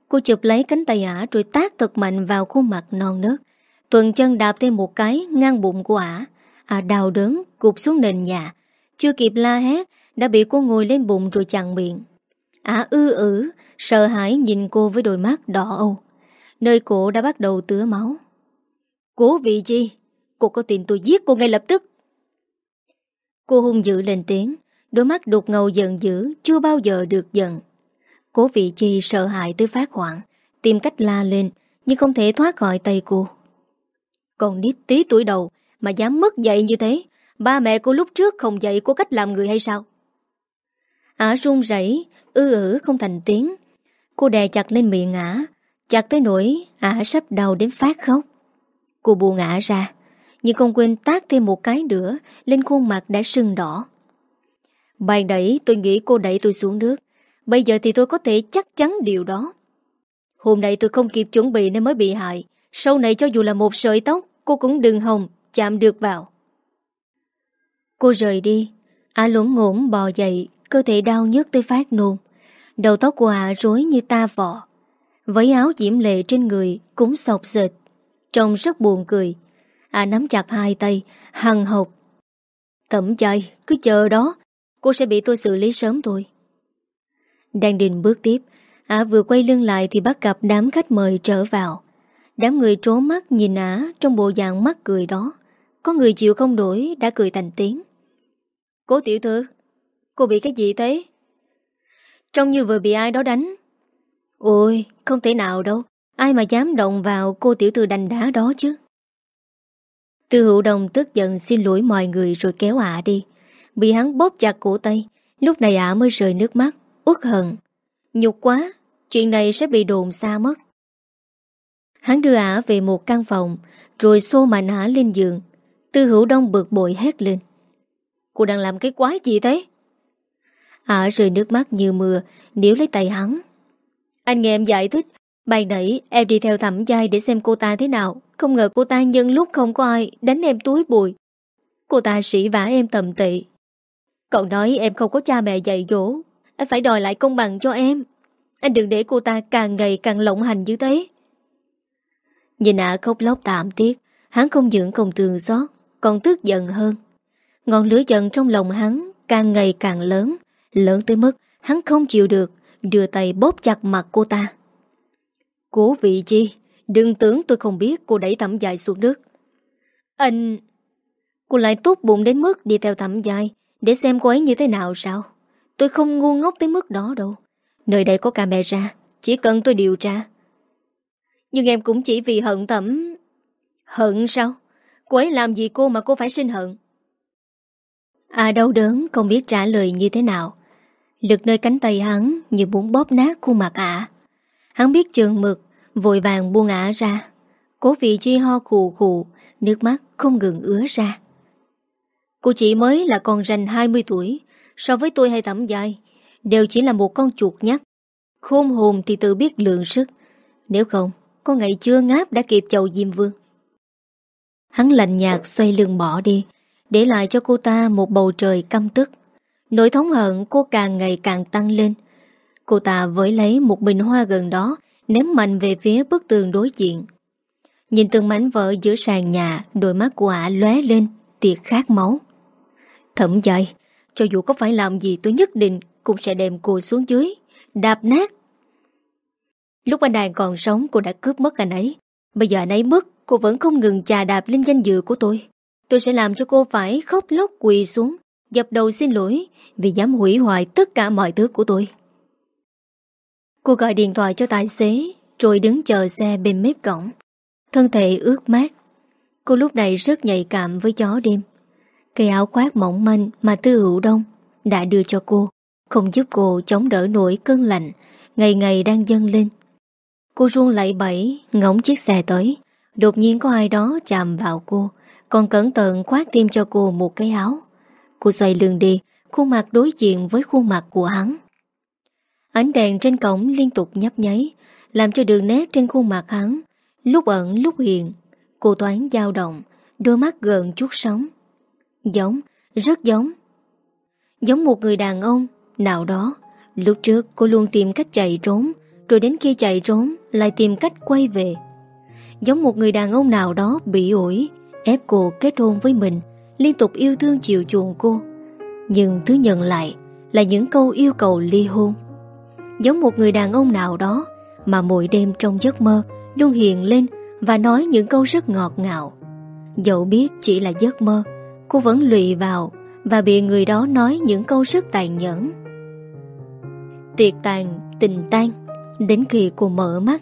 Cô chụp lấy cánh tay ả rồi tác thật mạnh vào khuôn mặt non nớt. Tuần chân đạp thêm một cái ngang bụng của ả. Ả đào đớn cụp xuống nền nhà. Chưa kịp la hét, Đã bị cô ngồi lên bụng rồi chặn miệng. Ả ư ử, Sợ hãi nhìn cô với đôi mắt đỏ âu. Nơi cổ đã bắt đầu tứa máu. Cố vị chi Cô có tin tôi giết cô ngay lập tức. Cô hung dữ lên tiếng, Đôi mắt đục ngầu giận dữ, Chưa bao giờ được giận. Cố vị chi sợ hãi tới phát hoảng, Tìm cách la lên, Nhưng không thể thoát khỏi tay cô. Còn nít tí tuổi đầu, Mà dám mất dậy như thế, Ba mẹ cô lúc trước không dạy cô cách làm người hay sao? Ả run rẩy, Ư ử, không thành tiếng. Cô đè chặt lên miệng ả, Chặt tới nỗi ả sắp đau đến phát khóc. Cô buồn ả ra. Nhưng không quên tác thêm một cái nữa, Lên khuôn mặt đã sưng đỏ. Bàn đẩy, tôi nghĩ cô đẩy tôi xuống nước. Bây giờ thì tôi có thể chắc chắn điều đó. Hôm nay tôi không kịp chuẩn bị nên mới bị hại. Sau này cho dù là một sợi tóc, Cô cũng đừng hồng chạm được vào. Cô rời đi. Ả lỗng ngổn bò dậy, Cơ thể đau nhức tới phát nôn. Đầu tóc của Ả rối như ta vọ. Với áo diễm lệ trên người Cũng sọc sệt. Trông rất buồn cười. Ả nắm chặt hai tay, Hằng hộc. Tẩm chạy cứ chờ đó. Cô sẽ bị tôi xử lý sớm thôi. Đang định bước tiếp. Ả vừa quay lưng lại thì bắt gặp đám khách mời trở vào. Đám người trố mắt nhìn Ả Trong bộ dạng mắt cười đó. Có người chịu không đổi đã cười thành tiếng. Cố tiểu thư, Cô bị cái gì thế? Trông như vừa bị ai đó đánh. Ôi, không thể nào đâu. Ai mà dám động vào cô tiểu thư đành đá đó chứ? Tư hữu đồng tức giận xin lỗi mọi người rồi kéo ả đi. Bị hắn bóp chặt cổ tay, Lúc này ả mới rời nước mắt, Uất hận. Nhục quá, Chuyện này sẽ bị đồn xa mất. Hắn đưa ả về một căn phòng, Rồi xô mạnh ả lên giường. Tư hữu đông bực bội hét lên. Cô đang làm cái quái gì thế? Ả rơi nước mắt như mưa, Níu lấy tay hắn. Anh nghe em giải thích, bài nãy em đi theo thẩm giai để xem cô ta thế nào. Không ngờ cô ta nhân lúc không có ai Đánh em túi bụi. Cô ta sỉ vả em tầm tị. Còn nói em không có cha mẹ dạy dỗ. Anh phải đòi lại công bằng cho em. Anh đừng để cô ta càng ngày càng lộng hành như thế. Nhìn ả khóc lóc tạm tiếc Hắn không dưỡng công tường xót, Còn tức giận hơn. Ngọn lửa giận trong lòng hắn Càng ngày càng lớn. Lớn tới mức hắn không chịu được, Đưa tay bóp chặt mặt cô ta. Cố vị chi Đừng tưởng tôi không biết, cô đẩy thẩm dài xuống nước. Anh, Cô lại tốt bụng đến mức đi theo thẩm dài, Để xem cô ấy như thế nào sao? Tôi không ngu ngốc tới mức đó đâu. Nơi đây có camera, Chỉ cần tôi điều tra. Nhưng em cũng chỉ vì hận thẩm Hận sao? Cô ấy làm gì cô mà cô phải sinh hận? À đau đớn, không biết trả lời như thế nào. Lực nơi cánh tay hắn Như muốn bóp nát khuôn mặt ả Hắn biết trường mực Vội vàng buông ả ra. Cố vị chi ho khù khù, Nước mắt không ngừng ứa ra. Cô chỉ mới là con rành 20 tuổi, So với tôi hay tẩm dài Đều chỉ là một con chuột nhắt. Khôn hồn thì tự biết lượng sức, Nếu không, Có ngày chưa ngáp đã kịp chầu Diêm Vương. Hắn lạnh nhạt xoay lưng bỏ đi, Để lại cho cô ta một bầu trời căm tức. Nỗi thống hận cô càng ngày càng tăng lên. Cô ta với lấy một bình hoa gần đó Ném mạnh về phía bức tường đối diện. Nhìn từng mảnh vỡ giữa sàn nhà Đôi mắt của ả lóe lên Tiệt khát máu. Thậm dậy, Cho dù có phải làm gì tôi nhất định Cũng sẽ đem cô xuống dưới Đạp nát. Lúc anh đàn còn sống cô đã cướp mất anh ấy. Bây giờ anh ấy mất Cô vẫn không ngừng chà đạp lên danh dự của tôi. Tôi sẽ làm cho cô phải khóc lóc quỳ xuống Dập đầu xin lỗi Vì dám hủy hoại tất cả mọi thứ của tôi. Cô gọi điện thoại cho tài xế, Rồi đứng chờ xe bên mép cổng. Thân thể ướt mát. Cô lúc này rất nhạy cảm với gió đêm. Cây áo khoác mỏng manh Mà tư hữu đông Đã đưa cho cô, Không giúp cô chống đỡ nổi cơn lạnh, Ngày ngày đang dâng lên. Cô run lại bẫy Ngóng chiếc xe tới. Đột nhiên có ai đó chạm vào cô, Còn cẩn thận khoác thêm cho cô một cái áo. Cô xoay lưng đi, Khuôn mặt đối diện với khuôn mặt của hắn. Ánh đèn trên cổng liên tục nhấp nháy Làm cho đường nét trên khuôn mặt hắn Lúc ẩn lúc hiện. Cô toán dao động Đôi mắt gần chút sóng. Giống, rất giống. Giống một người đàn ông Nào đó. Lúc trước cô luôn tìm cách chạy trốn Rồi đến khi chạy trốn Lại tìm cách quay về. Giống một người đàn ông nào đó bị ổi Ép cô kết hôn với mình Liên tục yêu thương chiều chuộng cô. Nhưng thứ nhận lại Là những câu yêu cầu ly hôn. Giống một người đàn ông nào đó Mà mỗi đêm trong giấc mơ Luôn hiện lên Và nói những câu rất ngọt ngào. Dẫu biết chỉ là giấc mơ Cô vẫn lụy vào Và bị người đó nói những câu rất tàn nhẫn. Tiệc tàn, tình tan Đến khi cô mở mắt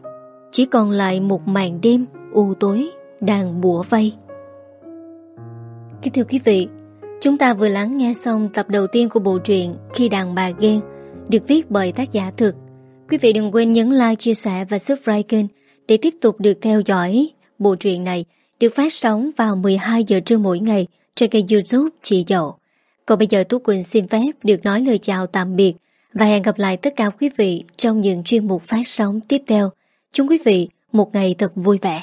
Chỉ còn lại một màn đêm u tối đang bủa vây. Kính thưa quý vị Chúng ta vừa lắng nghe xong tập đầu tiên của bộ truyện Khi đàn bà ghen được viết bởi tác giả thực. Quý vị đừng quên nhấn like, chia sẻ và subscribe kênh để tiếp tục được theo dõi bộ truyện này được phát sóng vào 12 giờ trưa mỗi ngày trên kênh youtube Chị Dậu. Còn bây giờ Tú Quỳnh xin phép được nói lời chào tạm biệt và hẹn gặp lại tất cả quý vị trong những chuyên mục phát sóng tiếp theo. Chúc quý vị một ngày thật vui vẻ.